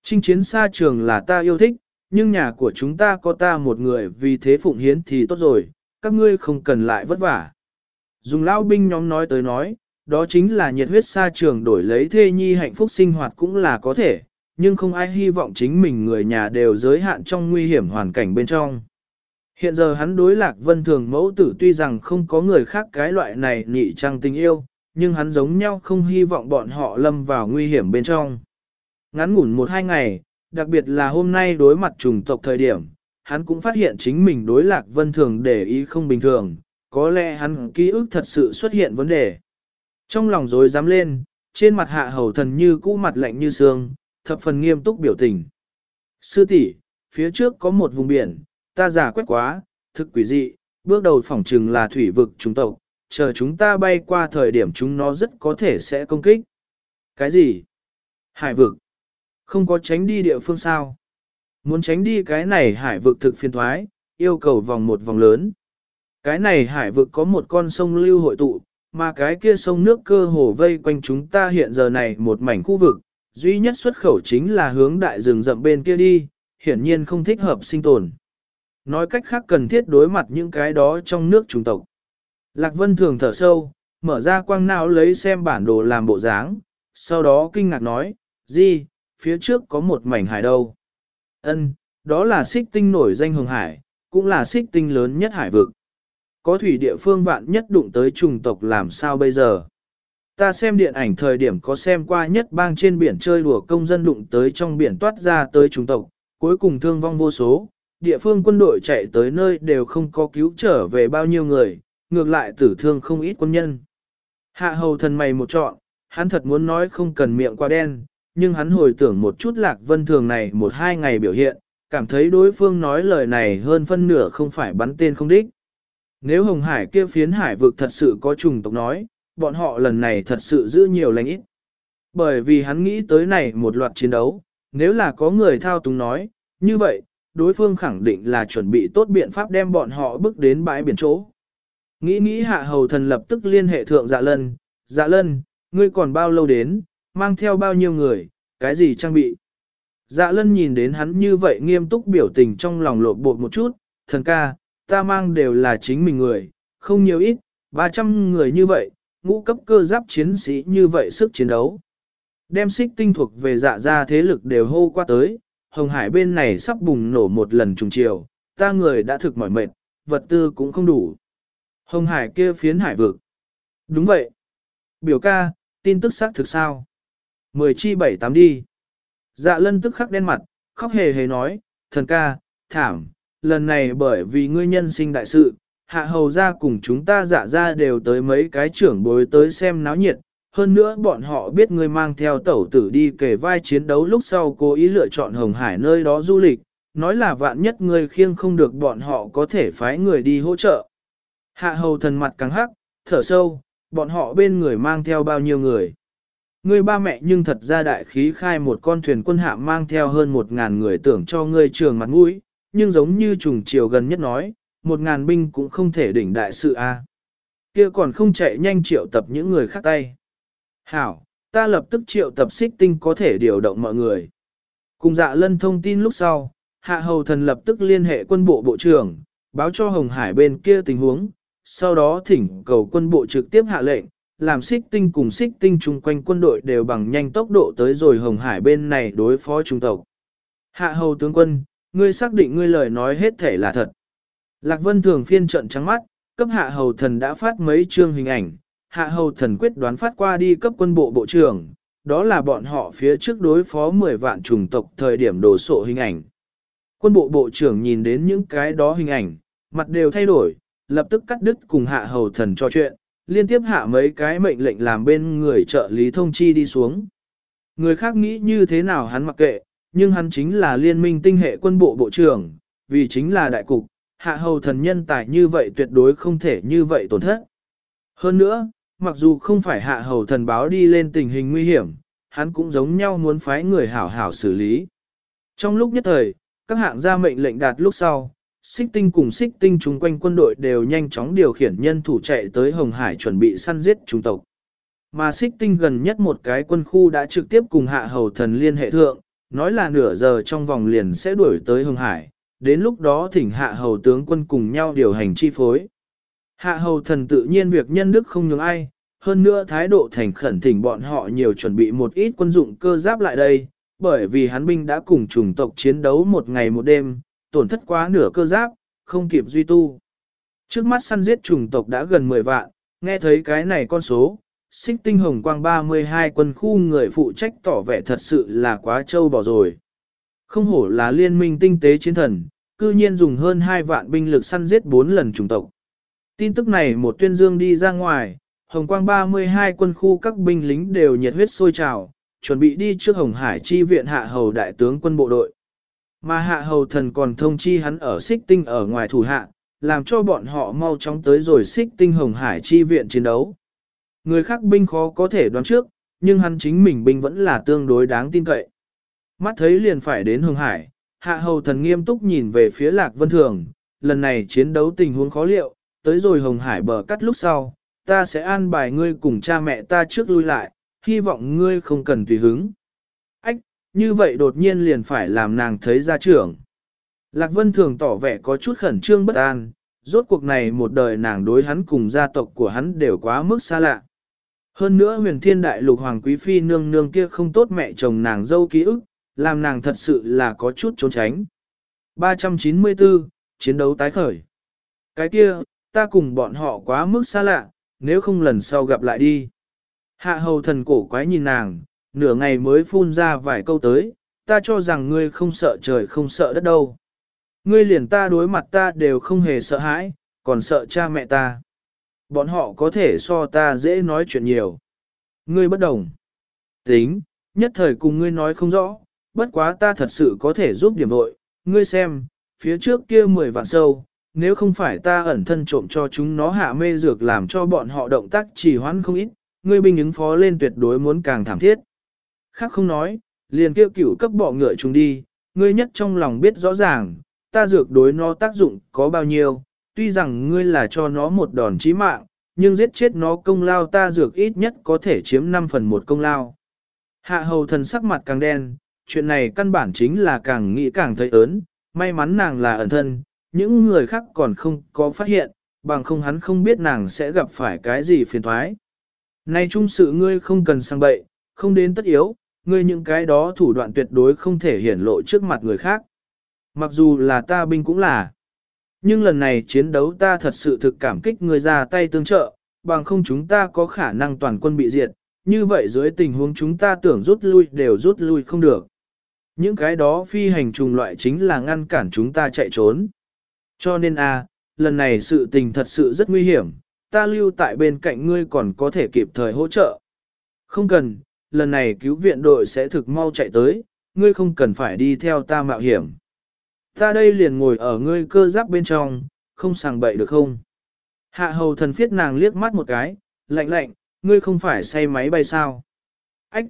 Speaker 1: Chinh chiến xa trường là ta yêu thích, nhưng nhà của chúng ta có ta một người vì thế phụng hiến thì tốt rồi, các ngươi không cần lại vất vả. Dùng lao binh nhóm nói tới nói, đó chính là nhiệt huyết xa trường đổi lấy thê nhi hạnh phúc sinh hoạt cũng là có thể, nhưng không ai hy vọng chính mình người nhà đều giới hạn trong nguy hiểm hoàn cảnh bên trong. Hiện giờ hắn đối lạc vân thường mẫu tử tuy rằng không có người khác cái loại này nhị trang tình yêu, nhưng hắn giống nhau không hy vọng bọn họ lâm vào nguy hiểm bên trong. Ngắn ngủn một hai ngày, đặc biệt là hôm nay đối mặt trùng tộc thời điểm, hắn cũng phát hiện chính mình đối lạc vân thường để ý không bình thường, có lẽ hắn ký ức thật sự xuất hiện vấn đề. Trong lòng rối dám lên, trên mặt hạ hầu thần như cũ mặt lạnh như xương, thập phần nghiêm túc biểu tình. Sư tỷ, phía trước có một vùng biển, ta giả quét quá, thực quỷ dị, bước đầu phỏng trừng là thủy vực chúng tộc, chờ chúng ta bay qua thời điểm chúng nó rất có thể sẽ công kích. Cái gì? Hải vực. Không có tránh đi địa phương sao? Muốn tránh đi cái này hải vực thực phiên thoái, yêu cầu vòng một vòng lớn. Cái này hải vực có một con sông lưu hội tụ, mà cái kia sông nước cơ hồ vây quanh chúng ta hiện giờ này một mảnh khu vực, duy nhất xuất khẩu chính là hướng đại rừng rậm bên kia đi, hiển nhiên không thích hợp sinh tồn. Nói cách khác cần thiết đối mặt những cái đó trong nước chủng tộc. Lạc Vân thường thở sâu, mở ra quang não lấy xem bản đồ làm bộ dáng, sau đó kinh ngạc nói, gì, phía trước có một mảnh hải đâu. Ân, đó là xích tinh nổi danh hồng hải, cũng là xích tinh lớn nhất hải vực. Có thủy địa phương vạn nhất đụng tới trùng tộc làm sao bây giờ? Ta xem điện ảnh thời điểm có xem qua nhất bang trên biển chơi đùa công dân đụng tới trong biển toát ra tới trùng tộc, cuối cùng thương vong vô số, địa phương quân đội chạy tới nơi đều không có cứu trở về bao nhiêu người, ngược lại tử thương không ít quân nhân. Hạ hầu thần mày một trọn, hắn thật muốn nói không cần miệng qua đen, nhưng hắn hồi tưởng một chút lạc vân thường này một hai ngày biểu hiện, cảm thấy đối phương nói lời này hơn phân nửa không phải bắn tên không đích. Nếu Hồng Hải kia phiến hải vực thật sự có trùng tộc nói, bọn họ lần này thật sự giữ nhiều lành ít. Bởi vì hắn nghĩ tới này một loạt chiến đấu, nếu là có người thao túng nói, như vậy, đối phương khẳng định là chuẩn bị tốt biện pháp đem bọn họ bước đến bãi biển chỗ. Nghĩ nghĩ hạ hầu thần lập tức liên hệ thượng dạ lân, dạ lân, ngươi còn bao lâu đến, mang theo bao nhiêu người, cái gì trang bị. Dạ lân nhìn đến hắn như vậy nghiêm túc biểu tình trong lòng lộn bột một chút, thần ca, ta mang đều là chính mình người, không nhiều ít, 300 người như vậy, ngũ cấp cơ giáp chiến sĩ như vậy sức chiến đấu. Đem xích tinh thuộc về dạ ra thế lực đều hô qua tới, Hồng Hải bên này sắp bùng nổ một lần trùng chiều, ta người đã thực mỏi mệt, vật tư cũng không đủ. Hồng Hải kia phiến hải vực. Đúng vậy. Biểu ca, tin tức xác thực sao? Mười chi bảy tám đi. Dạ lân tức khắc đen mặt, khóc hề hề nói, thần ca, thảm, lần này bởi vì ngươi nhân sinh đại sự, hạ hầu ra cùng chúng ta dạ ra đều tới mấy cái trưởng bối tới xem náo nhiệt, hơn nữa bọn họ biết ngươi mang theo tẩu tử đi kể vai chiến đấu lúc sau cố ý lựa chọn Hồng Hải nơi đó du lịch, nói là vạn nhất ngươi khiêng không được bọn họ có thể phái người đi hỗ trợ. Hạ hầu thần mặt căng hắc, thở sâu, bọn họ bên người mang theo bao nhiêu người. Ngươi ba mẹ nhưng thật ra đại khí khai một con thuyền quân hạ mang theo hơn một ngàn người tưởng cho ngươi trường mặt mũi, nhưng giống như trùng chiều gần nhất nói, một ngàn binh cũng không thể đỉnh đại sự a. Kia còn không chạy nhanh triệu tập những người khác tay. Hảo, ta lập tức triệu tập xích tinh có thể điều động mọi người. Cùng dạ lân thông tin lúc sau, hạ hầu thần lập tức liên hệ quân bộ bộ trưởng, báo cho Hồng Hải bên kia tình huống, sau đó thỉnh cầu quân bộ trực tiếp hạ lệnh, làm xích tinh cùng xích tinh chung quanh quân đội đều bằng nhanh tốc độ tới rồi Hồng Hải bên này đối phó trung tộc. Hạ hầu tướng quân, ngươi xác định ngươi lời nói hết thể là thật. Lạc Vân thường phiên trận trắng mắt, cấp hạ hầu thần đã phát mấy chương hình ảnh, hạ hầu thần quyết đoán phát qua đi cấp quân bộ bộ trưởng, đó là bọn họ phía trước đối phó 10 vạn trùng tộc thời điểm đổ sộ hình ảnh. Quân bộ bộ trưởng nhìn đến những cái đó hình ảnh, mặt đều thay đổi, lập tức cắt đứt cùng hạ hầu thần trò chuyện, liên tiếp hạ mấy cái mệnh lệnh làm bên người trợ lý thông chi đi xuống. Người khác nghĩ như thế nào hắn mặc kệ, nhưng hắn chính là liên minh tinh hệ quân bộ bộ trưởng, vì chính là đại cục, hạ hầu thần nhân tài như vậy tuyệt đối không thể như vậy tổn thất. Hơn nữa, mặc dù không phải hạ hầu thần báo đi lên tình hình nguy hiểm, hắn cũng giống nhau muốn phái người hảo hảo xử lý. Trong lúc nhất thời, các hạng gia mệnh lệnh đạt lúc sau, xích tinh cùng xích tinh chung quanh quân đội đều nhanh chóng điều khiển nhân thủ chạy tới Hồng Hải chuẩn bị săn giết trung tộc. Mà xích tinh gần nhất một cái quân khu đã trực tiếp cùng hạ hầu thần liên hệ thượng, nói là nửa giờ trong vòng liền sẽ đuổi tới Hưng Hải, đến lúc đó thỉnh hạ hầu tướng quân cùng nhau điều hành chi phối. Hạ hầu thần tự nhiên việc nhân đức không nhường ai, hơn nữa thái độ thành khẩn thỉnh bọn họ nhiều chuẩn bị một ít quân dụng cơ giáp lại đây, bởi vì hắn binh đã cùng chủng tộc chiến đấu một ngày một đêm, tổn thất quá nửa cơ giáp, không kịp duy tu. Trước mắt săn giết chủng tộc đã gần 10 vạn, nghe thấy cái này con số, xích tinh hồng quang 32 quân khu người phụ trách tỏ vẻ thật sự là quá trâu bỏ rồi. Không hổ là liên minh tinh tế chiến thần, cư nhiên dùng hơn 2 vạn binh lực săn giết 4 lần chủng tộc. Tin tức này một tuyên dương đi ra ngoài, Hồng Quang 32 quân khu các binh lính đều nhiệt huyết sôi trào, chuẩn bị đi trước Hồng Hải chi viện hạ hầu đại tướng quân bộ đội. Mà hạ hầu thần còn thông chi hắn ở xích tinh ở ngoài thủ hạ, làm cho bọn họ mau chóng tới rồi xích tinh Hồng Hải chi viện chiến đấu. Người khác binh khó có thể đoán trước, nhưng hắn chính mình binh vẫn là tương đối đáng tin cậy. Mắt thấy liền phải đến Hồng Hải, hạ hầu thần nghiêm túc nhìn về phía Lạc Vân Thường, lần này chiến đấu tình huống khó liệu, tới rồi Hồng Hải bờ cắt lúc sau, ta sẽ an bài ngươi cùng cha mẹ ta trước lui lại, hy vọng ngươi không cần tùy hứng. Ách, như vậy đột nhiên liền phải làm nàng thấy ra trưởng. Lạc Vân thường tỏ vẻ có chút khẩn trương bất an, rốt cuộc này một đời nàng đối hắn cùng gia tộc của hắn đều quá mức xa lạ. Hơn nữa huyền thiên đại lục hoàng quý phi nương nương kia không tốt mẹ chồng nàng dâu ký ức, làm nàng thật sự là có chút trốn tránh. 394, chiến đấu tái khởi. Cái kia, ta cùng bọn họ quá mức xa lạ, nếu không lần sau gặp lại đi. Hạ hầu thần cổ quái nhìn nàng, nửa ngày mới phun ra vài câu tới, ta cho rằng ngươi không sợ trời không sợ đất đâu. Ngươi liền ta đối mặt ta đều không hề sợ hãi, còn sợ cha mẹ ta. Bọn họ có thể so ta dễ nói chuyện nhiều. Ngươi bất đồng. Tính, nhất thời cùng ngươi nói không rõ, bất quá ta thật sự có thể giúp điểm vội. Ngươi xem, phía trước kia mười vạn sâu, nếu không phải ta ẩn thân trộm cho chúng nó hạ mê dược làm cho bọn họ động tác trì hoãn không ít, ngươi binh ứng phó lên tuyệt đối muốn càng thảm thiết. Khác không nói, liền kêu cửu cấp bọ ngựa chúng đi, ngươi nhất trong lòng biết rõ ràng, ta dược đối nó tác dụng có bao nhiêu, tuy rằng ngươi là cho nó một đòn chí mạng, nhưng giết chết nó công lao ta dược ít nhất có thể chiếm 5 phần một công lao. Hạ hầu thần sắc mặt càng đen, chuyện này căn bản chính là càng nghĩ càng thấy ớn, may mắn nàng là ẩn thân, những người khác còn không có phát hiện, bằng không hắn không biết nàng sẽ gặp phải cái gì phiền thoái. Nay trung sự ngươi không cần sang bậy, không đến tất yếu, ngươi những cái đó thủ đoạn tuyệt đối không thể hiển lộ trước mặt người khác. Mặc dù là ta binh cũng là. Nhưng lần này chiến đấu ta thật sự thực cảm kích người ra tay tương trợ, bằng không chúng ta có khả năng toàn quân bị diệt, như vậy dưới tình huống chúng ta tưởng rút lui đều rút lui không được. Những cái đó phi hành trùng loại chính là ngăn cản chúng ta chạy trốn. Cho nên a, lần này sự tình thật sự rất nguy hiểm, ta lưu tại bên cạnh ngươi còn có thể kịp thời hỗ trợ. Không cần, lần này cứu viện đội sẽ thực mau chạy tới, ngươi không cần phải đi theo ta mạo hiểm. Ta đây liền ngồi ở ngươi cơ giáp bên trong, không sàng bậy được không? Hạ hầu thần phiết nàng liếc mắt một cái, lạnh lạnh, ngươi không phải say máy bay sao? Ách!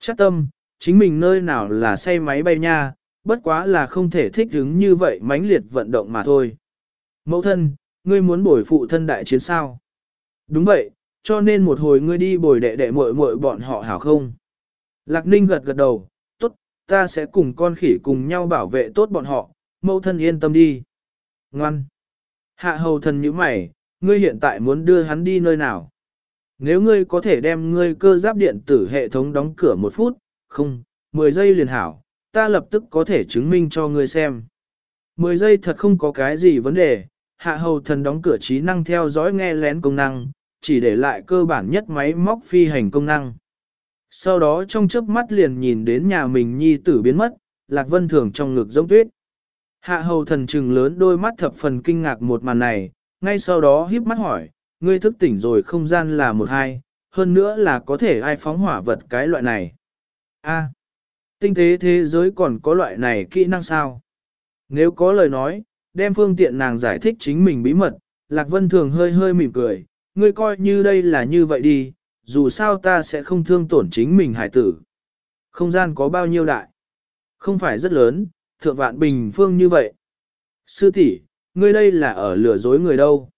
Speaker 1: Chắc tâm, chính mình nơi nào là say máy bay nha, bất quá là không thể thích ứng như vậy mãnh liệt vận động mà thôi. Mẫu thân, ngươi muốn bồi phụ thân đại chiến sao? Đúng vậy, cho nên một hồi ngươi đi bồi đệ đệ muội muội bọn họ hảo không? Lạc Ninh gật gật đầu, ta sẽ cùng con khỉ cùng nhau bảo vệ tốt bọn họ, mẫu thân yên tâm đi. Ngoan. Hạ hầu thần như mày, ngươi hiện tại muốn đưa hắn đi nơi nào? Nếu ngươi có thể đem ngươi cơ giáp điện tử hệ thống đóng cửa một phút, không, 10 giây liền hảo, ta lập tức có thể chứng minh cho ngươi xem. 10 giây thật không có cái gì vấn đề, hạ hầu thần đóng cửa trí năng theo dõi nghe lén công năng, chỉ để lại cơ bản nhất máy móc phi hành công năng. Sau đó trong chớp mắt liền nhìn đến nhà mình nhi tử biến mất, Lạc Vân Thường trong ngực giống tuyết. Hạ hầu thần trừng lớn đôi mắt thập phần kinh ngạc một màn này, ngay sau đó híp mắt hỏi, ngươi thức tỉnh rồi không gian là một hai, hơn nữa là có thể ai phóng hỏa vật cái loại này. A, tinh tế thế giới còn có loại này kỹ năng sao? Nếu có lời nói, đem phương tiện nàng giải thích chính mình bí mật, Lạc Vân Thường hơi hơi mỉm cười, ngươi coi như đây là như vậy đi, dù sao ta sẽ không thương tổn chính mình hải tử. Không gian có bao nhiêu đại? Không phải rất lớn, thượng vạn bình phương như vậy. Sư tỷ, ngươi đây là ở lừa dối người đâu?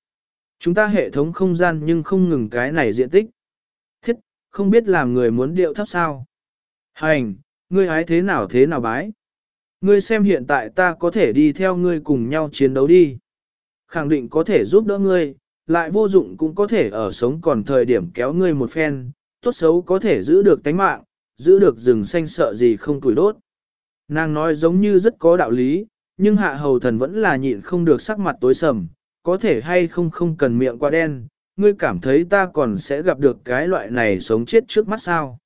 Speaker 1: Chúng ta hệ thống không gian nhưng không ngừng cái này diện tích. Thiết, không biết làm người muốn điệu thấp sao? Hành, ngươi hái thế nào thế nào bái? Ngươi xem hiện tại ta có thể đi theo ngươi cùng nhau chiến đấu đi. Khẳng định có thể giúp đỡ ngươi, lại vô dụng cũng có thể ở sống còn thời điểm kéo ngươi một phen, tốt xấu có thể giữ được tánh mạng, giữ được rừng xanh sợ gì không tuổi đốt. Nàng nói giống như rất có đạo lý, nhưng hạ hầu thần vẫn là nhịn không được sắc mặt tối sầm, có thể hay không không cần miệng quá đen, ngươi cảm thấy ta còn sẽ gặp được cái loại này sống chết trước mắt sao.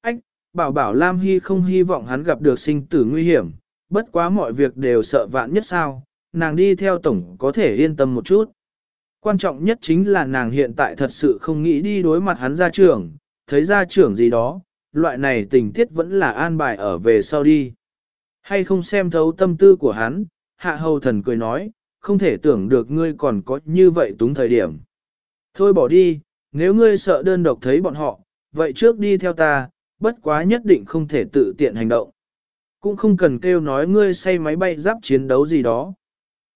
Speaker 1: Ách, bảo bảo Lam Hy không hy vọng hắn gặp được sinh tử nguy hiểm, bất quá mọi việc đều sợ vạn nhất sao, nàng đi theo tổng có thể yên tâm một chút. Quan trọng nhất chính là nàng hiện tại thật sự không nghĩ đi đối mặt hắn ra trưởng, thấy ra trưởng gì đó, loại này tình tiết vẫn là an bài ở về sau đi. Hay không xem thấu tâm tư của hắn, hạ hầu thần cười nói, không thể tưởng được ngươi còn có như vậy túng thời điểm. Thôi bỏ đi, nếu ngươi sợ đơn độc thấy bọn họ, vậy trước đi theo ta, bất quá nhất định không thể tự tiện hành động. Cũng không cần kêu nói ngươi say máy bay giáp chiến đấu gì đó.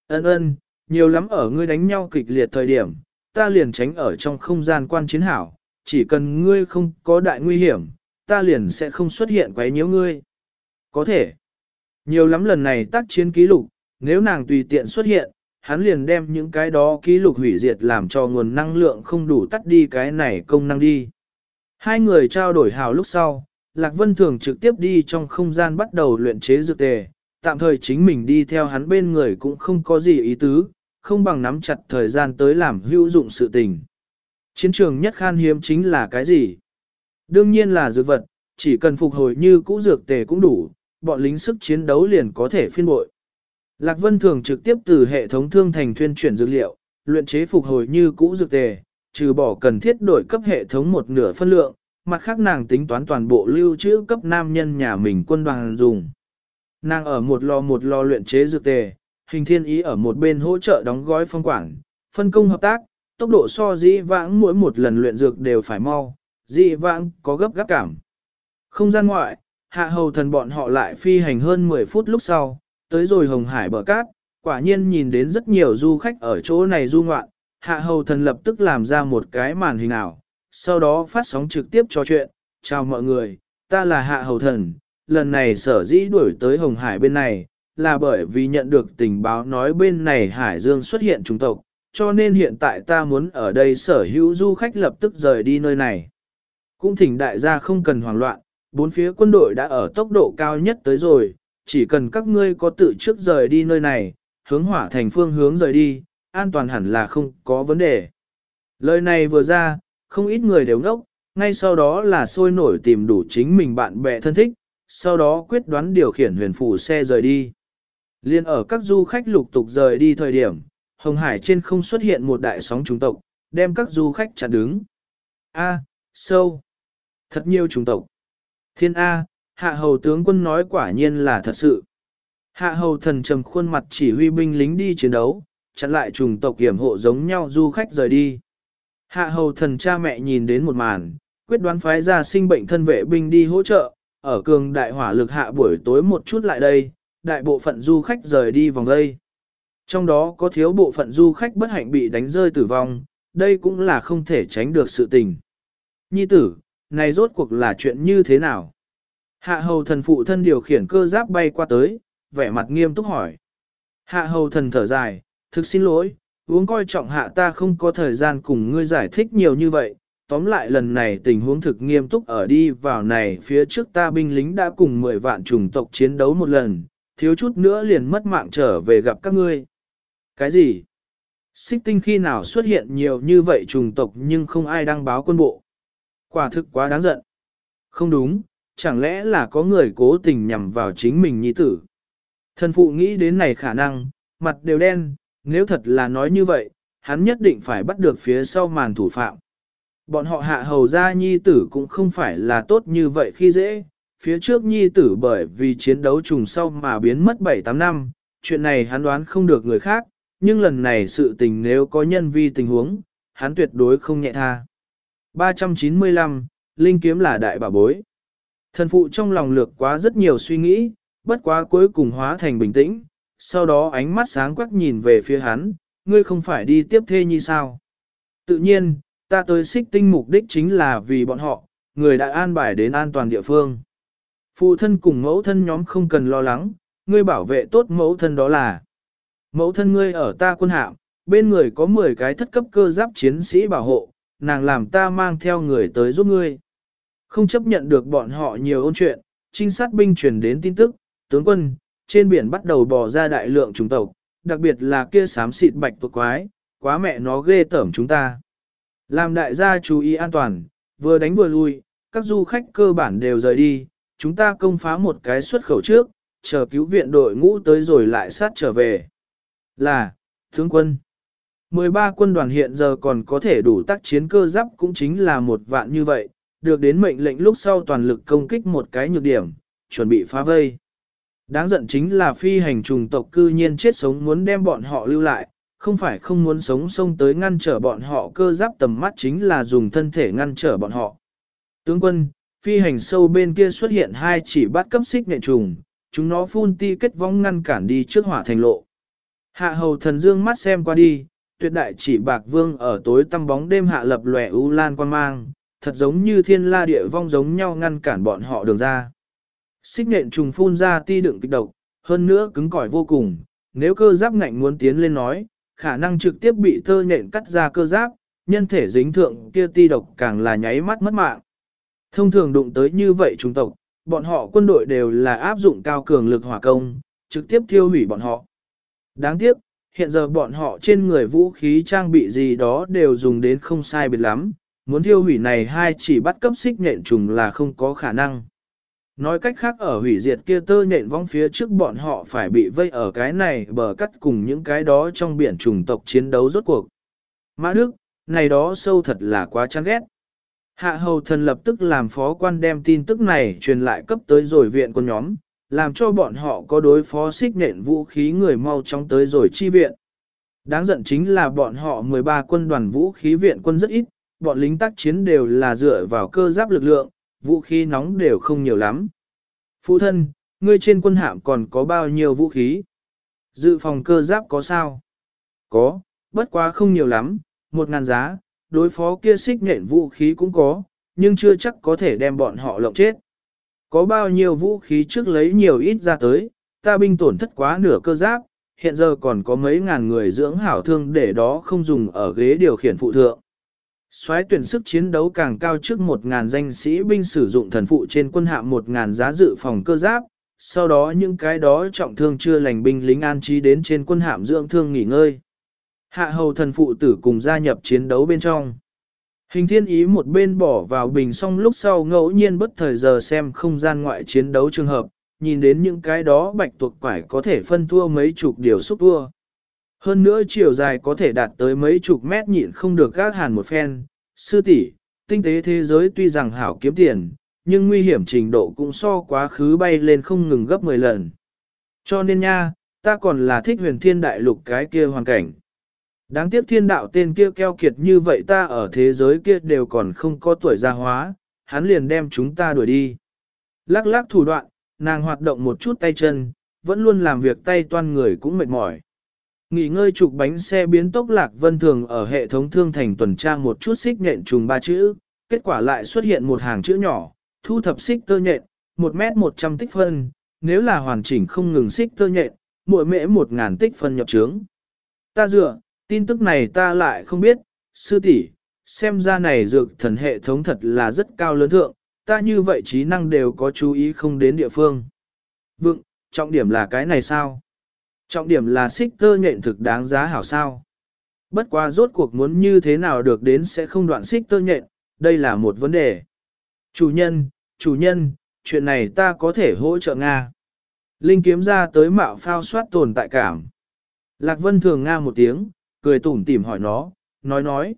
Speaker 1: Ân ân, nhiều lắm ở ngươi đánh nhau kịch liệt thời điểm, ta liền tránh ở trong không gian quan chiến hảo, chỉ cần ngươi không có đại nguy hiểm, ta liền sẽ không xuất hiện quấy nhiễu ngươi. Có thể. Nhiều lắm lần này tác chiến ký lục, nếu nàng tùy tiện xuất hiện, hắn liền đem những cái đó ký lục hủy diệt làm cho nguồn năng lượng không đủ tắt đi cái này công năng đi. Hai người trao đổi hào lúc sau, Lạc Vân Thường trực tiếp đi trong không gian bắt đầu luyện chế dược tề, tạm thời chính mình đi theo hắn bên người cũng không có gì ý tứ, không bằng nắm chặt thời gian tới làm hữu dụng sự tình. Chiến trường nhất khan hiếm chính là cái gì? Đương nhiên là dược vật, chỉ cần phục hồi như cũ dược tề cũng đủ, bọn lính sức chiến đấu liền có thể phiên bội. Lạc Vân Thường trực tiếp từ hệ thống thương thành thuyên chuyển dược liệu, luyện chế phục hồi như cũ dược tề, trừ bỏ cần thiết đổi cấp hệ thống một nửa phân lượng, mặt khác nàng tính toán toàn bộ lưu trữ cấp nam nhân nhà mình quân đoàn dùng. Nàng ở một lò một lò luyện chế dược tề, hình thiên ý ở một bên hỗ trợ đóng gói phong quản, phân công hợp tác, tốc độ so dĩ vãng mỗi một lần luyện dược đều phải mau, dĩ vãng có gấp gáp cảm. Không gian ngoại, hạ hầu thần bọn họ lại phi hành hơn 10 phút lúc sau, tới rồi hồng hải bờ cát, quả nhiên nhìn đến rất nhiều du khách ở chỗ này du ngoạn, hạ hầu thần lập tức làm ra một cái màn hình ảo, sau đó phát sóng trực tiếp trò chuyện, chào mọi người, ta là hạ hầu thần, lần này sở dĩ đuổi tới hồng hải bên này, là bởi vì nhận được tình báo nói bên này hải dương xuất hiện trung tộc, cho nên hiện tại ta muốn ở đây sở hữu du khách lập tức rời đi nơi này. Cũng thỉnh đại gia không cần hoảng loạn, bốn phía quân đội đã ở tốc độ cao nhất tới rồi, chỉ cần các ngươi có tự trước rời đi nơi này, hướng hỏa thành phương hướng rời đi, an toàn hẳn là không có vấn đề. Lời này vừa ra, không ít người đều ngốc, ngay sau đó là sôi nổi tìm đủ chính mình bạn bè thân thích, sau đó quyết đoán điều khiển huyền phủ xe rời đi. Liên ở các du khách lục tục rời đi thời điểm, Hồng Hải trên không xuất hiện một đại sóng trung tộc, đem các du khách chặn đứng. A, sâu. Thật nhiều trung tộc. Thiên A, hạ hầu tướng quân nói quả nhiên là thật sự. Hạ hầu thần trầm khuôn mặt chỉ huy binh lính đi chiến đấu, chặn lại trùng tộc hiểm hộ giống nhau du khách rời đi. Hạ hầu thần cha mẹ nhìn đến một màn, quyết đoán phái ra sinh bệnh thân vệ binh đi hỗ trợ, ở cường đại hỏa lực hạ buổi tối một chút lại đây, đại bộ phận du khách rời đi vòng đây. Trong đó có thiếu bộ phận du khách bất hạnh bị đánh rơi tử vong, đây cũng là không thể tránh được sự tình. Nhi tử, này rốt cuộc là chuyện như thế nào? Hạ hầu thần phụ thân điều khiển cơ giáp bay qua tới, vẻ mặt nghiêm túc hỏi. Hạ hầu thần thở dài, thực xin lỗi, uống coi trọng hạ ta không có thời gian cùng ngươi giải thích nhiều như vậy. Tóm lại lần này tình huống thực nghiêm túc ở đi vào này phía trước ta binh lính đã cùng 10 vạn chủng tộc chiến đấu một lần, thiếu chút nữa liền mất mạng trở về gặp các ngươi. Cái gì? Xích tinh khi nào xuất hiện nhiều như vậy trùng tộc nhưng không ai đăng báo quân bộ. Quả thực quá đáng giận. Không đúng, chẳng lẽ là có người cố tình nhằm vào chính mình nhi tử. Thần phụ nghĩ đến này khả năng, mặt đều đen, nếu thật là nói như vậy, hắn nhất định phải bắt được phía sau màn thủ phạm. Bọn họ hạ hầu ra nhi tử cũng không phải là tốt như vậy khi dễ, phía trước nhi tử bởi vì chiến đấu trùng sau mà biến mất 7-8 năm, chuyện này hắn đoán không được người khác, nhưng lần này sự tình nếu có nhân vi tình huống, hắn tuyệt đối không nhẹ tha. 395, Linh kiếm là đại bảo bối. Thần phụ trong lòng lược quá rất nhiều suy nghĩ, bất quá cuối cùng hóa thành bình tĩnh, sau đó ánh mắt sáng quắc nhìn về phía hắn, ngươi không phải đi tiếp thê như sao. Tự nhiên, ta tới xích tinh mục đích chính là vì bọn họ, người đã an bài đến an toàn địa phương. Phụ thân cùng mẫu thân nhóm không cần lo lắng, ngươi bảo vệ tốt mẫu thân đó là. Mẫu thân ngươi ở ta quân hạm, bên người có 10 cái thất cấp cơ giáp chiến sĩ bảo hộ, nàng làm ta mang theo người tới giúp ngươi. Không chấp nhận được bọn họ nhiều ôn chuyện, trinh sát binh truyền đến tin tức, tướng quân, trên biển bắt đầu bò ra đại lượng chúng tộc, đặc biệt là kia xám xịt bạch tuộc quái, quá mẹ nó ghê tởm chúng ta. Làm đại gia chú ý an toàn, vừa đánh vừa lui, các du khách cơ bản đều rời đi, chúng ta công phá một cái xuất khẩu trước, chờ cứu viện đội ngũ tới rồi lại sát trở về. Là, tướng quân. 13 quân đoàn hiện giờ còn có thể đủ tác chiến cơ giáp cũng chính là một vạn như vậy, được đến mệnh lệnh lúc sau toàn lực công kích một cái nhược điểm, chuẩn bị phá vây. Đáng giận chính là phi hành trùng tộc cư nhiên chết sống muốn đem bọn họ lưu lại, không phải không muốn sống xông tới ngăn trở bọn họ cơ giáp tầm mắt chính là dùng thân thể ngăn trở bọn họ. Tướng quân, phi hành sâu bên kia xuất hiện hai chỉ bắt cấp xích nệ trùng, chúng nó phun ti kết vong ngăn cản đi trước hỏa thành lộ. Hạ hầu thần dương mắt xem qua đi, tuyệt đại chỉ bạc vương ở tối tăm bóng đêm hạ lập lòe u lan quan mang, thật giống như thiên la địa vong giống nhau ngăn cản bọn họ đường ra. Xích nện trùng phun ra ti đựng kịch độc, hơn nữa cứng cỏi vô cùng, nếu cơ giáp ngạnh muốn tiến lên nói, khả năng trực tiếp bị tơ nện cắt ra cơ giáp, nhân thể dính thượng kia ti độc càng là nháy mắt mất mạng. Thông thường đụng tới như vậy chúng tộc, bọn họ quân đội đều là áp dụng cao cường lực hỏa công, trực tiếp thiêu hủy bọn họ. Đáng tiếc, hiện giờ bọn họ trên người vũ khí trang bị gì đó đều dùng đến không sai biệt lắm, muốn thiêu hủy này hai chỉ bắt cấp xích nhện trùng là không có khả năng. Nói cách khác ở hủy diệt kia tơ nhện vong phía trước bọn họ phải bị vây ở cái này bờ cắt cùng những cái đó trong biển trùng tộc chiến đấu rốt cuộc. Mã Đức, này đó sâu thật là quá chán ghét. Hạ hầu thần lập tức làm phó quan đem tin tức này truyền lại cấp tới rồi viện quân nhóm, làm cho bọn họ có đối phó xích nện vũ khí người mau chóng tới rồi chi viện. Đáng giận chính là bọn họ 13 quân đoàn vũ khí viện quân rất ít, bọn lính tác chiến đều là dựa vào cơ giáp lực lượng, vũ khí nóng đều không nhiều lắm. Phụ thân, ngươi trên quân hạm còn có bao nhiêu vũ khí? Dự phòng cơ giáp có sao? Có, bất quá không nhiều lắm, một ngàn giá, đối phó kia xích nện vũ khí cũng có, nhưng chưa chắc có thể đem bọn họ lộng chết. Có bao nhiêu vũ khí trước lấy nhiều ít ra tới, ta binh tổn thất quá nửa cơ giáp, hiện giờ còn có mấy ngàn người dưỡng hảo thương để đó không dùng ở ghế điều khiển phụ thượng. Xoái tuyển sức chiến đấu càng cao trước 1.000 danh sĩ binh sử dụng thần phụ trên quân hạm 1.000 giá dự phòng cơ giáp, sau đó những cái đó trọng thương chưa lành binh lính an trí đến trên quân hạm dưỡng thương nghỉ ngơi. Hạ hầu thần phụ tử cùng gia nhập chiến đấu bên trong. Hình thiên ý một bên bỏ vào bình xong lúc sau ngẫu nhiên bất thời giờ xem không gian ngoại chiến đấu trường hợp, nhìn đến những cái đó bạch tuộc quải có thể phân thua mấy chục điều xúc thua. Hơn nữa chiều dài có thể đạt tới mấy chục mét nhịn không được gác hàn một phen, sư tỷ, tinh tế thế giới tuy rằng hảo kiếm tiền, nhưng nguy hiểm trình độ cũng so quá khứ bay lên không ngừng gấp 10 lần. Cho nên nha, ta còn là thích huyền thiên đại lục cái kia hoàn cảnh. Đáng tiếc thiên đạo tên kia keo kiệt như vậy ta ở thế giới kia đều còn không có tuổi gia hóa, hắn liền đem chúng ta đuổi đi. Lắc lắc thủ đoạn, nàng hoạt động một chút tay chân, vẫn luôn làm việc tay toan người cũng mệt mỏi. Nghỉ ngơi trục bánh xe biến tốc lạc vân thường ở hệ thống thương thành tuần tra một chút xích nhện trùng ba chữ, kết quả lại xuất hiện một hàng chữ nhỏ, thu thập xích tơ nhện, 1 mét 100 tích phân, nếu là hoàn chỉnh không ngừng xích tơ nhện, mỗi mễ 1.000 tích phân nhập trướng. Ta dựa, Tin tức này ta lại không biết, sư tỷ, xem ra này dược thần hệ thống thật là rất cao lớn thượng, ta như vậy trí năng đều có chú ý không đến địa phương. Vượng, trọng điểm là cái này sao? Trọng điểm là xích tơ nhện thực đáng giá hảo sao. Bất quá rốt cuộc muốn như thế nào được đến sẽ không đoạn xích tơ nhện, đây là một vấn đề. Chủ nhân, chủ nhân, chuyện này ta có thể hỗ trợ Nga. Linh kiếm ra tới mạo phao soát tồn tại cảm. Lạc Vân thường Nga một tiếng, cười tủm tỉm hỏi nó, nói nói.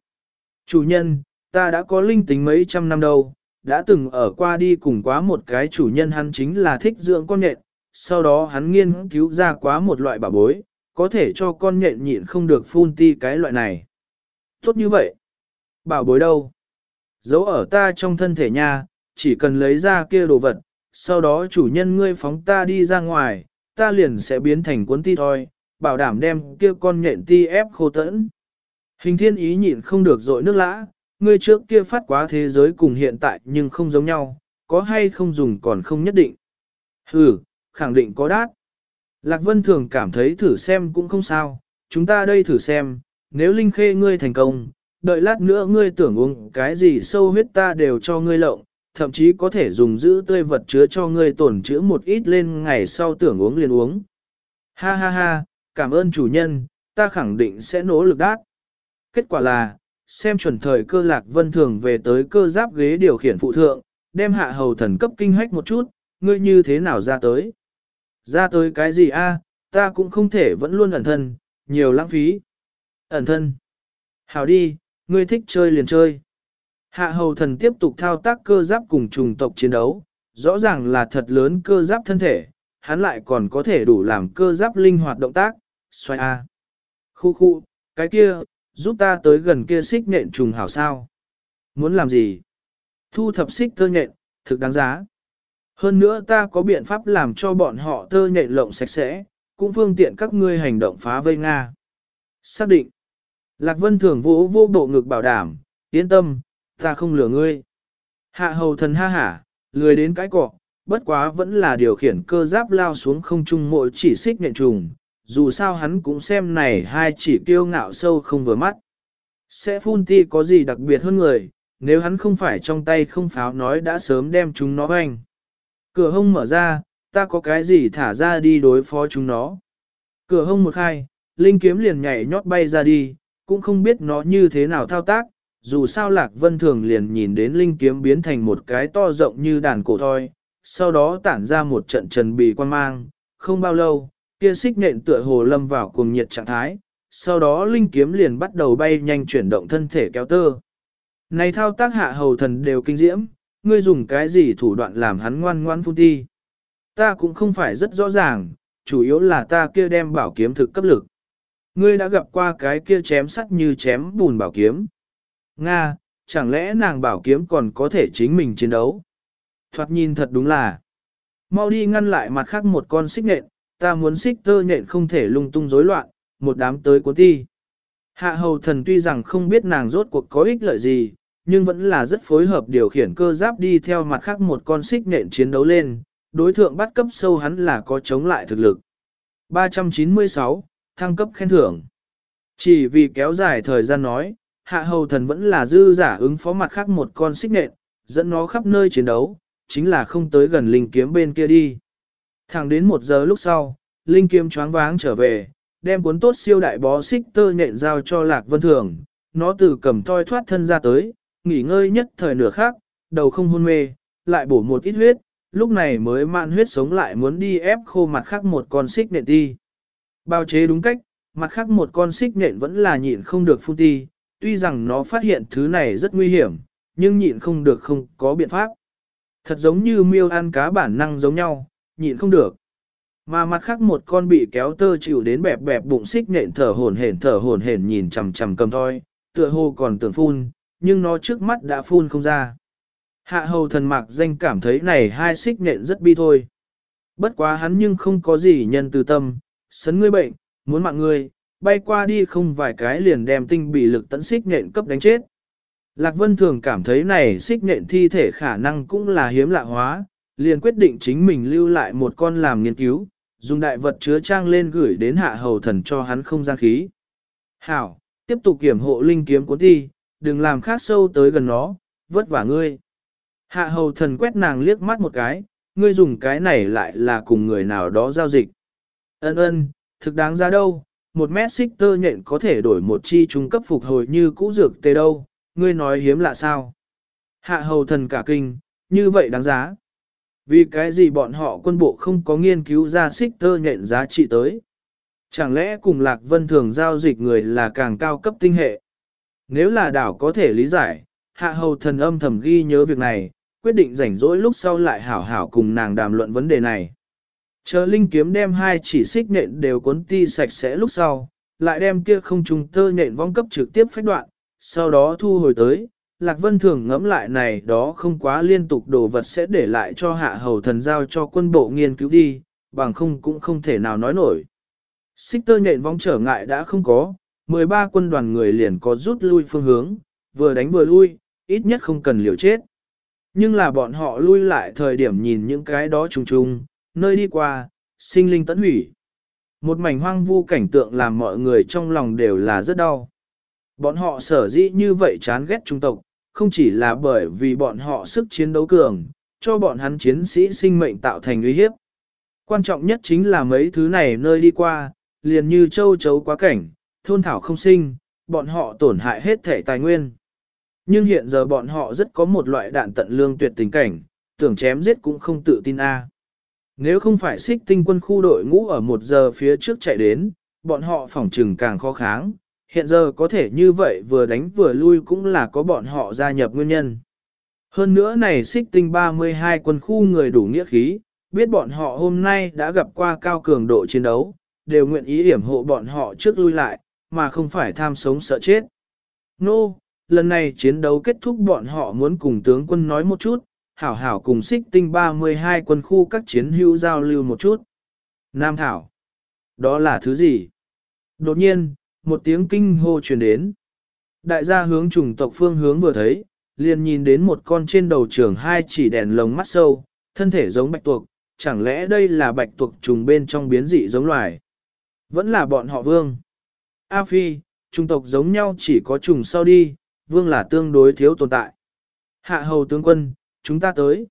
Speaker 1: Chủ nhân, ta đã có linh tính mấy trăm năm đâu, đã từng ở qua đi cùng quá một cái chủ nhân hắn chính là thích dưỡng con nhện, sau đó hắn nghiên cứu ra quá một loại bảo bối, có thể cho con nhện nhịn không được phun ti cái loại này. Tốt như vậy. Bảo bối đâu? Giấu ở ta trong thân thể nha, chỉ cần lấy ra kia đồ vật, sau đó chủ nhân ngươi phóng ta đi ra ngoài, ta liền sẽ biến thành cuốn ti thôi, bảo đảm đem kia con nhện ti ép khô tẫn. Hình thiên ý nhịn không được dội nước lã, ngươi trước kia phát quá thế giới cùng hiện tại nhưng không giống nhau, có hay không dùng còn không nhất định. Ừ, khẳng định có đát. Lạc Vân thường cảm thấy thử xem cũng không sao, chúng ta đây thử xem, nếu Linh Khê ngươi thành công, đợi lát nữa ngươi tưởng uống cái gì sâu huyết ta đều cho ngươi lộng, thậm chí có thể dùng giữ tươi vật chứa cho ngươi tổn chữa một ít lên ngày sau tưởng uống liền uống. Ha ha ha, cảm ơn chủ nhân, ta khẳng định sẽ nỗ lực đát. Kết quả là, xem chuẩn thời cơ lạc vân thường về tới cơ giáp ghế điều khiển phụ thượng, đem hạ hầu thần cấp kinh hách một chút, ngươi như thế nào ra tới. Ra tới cái gì a? ta cũng không thể vẫn luôn ẩn thân, nhiều lãng phí. Ẩn thân. Hảo đi, ngươi thích chơi liền chơi. Hạ hầu thần tiếp tục thao tác cơ giáp cùng trùng tộc chiến đấu, rõ ràng là thật lớn cơ giáp thân thể, hắn lại còn có thể đủ làm cơ giáp linh hoạt động tác, xoay A. Khu khu, cái kia, giúp ta tới gần kia xích nện trùng hảo sao. Muốn làm gì? Thu thập xích tơ nhện, thực đáng giá. Hơn nữa ta có biện pháp làm cho bọn họ tơ nhện lộng sạch sẽ, cũng phương tiện các ngươi hành động phá vây Nga. Xác định. Lạc Vân Thường vỗ vô bộ ngực bảo đảm, yên tâm, ta không lừa ngươi. Hạ hầu thần ha hả, lười đến cái cọ, bất quá vẫn là điều khiển cơ giáp lao xuống không trung mỗi chỉ xích nện trùng, dù sao hắn cũng xem này hai chỉ kiêu ngạo sâu không vừa mắt. Sẽ phun ti có gì đặc biệt hơn người, nếu hắn không phải trong tay không pháo nói đã sớm đem chúng nó hoành. Cửa hông mở ra, ta có cái gì thả ra đi đối phó chúng nó. Cửa hông một khai, linh kiếm liền nhảy nhót bay ra đi, cũng không biết nó như thế nào thao tác, dù sao Lạc Vân Thường liền nhìn đến linh kiếm biến thành một cái to rộng như đàn cổ thoi, sau đó tản ra một trận trần bì quan mang, không bao lâu, kia xích nện tựa hồ lâm vào cuồng nhiệt trạng thái, sau đó linh kiếm liền bắt đầu bay nhanh chuyển động thân thể kéo tơ. Này thao tác hạ hầu thần đều kinh diễm, ngươi dùng cái gì thủ đoạn làm hắn ngoan ngoan phun ti. Ta cũng không phải rất rõ ràng, chủ yếu là ta kia đem bảo kiếm thực cấp lực. Ngươi đã gặp qua cái kia chém sắt như chém bùn bảo kiếm. Nga, chẳng lẽ nàng bảo kiếm còn có thể chính mình chiến đấu? Thoạt nhìn thật đúng là. Mau đi ngăn lại mặt khác một con xích nện, ta muốn xích tơ nhện không thể lung tung rối loạn, một đám tới cuốn ti. Hạ hầu thần tuy rằng không biết nàng rốt cuộc có ích lợi gì, nhưng vẫn là rất phối hợp điều khiển cơ giáp đi theo mặt khác một con xích nện chiến đấu lên, đối thượng bắt cấp sâu hắn là có chống lại thực lực. 396, thăng cấp khen thưởng. Chỉ vì kéo dài thời gian nói, hạ hầu thần vẫn là dư giả ứng phó mặt khác một con xích nện, dẫn nó khắp nơi chiến đấu, chính là không tới gần linh kiếm bên kia đi. Thẳng đến một giờ lúc sau, Linh Kiếm choáng váng trở về, đem cuốn tốt siêu đại bó xích tơ nhện giao cho Lạc Vân Thường, nó từ cầm toi thoát thân ra tới, nghỉ ngơi nhất thời nửa khác, đầu không hôn mê, lại bổ một ít huyết, lúc này mới mạn huyết sống lại muốn đi ép khô mặt khác một con xích nện ti. Bao chế đúng cách, mặt khác một con xích nện vẫn là nhịn không được phun ti, tuy rằng nó phát hiện thứ này rất nguy hiểm, nhưng nhịn không được không có biện pháp. Thật giống như miêu ăn cá bản năng giống nhau, nhịn không được. Mà mặt khác một con bị kéo tơ chịu đến bẹp bẹp bụng xích nện thở hổn hển thở hổn hển nhìn chằm chằm cầm thôi, tựa hồ còn tưởng phun, nhưng nó trước mắt đã phun không ra. Hạ hầu thần mạc danh cảm thấy này hai xích nện rất bi thôi. Bất quá hắn nhưng không có gì nhân từ tâm, sấn ngươi bệnh, muốn mạng ngươi, bay qua đi không vài cái liền đem tinh bị lực tấn xích nện cấp đánh chết. Lạc Vân thường cảm thấy này xích nện thi thể khả năng cũng là hiếm lạ hóa, liền quyết định chính mình lưu lại một con làm nghiên cứu, dùng đại vật chứa trang lên gửi đến hạ hầu thần cho hắn không gian khí. Hảo, tiếp tục kiểm hộ linh kiếm cuốn thi, đừng làm khác sâu tới gần nó, vất vả ngươi. Hạ hầu thần quét nàng liếc mắt một cái, ngươi dùng cái này lại là cùng người nào đó giao dịch. Ân ân, thực đáng ra đâu, một mét xích tơ nhện có thể đổi một chi trung cấp phục hồi như cũ dược tê đâu, ngươi nói hiếm lạ sao. Hạ hầu thần cả kinh, như vậy đáng giá. Vì cái gì bọn họ quân bộ không có nghiên cứu ra xích tơ nhện giá trị tới. Chẳng lẽ cùng Lạc Vân thường giao dịch người là càng cao cấp tinh hệ? Nếu là đảo có thể lý giải, hạ hầu thần âm thầm ghi nhớ việc này, quyết định rảnh rỗi lúc sau lại hảo hảo cùng nàng đàm luận vấn đề này. Chờ linh kiếm đem hai chỉ xích nện đều cuốn ti sạch sẽ lúc sau, lại đem kia không trùng tơ nện vong cấp trực tiếp phách đoạn, sau đó thu hồi tới. Lạc Vân thường ngẫm lại này đó không quá liên tục đồ vật sẽ để lại cho hạ hầu thần giao cho quân bộ nghiên cứu đi, bằng không cũng không thể nào nói nổi. Xích tơ nhện vong trở ngại đã không có, 13 quân đoàn người liền có rút lui phương hướng, vừa đánh vừa lui, ít nhất không cần liều chết. Nhưng là bọn họ lui lại thời điểm nhìn những cái đó trùng trùng, nơi đi qua, sinh linh tận hủy. Một mảnh hoang vu cảnh tượng làm mọi người trong lòng đều là rất đau. Bọn họ sở dĩ như vậy chán ghét trung tộc, không chỉ là bởi vì bọn họ sức chiến đấu cường, cho bọn hắn chiến sĩ sinh mệnh tạo thành uy hiếp. Quan trọng nhất chính là mấy thứ này nơi đi qua, liền như châu chấu quá cảnh, thôn thảo không sinh, bọn họ tổn hại hết thể tài nguyên. Nhưng hiện giờ bọn họ rất có một loại đạn tận lương tuyệt tình cảnh, tưởng chém giết cũng không tự tin a. À. Nếu không phải xích tinh quân khu đội ngũ ở một giờ phía trước chạy đến, bọn họ phỏng trừng càng khó kháng. Hiện giờ có thể như vậy vừa đánh vừa lui cũng là có bọn họ gia nhập nguyên nhân. Hơn nữa này xích tinh 32 quân khu người đủ nghĩa khí, biết bọn họ hôm nay đã gặp qua cao cường độ chiến đấu, đều nguyện ý hiểm hộ bọn họ trước lui lại, mà không phải tham sống sợ chết. Nô, no, lần này chiến đấu kết thúc bọn họ muốn cùng tướng quân nói một chút, hảo hảo cùng xích tinh 32 quân khu các chiến hữu giao lưu một chút. Nam Thảo. Đó là thứ gì? Đột nhiên, một tiếng kinh hô truyền đến. Đại gia hướng trùng tộc phương hướng vừa thấy, liền nhìn đến một con trên đầu trường hai chỉ đèn lồng mắt sâu, thân thể giống bạch tuộc, chẳng lẽ đây là bạch tuộc trùng bên trong biến dị giống loài? Vẫn là bọn họ vương. A Phi, trùng tộc giống nhau chỉ có trùng sau đi, vương là tương đối thiếu tồn tại. Hạ hầu tướng quân, chúng ta tới.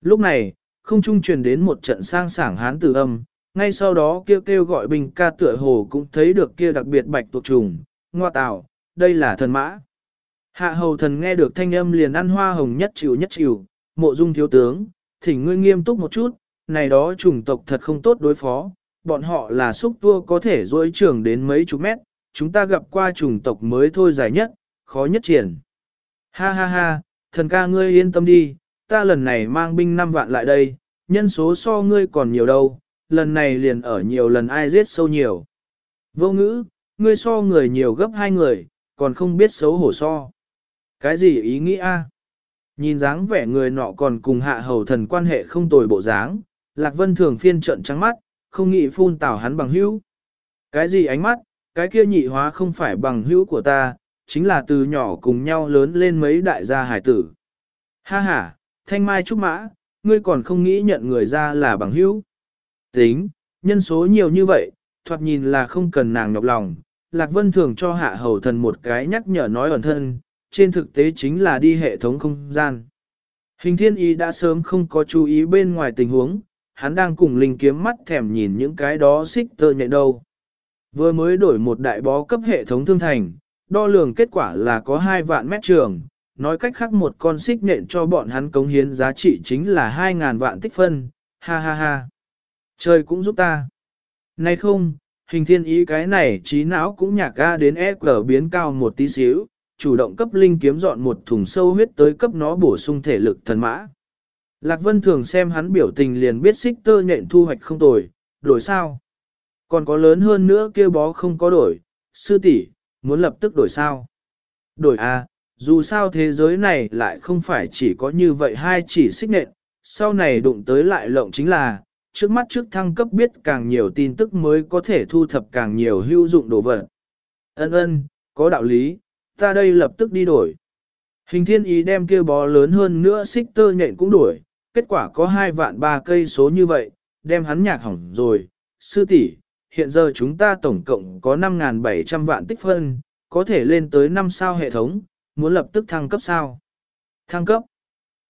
Speaker 1: Lúc này, không trung truyền đến một trận sang sảng hán tử âm, ngay sau đó kêu kêu gọi bình ca tựa hồ cũng thấy được kia đặc biệt bạch tuộc trùng, ngoa tạo, đây là thần mã. Hạ hầu thần nghe được thanh âm liền ăn hoa hồng nhất chịu nhất chịu, mộ dung thiếu tướng, thỉnh ngươi nghiêm túc một chút, này đó chủng tộc thật không tốt đối phó, bọn họ là xúc tua có thể dối trường đến mấy chục mét, chúng ta gặp qua chủng tộc mới thôi dài nhất, khó nhất triển. Ha ha ha, thần ca ngươi yên tâm đi, ta lần này mang binh 5 vạn lại đây, nhân số so ngươi còn nhiều đâu, lần này liền ở nhiều lần ai giết sâu nhiều. Vô ngữ, ngươi so người nhiều gấp hai người, còn không biết xấu hổ so. Cái gì ý nghĩ a? Nhìn dáng vẻ người nọ còn cùng hạ hầu thần quan hệ không tồi bộ dáng, Lạc Vân thường phiên trận trắng mắt, không nghĩ phun tảo hắn bằng hữu. Cái gì ánh mắt, cái kia nhị hóa không phải bằng hữu của ta, chính là từ nhỏ cùng nhau lớn lên mấy đại gia hải tử. Ha ha, thanh mai trúc mã, ngươi còn không nghĩ nhận người ra là bằng hữu. Tính, nhân số nhiều như vậy, thoạt nhìn là không cần nàng nhọc lòng. Lạc Vân thường cho hạ hầu thần một cái nhắc nhở nói ẩn thân, trên thực tế chính là đi hệ thống không gian. Hình thiên ý đã sớm không có chú ý bên ngoài tình huống, hắn đang cùng linh kiếm mắt thèm nhìn những cái đó xích tơ nhạy đâu. Vừa mới đổi một đại bó cấp hệ thống thương thành, đo lường kết quả là có 2 vạn mét trường, nói cách khác một con xích nện cho bọn hắn cống hiến giá trị chính là 2.000 vạn tích phân, ha ha ha. Trời cũng giúp ta. Này không, hình thiên ý cái này trí não cũng nhạc ga đến EQ biến cao một tí xíu, chủ động cấp linh kiếm dọn một thùng sâu huyết tới cấp nó bổ sung thể lực thần mã. Lạc Vân thường xem hắn biểu tình liền biết xích tơ nhện thu hoạch không tồi, đổi sao? Còn có lớn hơn nữa kia bó không có đổi, sư tỷ muốn lập tức đổi sao? Đổi à, dù sao thế giới này lại không phải chỉ có như vậy hai chỉ xích nện, sau này đụng tới lại lộng chính là, trước mắt trước thăng cấp biết càng nhiều tin tức mới có thể thu thập càng nhiều hữu dụng đồ vật. Ân ân, có đạo lý, ta đây lập tức đi đổi. Hình thiên ý đem kia bó lớn hơn nữa xích tơ nhện cũng đuổi, kết quả có hai vạn ba cây số như vậy, đem hắn nhạc hỏng rồi. Sư tỷ, hiện giờ chúng ta tổng cộng có 5.700 vạn tích phân, có thể lên tới 5 sao hệ thống, muốn lập tức thăng cấp sao. Thăng cấp.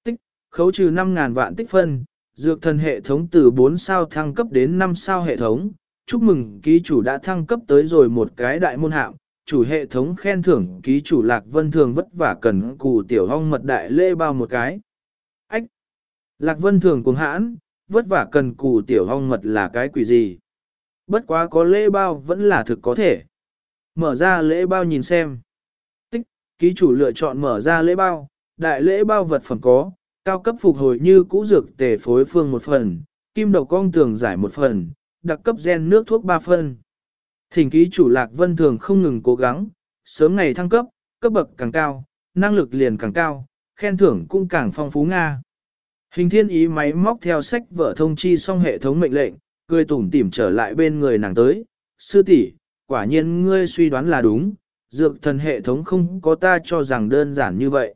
Speaker 1: Tích, khấu trừ 5.000 vạn tích phân, dược thần hệ thống từ 4 sao thăng cấp đến 5 sao hệ thống. Chúc mừng ký chủ đã thăng cấp tới rồi một cái đại môn hạng, chủ hệ thống khen thưởng ký chủ Lạc Vân Thường vất vả cần cù tiểu hong mật đại lễ bao một cái. Ách! Lạc Vân Thường cuồng hãn, vất vả cần cù tiểu hong mật là cái quỷ gì? Bất quá có lễ bao vẫn là thực có thể. Mở ra lễ bao nhìn xem. Tích, ký chủ lựa chọn mở ra lễ bao, đại lễ bao vật phẩm có, cao cấp phục hồi như cũ dược tề phối phương một phần, kim đầu cong tường giải một phần, đặc cấp gen nước thuốc ba phần. Thỉnh ký chủ Lạc Vân Thường không ngừng cố gắng, sớm ngày thăng cấp, cấp bậc càng cao, năng lực liền càng cao, khen thưởng cũng càng phong phú Nga. Hình thiên ý máy móc theo sách vở thông chi xong hệ thống mệnh lệnh, cười tủm tỉm trở lại bên người nàng tới. Sư tỷ, quả nhiên ngươi suy đoán là đúng, dược thần hệ thống không có ta cho rằng đơn giản như vậy.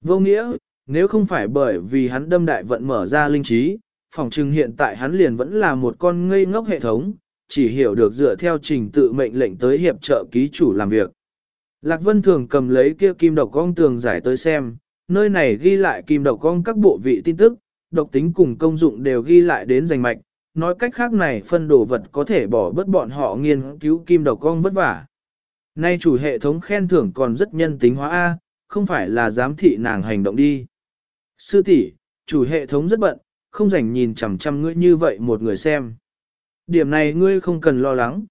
Speaker 1: Vô nghĩa, nếu không phải bởi vì hắn đâm đại vận mở ra linh trí, phòng trừng hiện tại hắn liền vẫn là một con ngây ngốc hệ thống, chỉ hiểu được dựa theo trình tự mệnh lệnh tới hiệp trợ ký chủ làm việc. Lạc Vân thường cầm lấy kia kim độc cong tường giải tới xem, nơi này ghi lại kim độc cong các bộ vị tin tức, độc tính cùng công dụng đều ghi lại đến danh mạch, nói cách khác này phân đồ vật có thể bỏ bớt bọn họ nghiên cứu kim độc cong vất vả. Nay chủ hệ thống khen thưởng còn rất nhân tính hóa A, không phải là giám thị nàng hành động đi. Sư tỷ, chủ hệ thống rất bận, không rảnh nhìn chằm chằm ngươi như vậy một người xem. Điểm này ngươi không cần lo lắng.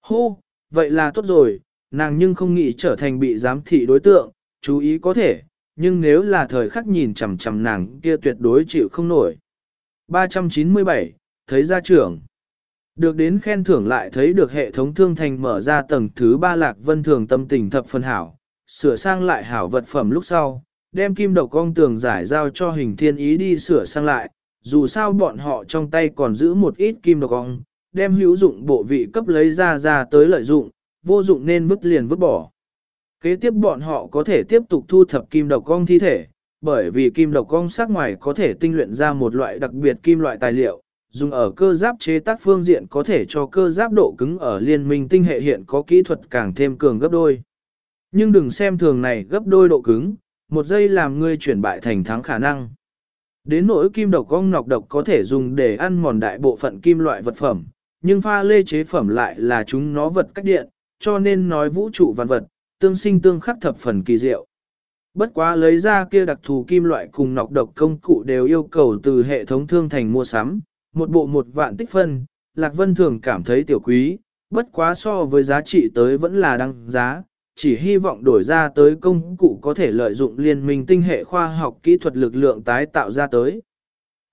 Speaker 1: Hô, vậy là tốt rồi, nàng nhưng không nghĩ trở thành bị giám thị đối tượng, chú ý có thể, nhưng nếu là thời khắc nhìn chằm chằm nàng kia tuyệt đối chịu không nổi. 397, thấy gia trưởng. Được đến khen thưởng lại thấy được hệ thống thương thành mở ra tầng thứ ba lạc vân thường tâm tình thập phần hảo, sửa sang lại hảo vật phẩm lúc sau, đem kim độc cong tường giải giao cho hình thiên ý đi sửa sang lại, dù sao bọn họ trong tay còn giữ một ít kim độc cong, đem hữu dụng bộ vị cấp lấy ra ra tới lợi dụng, vô dụng nên vứt liền vứt bỏ. Kế tiếp bọn họ có thể tiếp tục thu thập kim độc cong thi thể, bởi vì kim độc cong sắc ngoài có thể tinh luyện ra một loại đặc biệt kim loại tài liệu, dùng ở cơ giáp chế tác phương diện có thể cho cơ giáp độ cứng ở liên minh tinh hệ hiện có kỹ thuật càng thêm cường gấp đôi. Nhưng đừng xem thường này gấp đôi độ cứng, một giây làm ngươi chuyển bại thành thắng khả năng. Đến nỗi kim độc cong nọc độc có thể dùng để ăn mòn đại bộ phận kim loại vật phẩm, nhưng pha lê chế phẩm lại là chúng nó vật cách điện, cho nên nói vũ trụ văn vật, tương sinh tương khắc thập phần kỳ diệu. Bất quá lấy ra kia đặc thù kim loại cùng nọc độc công cụ đều yêu cầu từ hệ thống thương thành mua sắm, một bộ một vạn tích phân, Lạc Vân thường cảm thấy tiểu quý, bất quá so với giá trị tới vẫn là đăng giá, chỉ hy vọng đổi ra tới công cụ có thể lợi dụng liên minh tinh hệ khoa học kỹ thuật lực lượng tái tạo ra tới.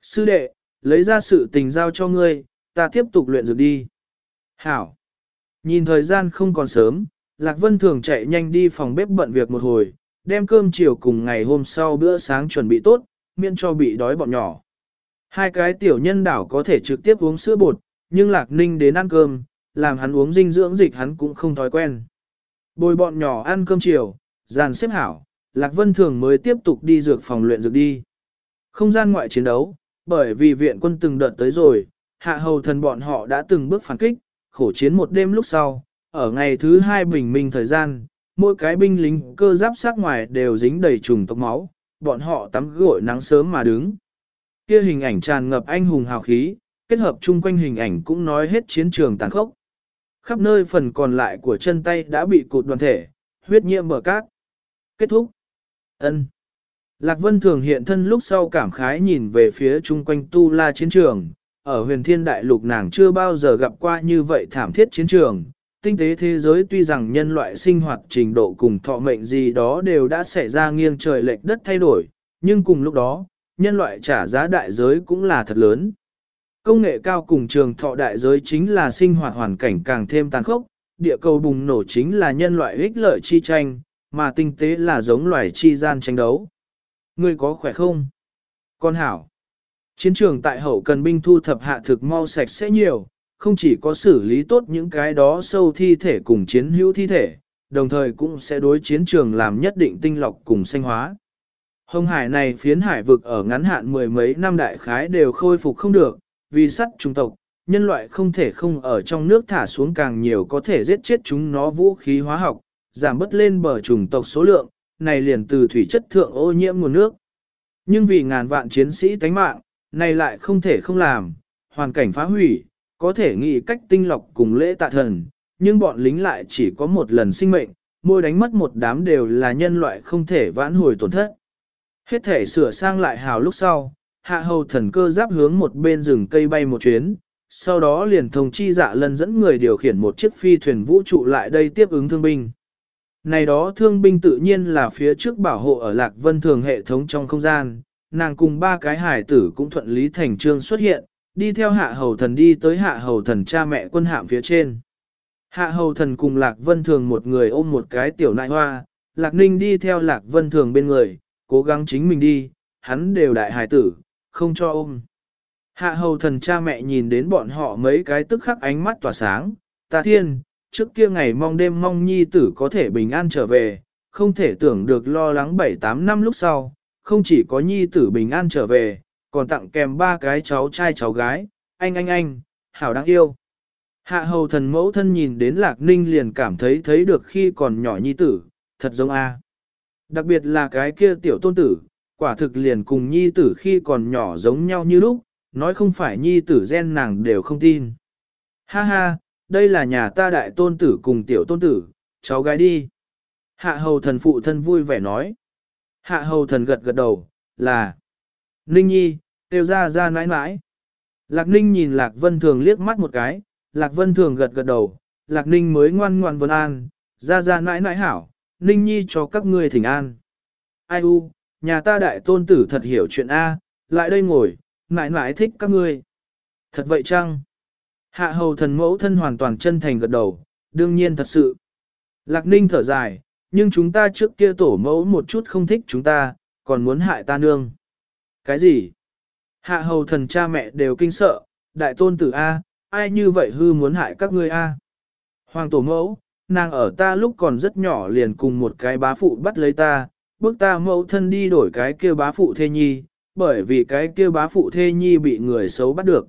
Speaker 1: Sư đệ, lấy ra sự tình giao cho ngươi, ta tiếp tục luyện dược đi. Hảo. Nhìn thời gian không còn sớm, Lạc Vân thường chạy nhanh đi phòng bếp bận việc một hồi, đem cơm chiều cùng ngày hôm sau bữa sáng chuẩn bị tốt, miễn cho bị đói bọn nhỏ. Hai cái tiểu nhân đảo có thể trực tiếp uống sữa bột, nhưng Lạc Ninh đến ăn cơm, làm hắn uống dinh dưỡng dịch hắn cũng không thói quen. Bồi bọn nhỏ ăn cơm chiều, dàn xếp hảo, Lạc Vân Thường mới tiếp tục đi dược phòng luyện dược đi. Không gian ngoại chiến đấu, bởi vì viện quân từng đợt tới rồi, hạ hầu thần bọn họ đã từng bước phản kích, khổ chiến một đêm lúc sau, ở ngày thứ hai bình minh thời gian, mỗi cái binh lính cơ giáp sát ngoài đều dính đầy trùng tốc máu, bọn họ tắm gội nắng sớm mà đứng. Kia hình ảnh tràn ngập anh hùng hào khí, kết hợp chung quanh hình ảnh cũng nói hết chiến trường tàn khốc. Khắp nơi phần còn lại của chân tay đã bị cụt đoàn thể, huyết nhiễm mở cát. Kết thúc. ân Lạc Vân Thường hiện thân lúc sau cảm khái nhìn về phía chung quanh tu la chiến trường, ở huyền thiên đại lục nàng chưa bao giờ gặp qua như vậy thảm thiết chiến trường. Tinh tế thế giới tuy rằng nhân loại sinh hoạt trình độ cùng thọ mệnh gì đó đều đã xảy ra nghiêng trời lệch đất thay đổi, nhưng cùng lúc đó, nhân loại trả giá đại giới cũng là thật lớn. Công nghệ cao cùng trường thọ đại giới chính là sinh hoạt hoàn cảnh càng thêm tàn khốc, địa cầu bùng nổ chính là nhân loại ích lợi chi tranh, mà tinh tế là giống loài chi gian tranh đấu. Ngươi có khỏe không? Con hảo. Chiến trường tại hậu cần binh thu thập hạ thực mau sạch sẽ nhiều, không chỉ có xử lý tốt những cái đó sâu thi thể cùng chiến hữu thi thể, đồng thời cũng sẽ đối chiến trường làm nhất định tinh lọc cùng sanh hóa. Hồng hải này phiến hải vực ở ngắn hạn mười mấy năm đại khái đều khôi phục không được, vì sắt trung tộc, nhân loại không thể không ở trong nước thả xuống càng nhiều có thể giết chết chúng nó vũ khí hóa học, giảm bớt lên bờ trùng tộc số lượng, này liền từ thủy chất thượng ô nhiễm nguồn nước. Nhưng vì ngàn vạn chiến sĩ tánh mạng, này lại không thể không làm, hoàn cảnh phá hủy, có thể nghĩ cách tinh lọc cùng lễ tạ thần, nhưng bọn lính lại chỉ có một lần sinh mệnh, môi đánh mất một đám đều là nhân loại không thể vãn hồi tổn thất. Hết thể sửa sang lại hào lúc sau, hạ hầu thần cơ giáp hướng một bên rừng cây bay một chuyến, sau đó liền thông chi dạ lân dẫn người điều khiển một chiếc phi thuyền vũ trụ lại đây tiếp ứng thương binh. Này đó thương binh tự nhiên là phía trước bảo hộ ở Lạc Vân Thường hệ thống trong không gian, nàng cùng ba cái hải tử cũng thuận lý thành trương xuất hiện, đi theo hạ hầu thần đi tới hạ hầu thần cha mẹ quân hạm phía trên. Hạ hầu thần cùng Lạc Vân Thường một người ôm một cái tiểu nại hoa, Lạc Ninh đi theo Lạc Vân Thường bên người, cố gắng chính mình đi, hắn đều đại hải tử, không cho ôm. Hạ hầu thần cha mẹ nhìn đến bọn họ mấy cái tức khắc ánh mắt tỏa sáng, ta thiên, trước kia ngày mong đêm mong nhi tử có thể bình an trở về, không thể tưởng được lo lắng 7-8 năm lúc sau, không chỉ có nhi tử bình an trở về, còn tặng kèm ba cái cháu trai cháu gái, anh anh anh, hảo đáng yêu. Hạ hầu thần mẫu thân nhìn đến lạc ninh liền cảm thấy thấy được khi còn nhỏ nhi tử, thật giống A. Đặc biệt là cái kia tiểu tôn tử, quả thực liền cùng nhi tử khi còn nhỏ giống nhau như lúc, nói không phải nhi tử gen nàng đều không tin. Ha ha, đây là nhà ta đại tôn tử cùng tiểu tôn tử, cháu gái đi. Hạ hầu thần phụ thân vui vẻ nói. Hạ hầu thần gật gật đầu, là Ninh nhi, tiêu ra ra nãi nãi. Lạc ninh nhìn Lạc Vân Thường liếc mắt một cái, Lạc Vân Thường gật gật đầu, Lạc ninh mới ngoan ngoan vân an, ra ra nãi nãi hảo, ninh nhi cho các ngươi thỉnh an. Ai u, nhà ta đại tôn tử thật hiểu chuyện A, lại đây ngồi, mãi mãi thích các ngươi. Thật vậy chăng? Hạ hầu thần mẫu thân hoàn toàn chân thành gật đầu, đương nhiên thật sự. Lạc ninh thở dài, nhưng chúng ta trước kia tổ mẫu một chút không thích chúng ta, còn muốn hại ta nương. Cái gì? Hạ hầu thần cha mẹ đều kinh sợ, đại tôn tử A, ai như vậy hư muốn hại các ngươi A. Hoàng tổ mẫu, nàng ở ta lúc còn rất nhỏ liền cùng một cái bá phụ bắt lấy ta, bước ta mẫu thân đi đổi cái kia bá phụ thê nhi, bởi vì cái kia bá phụ thê nhi bị người xấu bắt được.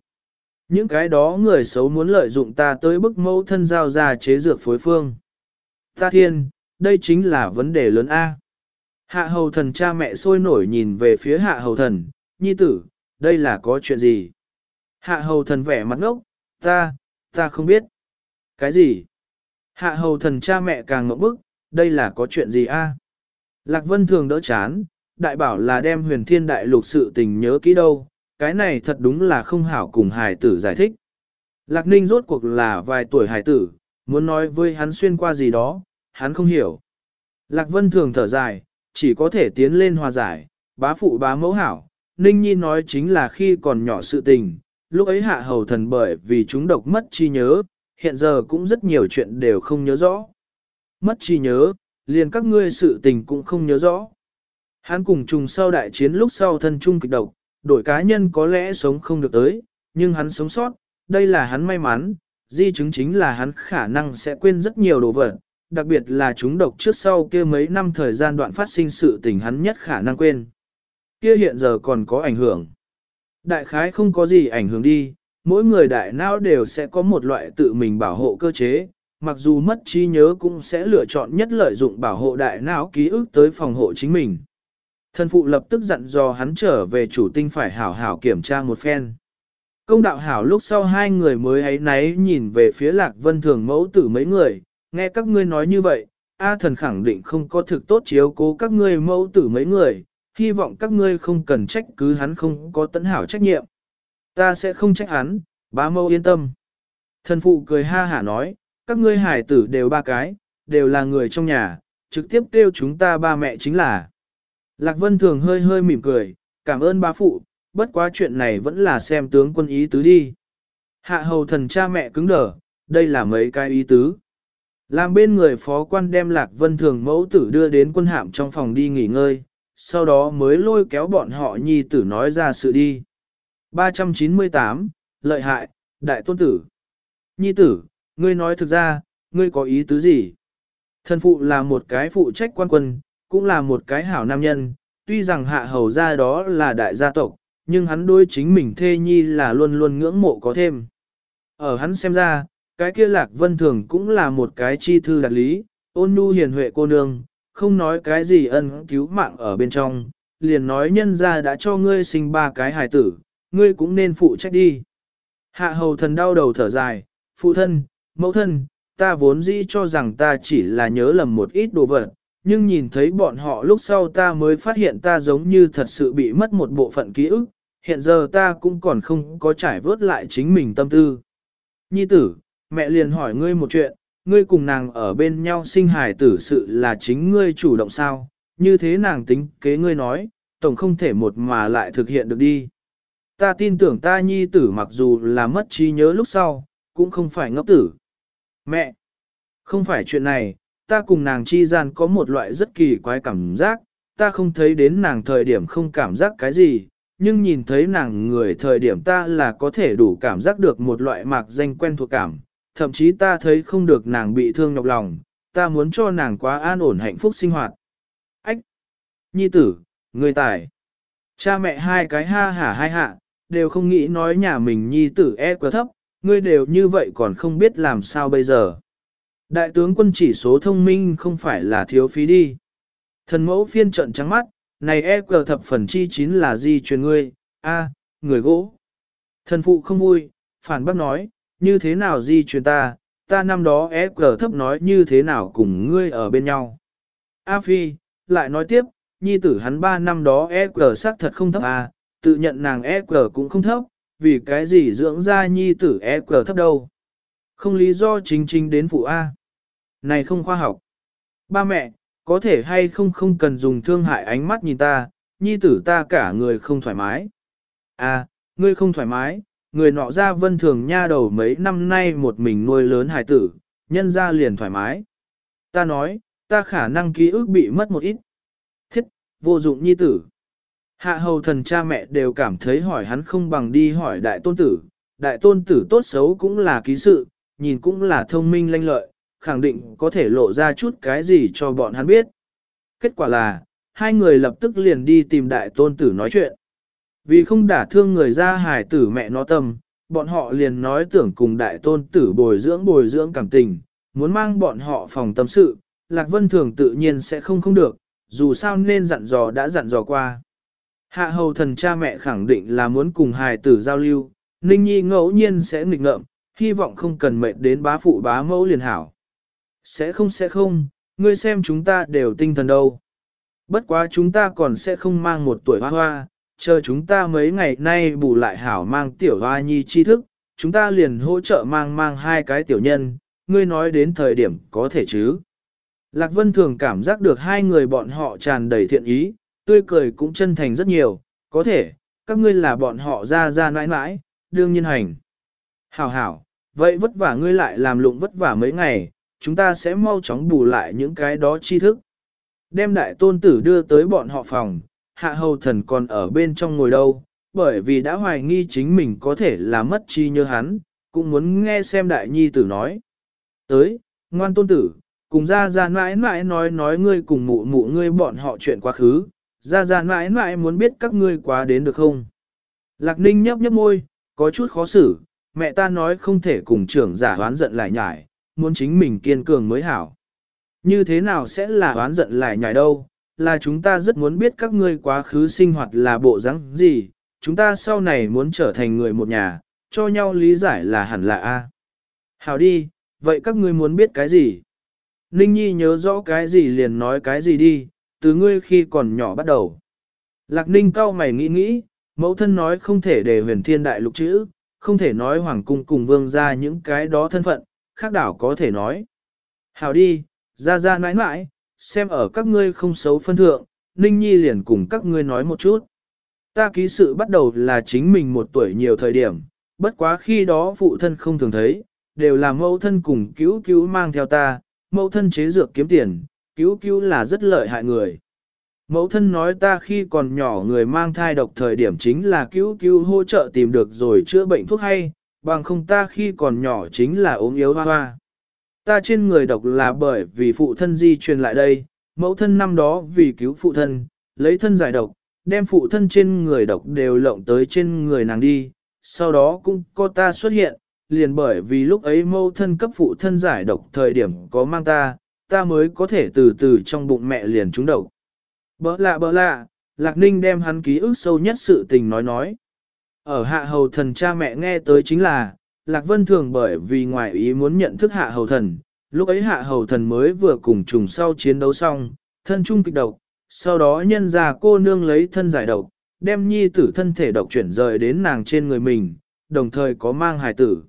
Speaker 1: Những cái đó người xấu muốn lợi dụng ta tới bức mẫu thân giao ra chế dược phối phương. Ta thiên, đây chính là vấn đề lớn A. Hạ hầu thần cha mẹ sôi nổi nhìn về phía hạ hầu thần, nhi tử, đây là có chuyện gì? Hạ hầu thần vẻ mặt ngốc, ta, ta không biết. Cái gì? Hạ hầu thần cha mẹ càng ngậm bức, đây là có chuyện gì a? Lạc Vân thường đỡ chán, đại bảo là đem huyền thiên đại lục sự tình nhớ kỹ đâu, cái này thật đúng là không hảo cùng hài tử giải thích. Lạc Ninh rốt cuộc là vài tuổi hài tử, muốn nói với hắn xuyên qua gì đó, hắn không hiểu. Lạc Vân thường thở dài, chỉ có thể tiến lên hòa giải, bá phụ bá mẫu hảo. Ninh Nhi nói chính là khi còn nhỏ sự tình, lúc ấy hạ hầu thần bởi vì chúng độc mất chi nhớ, hiện giờ cũng rất nhiều chuyện đều không nhớ rõ. Mất chi nhớ, liền các ngươi sự tình cũng không nhớ rõ. Hắn cùng trùng sau đại chiến lúc sau thân chung kịch độc, đổi cá nhân có lẽ sống không được tới, nhưng hắn sống sót, đây là hắn may mắn, di chứng chính là hắn khả năng sẽ quên rất nhiều đồ vật, đặc biệt là chúng độc trước sau kia mấy năm thời gian đoạn phát sinh sự tình hắn nhất khả năng quên. Kia hiện giờ còn có ảnh hưởng. Đại khái không có gì ảnh hưởng đi, mỗi người đại não đều sẽ có một loại tự mình bảo hộ cơ chế, mặc dù mất trí nhớ cũng sẽ lựa chọn nhất lợi dụng bảo hộ đại não ký ức tới phòng hộ chính mình. Thân phụ lập tức dặn dò hắn trở về chủ tinh phải hảo hảo kiểm tra một phen. Công đạo hảo lúc sau hai người mới ấy náy nhìn về phía lạc vân thường mẫu tử mấy người, nghe các ngươi nói như vậy, A thần khẳng định không có thực tốt chiếu cố các ngươi mẫu tử mấy người, hy vọng các ngươi không cần trách cứ hắn không có tấn hảo trách nhiệm. Ta sẽ không trách hắn, bá mâu yên tâm. Thần phụ cười ha hả nói, các ngươi hải tử đều ba cái, đều là người trong nhà, trực tiếp kêu chúng ta ba mẹ chính là. Lạc Vân Thường hơi hơi mỉm cười, cảm ơn ba phụ, bất quá chuyện này vẫn là xem tướng quân ý tứ đi. Hạ hầu thần cha mẹ cứng đờ, đây là mấy cái ý tứ. Làm bên người phó quan đem Lạc Vân Thường mẫu tử đưa đến quân hạm trong phòng đi nghỉ ngơi, sau đó mới lôi kéo bọn họ nhi tử nói ra sự đi. 398, lợi hại, đại tôn tử. Nhi tử, ngươi nói thực ra, ngươi có ý tứ gì? Thần phụ là một cái phụ trách quan quân, cũng là một cái hảo nam nhân, tuy rằng hạ hầu gia đó là đại gia tộc, nhưng hắn đối chính mình thê nhi là luôn luôn ngưỡng mộ có thêm. Ở hắn xem ra, cái kia lạc vân thường cũng là một cái chi thư đặc lý, ôn nhu hiền huệ cô nương, không nói cái gì ân cứu mạng ở bên trong, liền nói nhân ra đã cho ngươi sinh ba cái hài tử, ngươi cũng nên phụ trách đi. Hạ hầu thần đau đầu thở dài, phụ thân, mẫu thân, ta vốn dĩ cho rằng ta chỉ là nhớ lầm một ít đồ vật, nhưng nhìn thấy bọn họ lúc sau ta mới phát hiện ta giống như thật sự bị mất một bộ phận ký ức, hiện giờ ta cũng còn không có trải vớt lại chính mình tâm tư. Nhi tử, mẹ liền hỏi ngươi một chuyện, ngươi cùng nàng ở bên nhau sinh hài tử sự là chính ngươi chủ động sao, như thế nàng tính kế ngươi nói, tổng không thể một mà lại thực hiện được đi. Ta tin tưởng ta nhi tử mặc dù là mất trí nhớ lúc sau, cũng không phải ngốc tử. Mẹ! Không phải chuyện này, ta cùng nàng chi gian có một loại rất kỳ quái cảm giác, ta không thấy đến nàng thời điểm không cảm giác cái gì, nhưng nhìn thấy nàng người thời điểm ta là có thể đủ cảm giác được một loại mạc danh quen thuộc cảm, thậm chí ta thấy không được nàng bị thương nhọc lòng, ta muốn cho nàng quá an ổn hạnh phúc sinh hoạt. Ách! Nhi tử, người tài! Cha mẹ hai cái ha hả hai hạ, đều không nghĩ nói nhà mình nhi tử e quá thấp, ngươi đều như vậy còn không biết làm sao bây giờ. Đại tướng quân chỉ số thông minh không phải là thiếu phí đi. Thần mẫu phiên trận trắng mắt, này e cờ thập phần chi chín là di truyền ngươi, a người gỗ. Thần phụ không vui, phản bác nói, như thế nào di truyền ta, ta năm đó e cờ thấp nói như thế nào cùng ngươi ở bên nhau. A phi, lại nói tiếp, nhi tử hắn ba năm đó e cờ xác thật không thấp à, tự nhận nàng e cờ cũng không thấp, vì cái gì dưỡng ra nhi tử e cờ thấp đâu. Không lý do chính chính đến phụ A. Này không khoa học. Ba mẹ, có thể hay không không cần dùng thương hại ánh mắt nhìn ta, nhi tử ta cả người không thoải mái. À, ngươi không thoải mái, người nọ ra vân thường nha đầu mấy năm nay một mình nuôi lớn hài tử, nhân ra liền thoải mái. Ta nói, ta khả năng ký ức bị mất một ít. Thiết, vô dụng nhi tử. Hạ hầu thần cha mẹ đều cảm thấy hỏi hắn không bằng đi hỏi đại tôn tử. Đại tôn tử tốt xấu cũng là ký sự, nhìn cũng là thông minh lanh lợi, khẳng định có thể lộ ra chút cái gì cho bọn hắn biết. Kết quả là, hai người lập tức liền đi tìm đại tôn tử nói chuyện. Vì không đả thương người ra hài tử mẹ nó tâm, bọn họ liền nói tưởng cùng đại tôn tử bồi dưỡng bồi dưỡng cảm tình, muốn mang bọn họ phòng tâm sự, Lạc Vân Thường tự nhiên sẽ không không được, dù sao nên dặn dò đã dặn dò qua. Hạ hầu thần cha mẹ khẳng định là muốn cùng hài tử giao lưu, Ninh Nhi ngẫu nhiên sẽ nghịch ngợm, hy vọng không cần mệt đến bá phụ bá mẫu liền hảo. Sẽ không sẽ không, ngươi xem chúng ta đều tinh thần đâu. Bất quá chúng ta còn sẽ không mang một tuổi hoa hoa, chờ chúng ta mấy ngày nay bù lại hảo mang tiểu hoa nhi tri thức, chúng ta liền hỗ trợ mang mang hai cái tiểu nhân, ngươi nói đến thời điểm có thể chứ. Lạc Vân thường cảm giác được hai người bọn họ tràn đầy thiện ý, tươi cười cũng chân thành rất nhiều, có thể, các ngươi là bọn họ ra ra nãi nãi, đương nhiên hành. Hảo hảo, vậy vất vả ngươi lại làm lụng vất vả mấy ngày, chúng ta sẽ mau chóng bù lại những cái đó tri thức. Đem đại tôn tử đưa tới bọn họ phòng, hạ hầu thần còn ở bên trong ngồi đâu, bởi vì đã hoài nghi chính mình có thể là mất chi như hắn, cũng muốn nghe xem đại nhi tử nói. Tới, ngoan tôn tử, cùng ra ra mãi mãi nói nói ngươi cùng mụ mụ ngươi bọn họ chuyện quá khứ, Gia Gia mãi mãi muốn biết các ngươi quá đến được không. Lạc ninh nhấp nhấp môi, có chút khó xử, mẹ ta nói không thể cùng trưởng giả hoán giận lại nhải, muốn chính mình kiên cường mới hảo. Như thế nào sẽ là hoán giận lại nhảy đâu, là chúng ta rất muốn biết các ngươi quá khứ sinh hoạt là bộ dáng gì, chúng ta sau này muốn trở thành người một nhà, cho nhau lý giải là hẳn là A. Hảo đi, vậy các ngươi muốn biết cái gì? Ninh Nhi nhớ rõ cái gì liền nói cái gì đi, từ ngươi khi còn nhỏ bắt đầu. Lạc Ninh cao mày nghĩ nghĩ, mẫu thân nói không thể để huyền thiên đại lục chữ, không thể nói hoàng cung cùng vương ra những cái đó thân phận, khác đảo có thể nói. Hảo đi, ra ra nãi nãi, xem ở các ngươi không xấu phân thượng, Ninh Nhi liền cùng các ngươi nói một chút. Ta ký sự bắt đầu là chính mình một tuổi nhiều thời điểm, bất quá khi đó phụ thân không thường thấy, đều là mẫu thân cùng cứu cứu mang theo ta, mẫu thân chế dược kiếm tiền, cứu cứu là rất lợi hại người. Mẫu thân nói ta khi còn nhỏ người mang thai độc thời điểm chính là cứu cứu hỗ trợ tìm được rồi chữa bệnh thuốc hay, bằng không ta khi còn nhỏ chính là ốm yếu hoa hoa. Ta trên người độc là bởi vì phụ thân di truyền lại đây, mẫu thân năm đó vì cứu phụ thân, lấy thân giải độc, đem phụ thân trên người độc đều lộng tới trên người nàng đi, sau đó cũng có ta xuất hiện, liền bởi vì lúc ấy mẫu thân cấp phụ thân giải độc thời điểm có mang ta, ta mới có thể từ từ trong bụng mẹ liền trúng độc. Bỡ lạ bỡ lạ, Lạc Ninh đem hắn ký ức sâu nhất sự tình nói nói. Ở hạ hầu thần cha mẹ nghe tới chính là, Lạc Vân Thường bởi vì ngoài ý muốn nhận thức hạ hầu thần, lúc ấy hạ hầu thần mới vừa cùng trùng sau chiến đấu xong, thân trung kịch độc, sau đó nhân ra cô nương lấy thân giải độc, đem nhi tử thân thể độc chuyển rời đến nàng trên người mình, đồng thời có mang hài tử.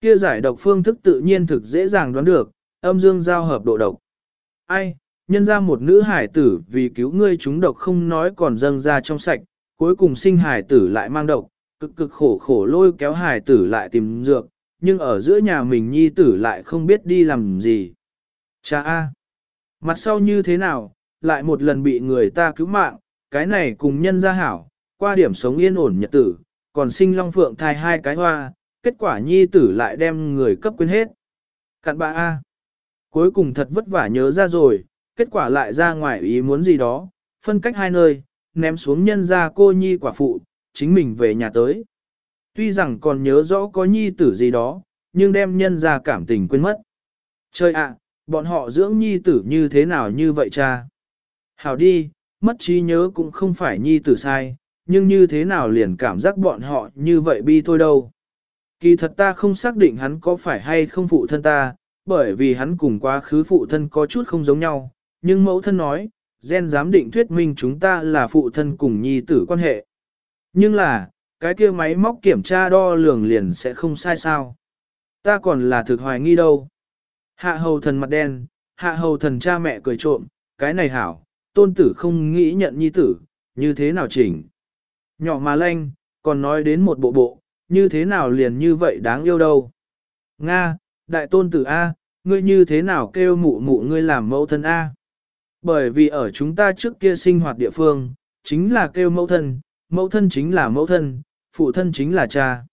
Speaker 1: Kia giải độc phương thức tự nhiên thực dễ dàng đoán được, âm dương giao hợp độ độc. Ai, nhân ra một nữ hải tử vì cứu ngươi chúng độc không nói còn dâng ra trong sạch, cuối cùng sinh hải tử lại mang độc, cực cực khổ khổ lôi kéo hải tử lại tìm dược, nhưng ở giữa nhà mình nhi tử lại không biết đi làm gì. Cha A. Mặt sau như thế nào, lại một lần bị người ta cứu mạng, cái này cùng nhân gia hảo, qua điểm sống yên ổn nhật tử, còn sinh long phượng thai hai cái hoa, kết quả nhi tử lại đem người cấp quên hết. Cặn bà A. Cuối cùng thật vất vả nhớ ra rồi, kết quả lại ra ngoài ý muốn gì đó, phân cách hai nơi, ném xuống nhân gia cô nhi quả phụ, chính mình về nhà tới. Tuy rằng còn nhớ rõ có nhi tử gì đó, nhưng đem nhân gia cảm tình quên mất. Trời ạ, bọn họ dưỡng nhi tử như thế nào như vậy cha? Hảo đi, mất trí nhớ cũng không phải nhi tử sai, nhưng như thế nào liền cảm giác bọn họ như vậy bi thôi đâu. Kỳ thật ta không xác định hắn có phải hay không phụ thân ta, bởi vì hắn cùng quá khứ phụ thân có chút không giống nhau, nhưng mẫu thân nói, gen giám định thuyết minh chúng ta là phụ thân cùng nhi tử quan hệ. Nhưng là, cái kia máy móc kiểm tra đo lường liền sẽ không sai sao. Ta còn là thực hoài nghi đâu. Hạ hầu thần mặt đen, hạ hầu thần cha mẹ cười trộm, cái này hảo, tôn tử không nghĩ nhận nhi tử, như thế nào chỉnh. Nhỏ mà lanh, còn nói đến một bộ bộ, như thế nào liền như vậy đáng yêu đâu. Nga, đại tôn tử A, ngươi như thế nào kêu mụ mụ ngươi làm mẫu thân A. Bởi vì ở chúng ta trước kia sinh hoạt địa phương, chính là kêu mẫu thân, mẫu thân chính là mẫu thân, phụ thân chính là cha.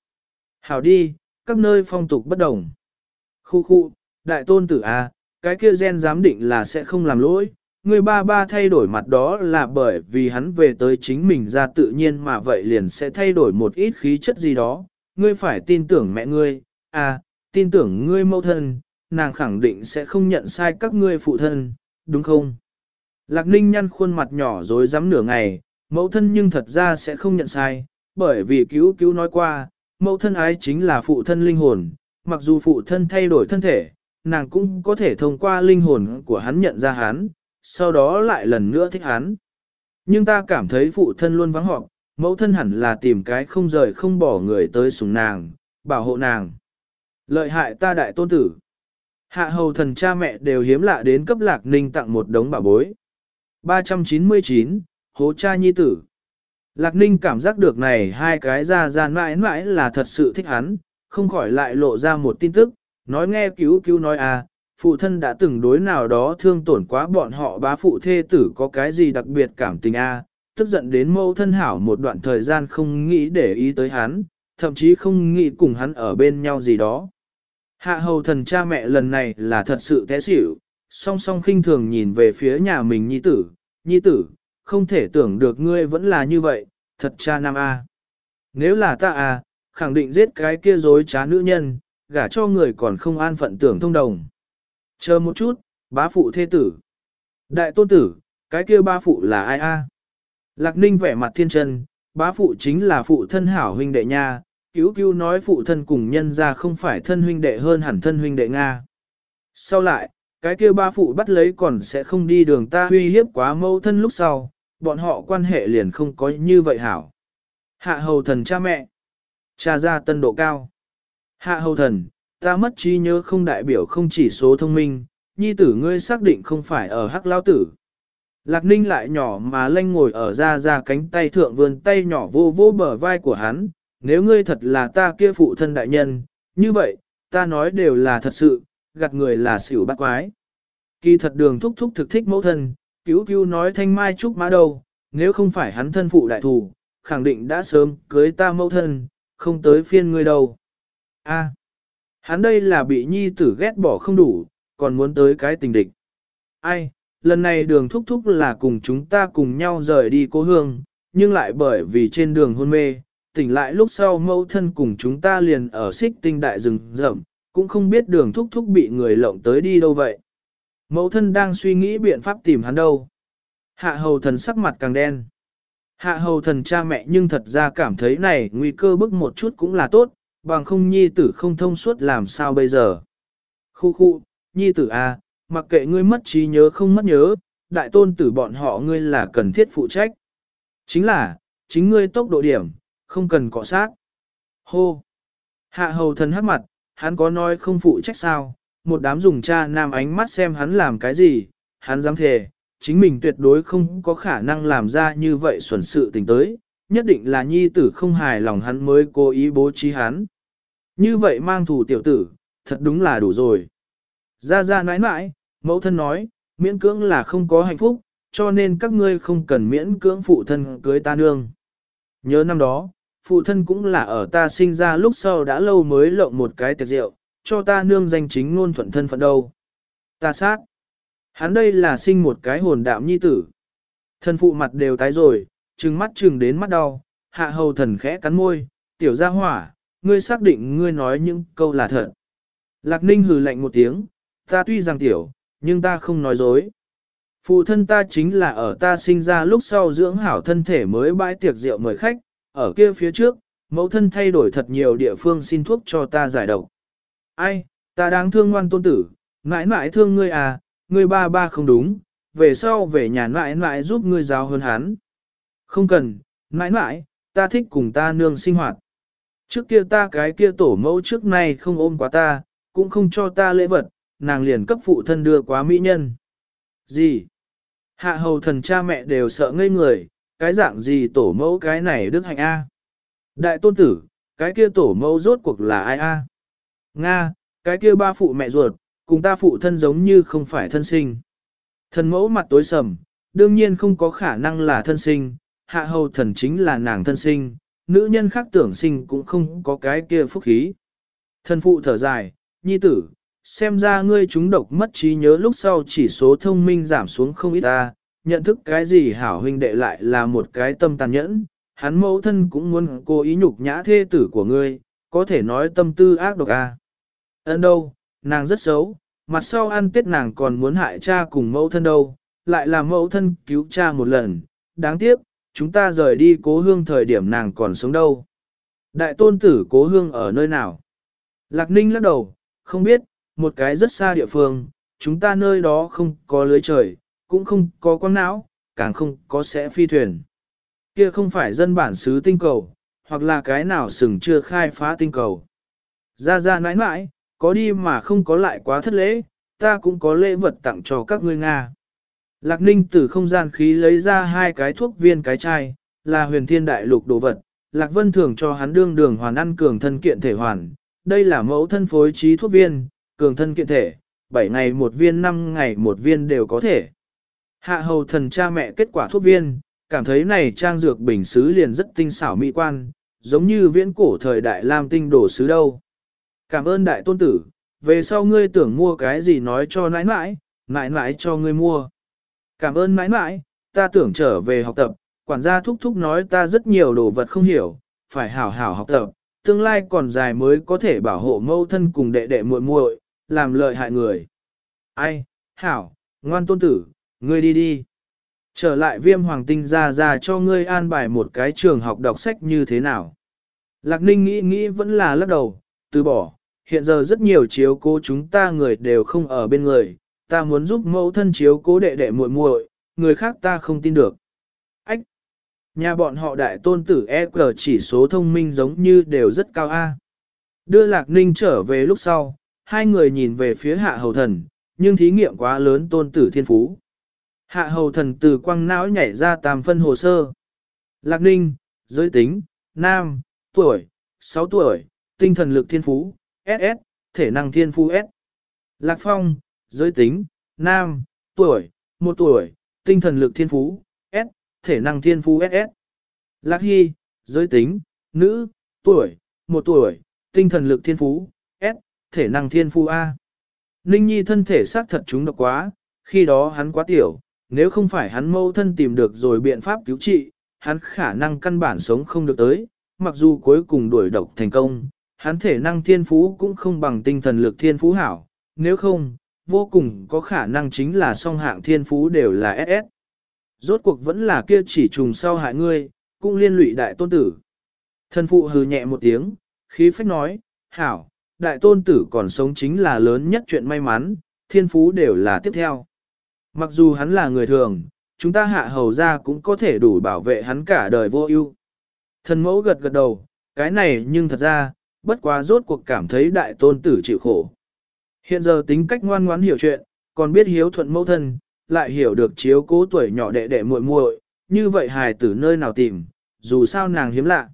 Speaker 1: Hảo đi, các nơi phong tục bất đồng. Khu khu, đại tôn tử A, cái kia gen giám định là sẽ không làm lỗi, người ba ba thay đổi mặt đó là bởi vì hắn về tới chính mình ra tự nhiên mà vậy liền sẽ thay đổi một ít khí chất gì đó. Ngươi phải tin tưởng mẹ ngươi, à, tin tưởng ngươi mẫu thân, nàng khẳng định sẽ không nhận sai các ngươi phụ thân, đúng không? Lạc ninh nhăn khuôn mặt nhỏ rồi dám nửa ngày, mẫu thân nhưng thật ra sẽ không nhận sai, bởi vì cứu cứu nói qua, mẫu thân ái chính là phụ thân linh hồn, mặc dù phụ thân thay đổi thân thể, nàng cũng có thể thông qua linh hồn của hắn nhận ra hắn, sau đó lại lần nữa thích hắn. Nhưng ta cảm thấy phụ thân luôn vắng họp, mẫu thân hẳn là tìm cái không rời không bỏ người tới sùng nàng, bảo hộ nàng. Lợi hại ta đại tôn tử. Hạ hầu thần cha mẹ đều hiếm lạ đến cấp lạc ninh tặng một đống bảo bối. 399, hố cha nhi tử. Lạc ninh cảm giác được này hai cái ra ra mãi mãi là thật sự thích hắn, không khỏi lại lộ ra một tin tức, nói nghe cứu cứu nói à, phụ thân đã từng đối nào đó thương tổn quá bọn họ bá phụ thê tử có cái gì đặc biệt cảm tình a tức giận đến mâu thân hảo một đoạn thời gian không nghĩ để ý tới hắn, thậm chí không nghĩ cùng hắn ở bên nhau gì đó. Hạ hầu thần cha mẹ lần này là thật sự té xỉu, song song khinh thường nhìn về phía nhà mình nhi tử, nhi tử, không thể tưởng được ngươi vẫn là như vậy, thật cha nam a. Nếu là ta a, khẳng định giết cái kia dối trá nữ nhân, gả cho người còn không an phận tưởng thông đồng. Chờ một chút, bá phụ thê tử. Đại tôn tử, cái kia ba phụ là ai a? Lạc ninh vẻ mặt thiên chân, bá phụ chính là phụ thân hảo huynh đệ nha, cứu cứu nói phụ thân cùng nhân ra không phải thân huynh đệ hơn hẳn thân huynh đệ Nga. Sau lại, cái kia ba phụ bắt lấy còn sẽ không đi đường ta uy hiếp quá mâu thân lúc sau, bọn họ quan hệ liền không có như vậy hảo. Hạ hầu thần cha mẹ. Cha ra tân độ cao. Hạ hầu thần, ta mất trí nhớ không đại biểu không chỉ số thông minh, nhi tử ngươi xác định không phải ở hắc lao tử. Lạc ninh lại nhỏ mà lanh ngồi ở ra ra cánh tay thượng vươn tay nhỏ vô vô bờ vai của hắn, nếu ngươi thật là ta kia phụ thân đại nhân, như vậy, ta nói đều là thật sự, gạt người là xỉu bắt quái. Kỳ thật đường thúc thúc thực thích mẫu thân, cứu cứu nói thanh mai trúc mã đâu, nếu không phải hắn thân phụ đại thủ, khẳng định đã sớm cưới ta mẫu thân, không tới phiên ngươi đâu. A, hắn đây là bị nhi tử ghét bỏ không đủ, còn muốn tới cái tình địch. Ai, lần này đường thúc thúc là cùng chúng ta cùng nhau rời đi cố hương, nhưng lại bởi vì trên đường hôn mê, tỉnh lại lúc sau mẫu thân cùng chúng ta liền ở xích tinh đại rừng rậm, cũng không biết đường thúc thúc bị người lộng tới đi đâu vậy. Mẫu thân đang suy nghĩ biện pháp tìm hắn đâu. Hạ hầu thần sắc mặt càng đen. Hạ hầu thần cha mẹ nhưng thật ra cảm thấy này nguy cơ bức một chút cũng là tốt, bằng không nhi tử không thông suốt làm sao bây giờ. Khu khu, nhi tử à, mặc kệ ngươi mất trí nhớ không mất nhớ, đại tôn tử bọn họ ngươi là cần thiết phụ trách. Chính là, chính ngươi tốc độ điểm, không cần cọ sát. Hô! Hạ hầu thần hắc mặt, hắn có nói không phụ trách sao, một đám dùng cha nam ánh mắt xem hắn làm cái gì, hắn dám thề, chính mình tuyệt đối không có khả năng làm ra như vậy xuẩn sự tình tới, nhất định là nhi tử không hài lòng hắn mới cố ý bố trí hắn. Như vậy mang thù tiểu tử, thật đúng là đủ rồi. Ra ra nãi nãi, mẫu thân nói, miễn cưỡng là không có hạnh phúc, cho nên các ngươi không cần miễn cưỡng phụ thân cưới ta nương. Nhớ năm đó, phụ thân cũng là ở ta sinh ra lúc sau đã lâu mới lộng một cái tiệc rượu, cho ta nương danh chính ngôn thuận thân phận đâu. Ta sát. Hắn đây là sinh một cái hồn đạm nhi tử. Thân phụ mặt đều tái rồi, trừng mắt trừng đến mắt đau, hạ hầu thần khẽ cắn môi, tiểu gia hỏa, ngươi xác định ngươi nói những câu là thật. Lạc ninh hừ lạnh một tiếng, ta tuy rằng tiểu, nhưng ta không nói dối. Phụ thân ta chính là ở ta sinh ra lúc sau dưỡng hảo thân thể mới bãi tiệc rượu mời khách, ở kia phía trước, mẫu thân thay đổi thật nhiều địa phương xin thuốc cho ta giải độc. Ai, ta đáng thương ngoan tôn tử, mãi mãi thương ngươi à, ngươi ba ba không đúng, về sau về nhà mãi mãi giúp ngươi giáo hơn hắn. Không cần, mãi mãi, ta thích cùng ta nương sinh hoạt. Trước kia ta cái kia tổ mẫu trước nay không ôm quá ta, cũng không cho ta lễ vật, nàng liền cấp phụ thân đưa quá mỹ nhân. Gì? Hạ hầu thần cha mẹ đều sợ ngây người, cái dạng gì tổ mẫu cái này đức hạnh A. Đại tôn tử, cái kia tổ mẫu rốt cuộc là ai A. Nga, cái kia ba phụ mẹ ruột, cùng ta phụ thân giống như không phải thân sinh. Thần mẫu mặt tối sầm, đương nhiên không có khả năng là thân sinh, hạ hầu thần chính là nàng thân sinh, nữ nhân khác tưởng sinh cũng không có cái kia phúc khí. Thần phụ thở dài, nhi tử, xem ra ngươi chúng độc mất trí nhớ lúc sau chỉ số thông minh giảm xuống không ít ta, nhận thức cái gì hảo huynh đệ lại là một cái tâm tàn nhẫn, hắn mẫu thân cũng muốn cố ý nhục nhã thê tử của ngươi, có thể nói tâm tư ác độc à. Ấn đâu, nàng rất xấu, mặt sau ăn tết nàng còn muốn hại cha cùng mẫu thân đâu, lại là mẫu thân cứu cha một lần, đáng tiếc, chúng ta rời đi cố hương thời điểm nàng còn sống đâu. Đại tôn tử cố hương ở nơi nào? Lạc ninh lắc đầu, không biết, một cái rất xa địa phương, chúng ta nơi đó không có lưới trời, cũng không có quang não, càng không có sẽ phi thuyền. Kia không phải dân bản xứ tinh cầu, hoặc là cái nào sừng chưa khai phá tinh cầu. Ra ra nãi nãi, có đi mà không có lại quá thất lễ, ta cũng có lễ vật tặng cho các ngươi Nga. Lạc ninh từ không gian khí lấy ra hai cái thuốc viên cái chai, là huyền thiên đại lục đồ vật. Lạc vân thường cho hắn đương đường hoàn ăn cường thân kiện thể hoàn. Đây là mẫu thân phối trí thuốc viên, cường thân kiện thể, 7 ngày một viên 5 ngày một viên đều có thể. Hạ hầu thần cha mẹ kết quả thuốc viên, cảm thấy này trang dược bình xứ liền rất tinh xảo mỹ quan, giống như viễn cổ thời đại lam tinh đổ sứ đâu. Cảm ơn đại tôn tử, về sau ngươi tưởng mua cái gì nói cho nãi nãi, nãi nãi cho ngươi mua. Cảm ơn nãi nãi, ta tưởng trở về học tập, quản gia thúc thúc nói ta rất nhiều đồ vật không hiểu, phải hảo hảo học tập, tương lai còn dài mới có thể bảo hộ mâu thân cùng đệ đệ muội muội, làm lợi hại người. Ai, hảo, ngoan tôn tử, ngươi đi đi. Trở lại viêm hoàng tinh ra ra cho ngươi an bài một cái trường học đọc sách như thế nào. Lạc ninh nghĩ nghĩ vẫn là lắc đầu, từ bỏ, hiện giờ rất nhiều chiếu cố chúng ta người đều không ở bên người, ta muốn giúp mẫu thân chiếu cố đệ đệ muội muội, người khác ta không tin được. Ách! Nhà bọn họ đại tôn tử EQ chỉ số thông minh giống như đều rất cao A. Đưa Lạc Ninh trở về lúc sau, hai người nhìn về phía hạ hầu thần, nhưng thí nghiệm quá lớn tôn tử thiên phú. Hạ hầu thần từ quăng não nhảy ra tam phân hồ sơ. Lạc ninh, giới tính, nam, tuổi, 6 tuổi, tinh thần lực thiên phú, SS, thể năng thiên phú S. Lạc phong, giới tính, nam, tuổi, 1 tuổi, tinh thần lực thiên phú, S, thể năng thiên phú SS. Lạc hy, giới tính, nữ, tuổi, 1 tuổi, tinh thần lực thiên phú, S, thể năng thiên phú A. Ninh Nhi thân thể xác thật chúng độc quá, khi đó hắn quá tiểu, nếu không phải hắn mâu thân tìm được rồi biện pháp cứu trị, hắn khả năng căn bản sống không được tới, mặc dù cuối cùng đuổi độc thành công, hắn thể năng thiên phú cũng không bằng tinh thần lực thiên phú hảo, nếu không, vô cùng có khả năng chính là song hạng thiên phú đều là SS. Rốt cuộc vẫn là kia chỉ trùng sau hại ngươi, cũng liên lụy đại tôn tử. Thân phụ hừ nhẹ một tiếng, khí phách nói, hảo, đại tôn tử còn sống chính là lớn nhất chuyện may mắn, thiên phú đều là tiếp theo. Mặc dù hắn là người thường, chúng ta hạ hầu ra cũng có thể đủ bảo vệ hắn cả đời vô ưu. Thần mẫu gật gật đầu, cái này nhưng thật ra, bất quá rốt cuộc cảm thấy đại tôn tử chịu khổ. Hiện giờ tính cách ngoan ngoãn hiểu chuyện, còn biết hiếu thuận mẫu thân, lại hiểu được chiếu cố tuổi nhỏ đệ đệ muội muội, như vậy hài tử nơi nào tìm, dù sao nàng hiếm lạ.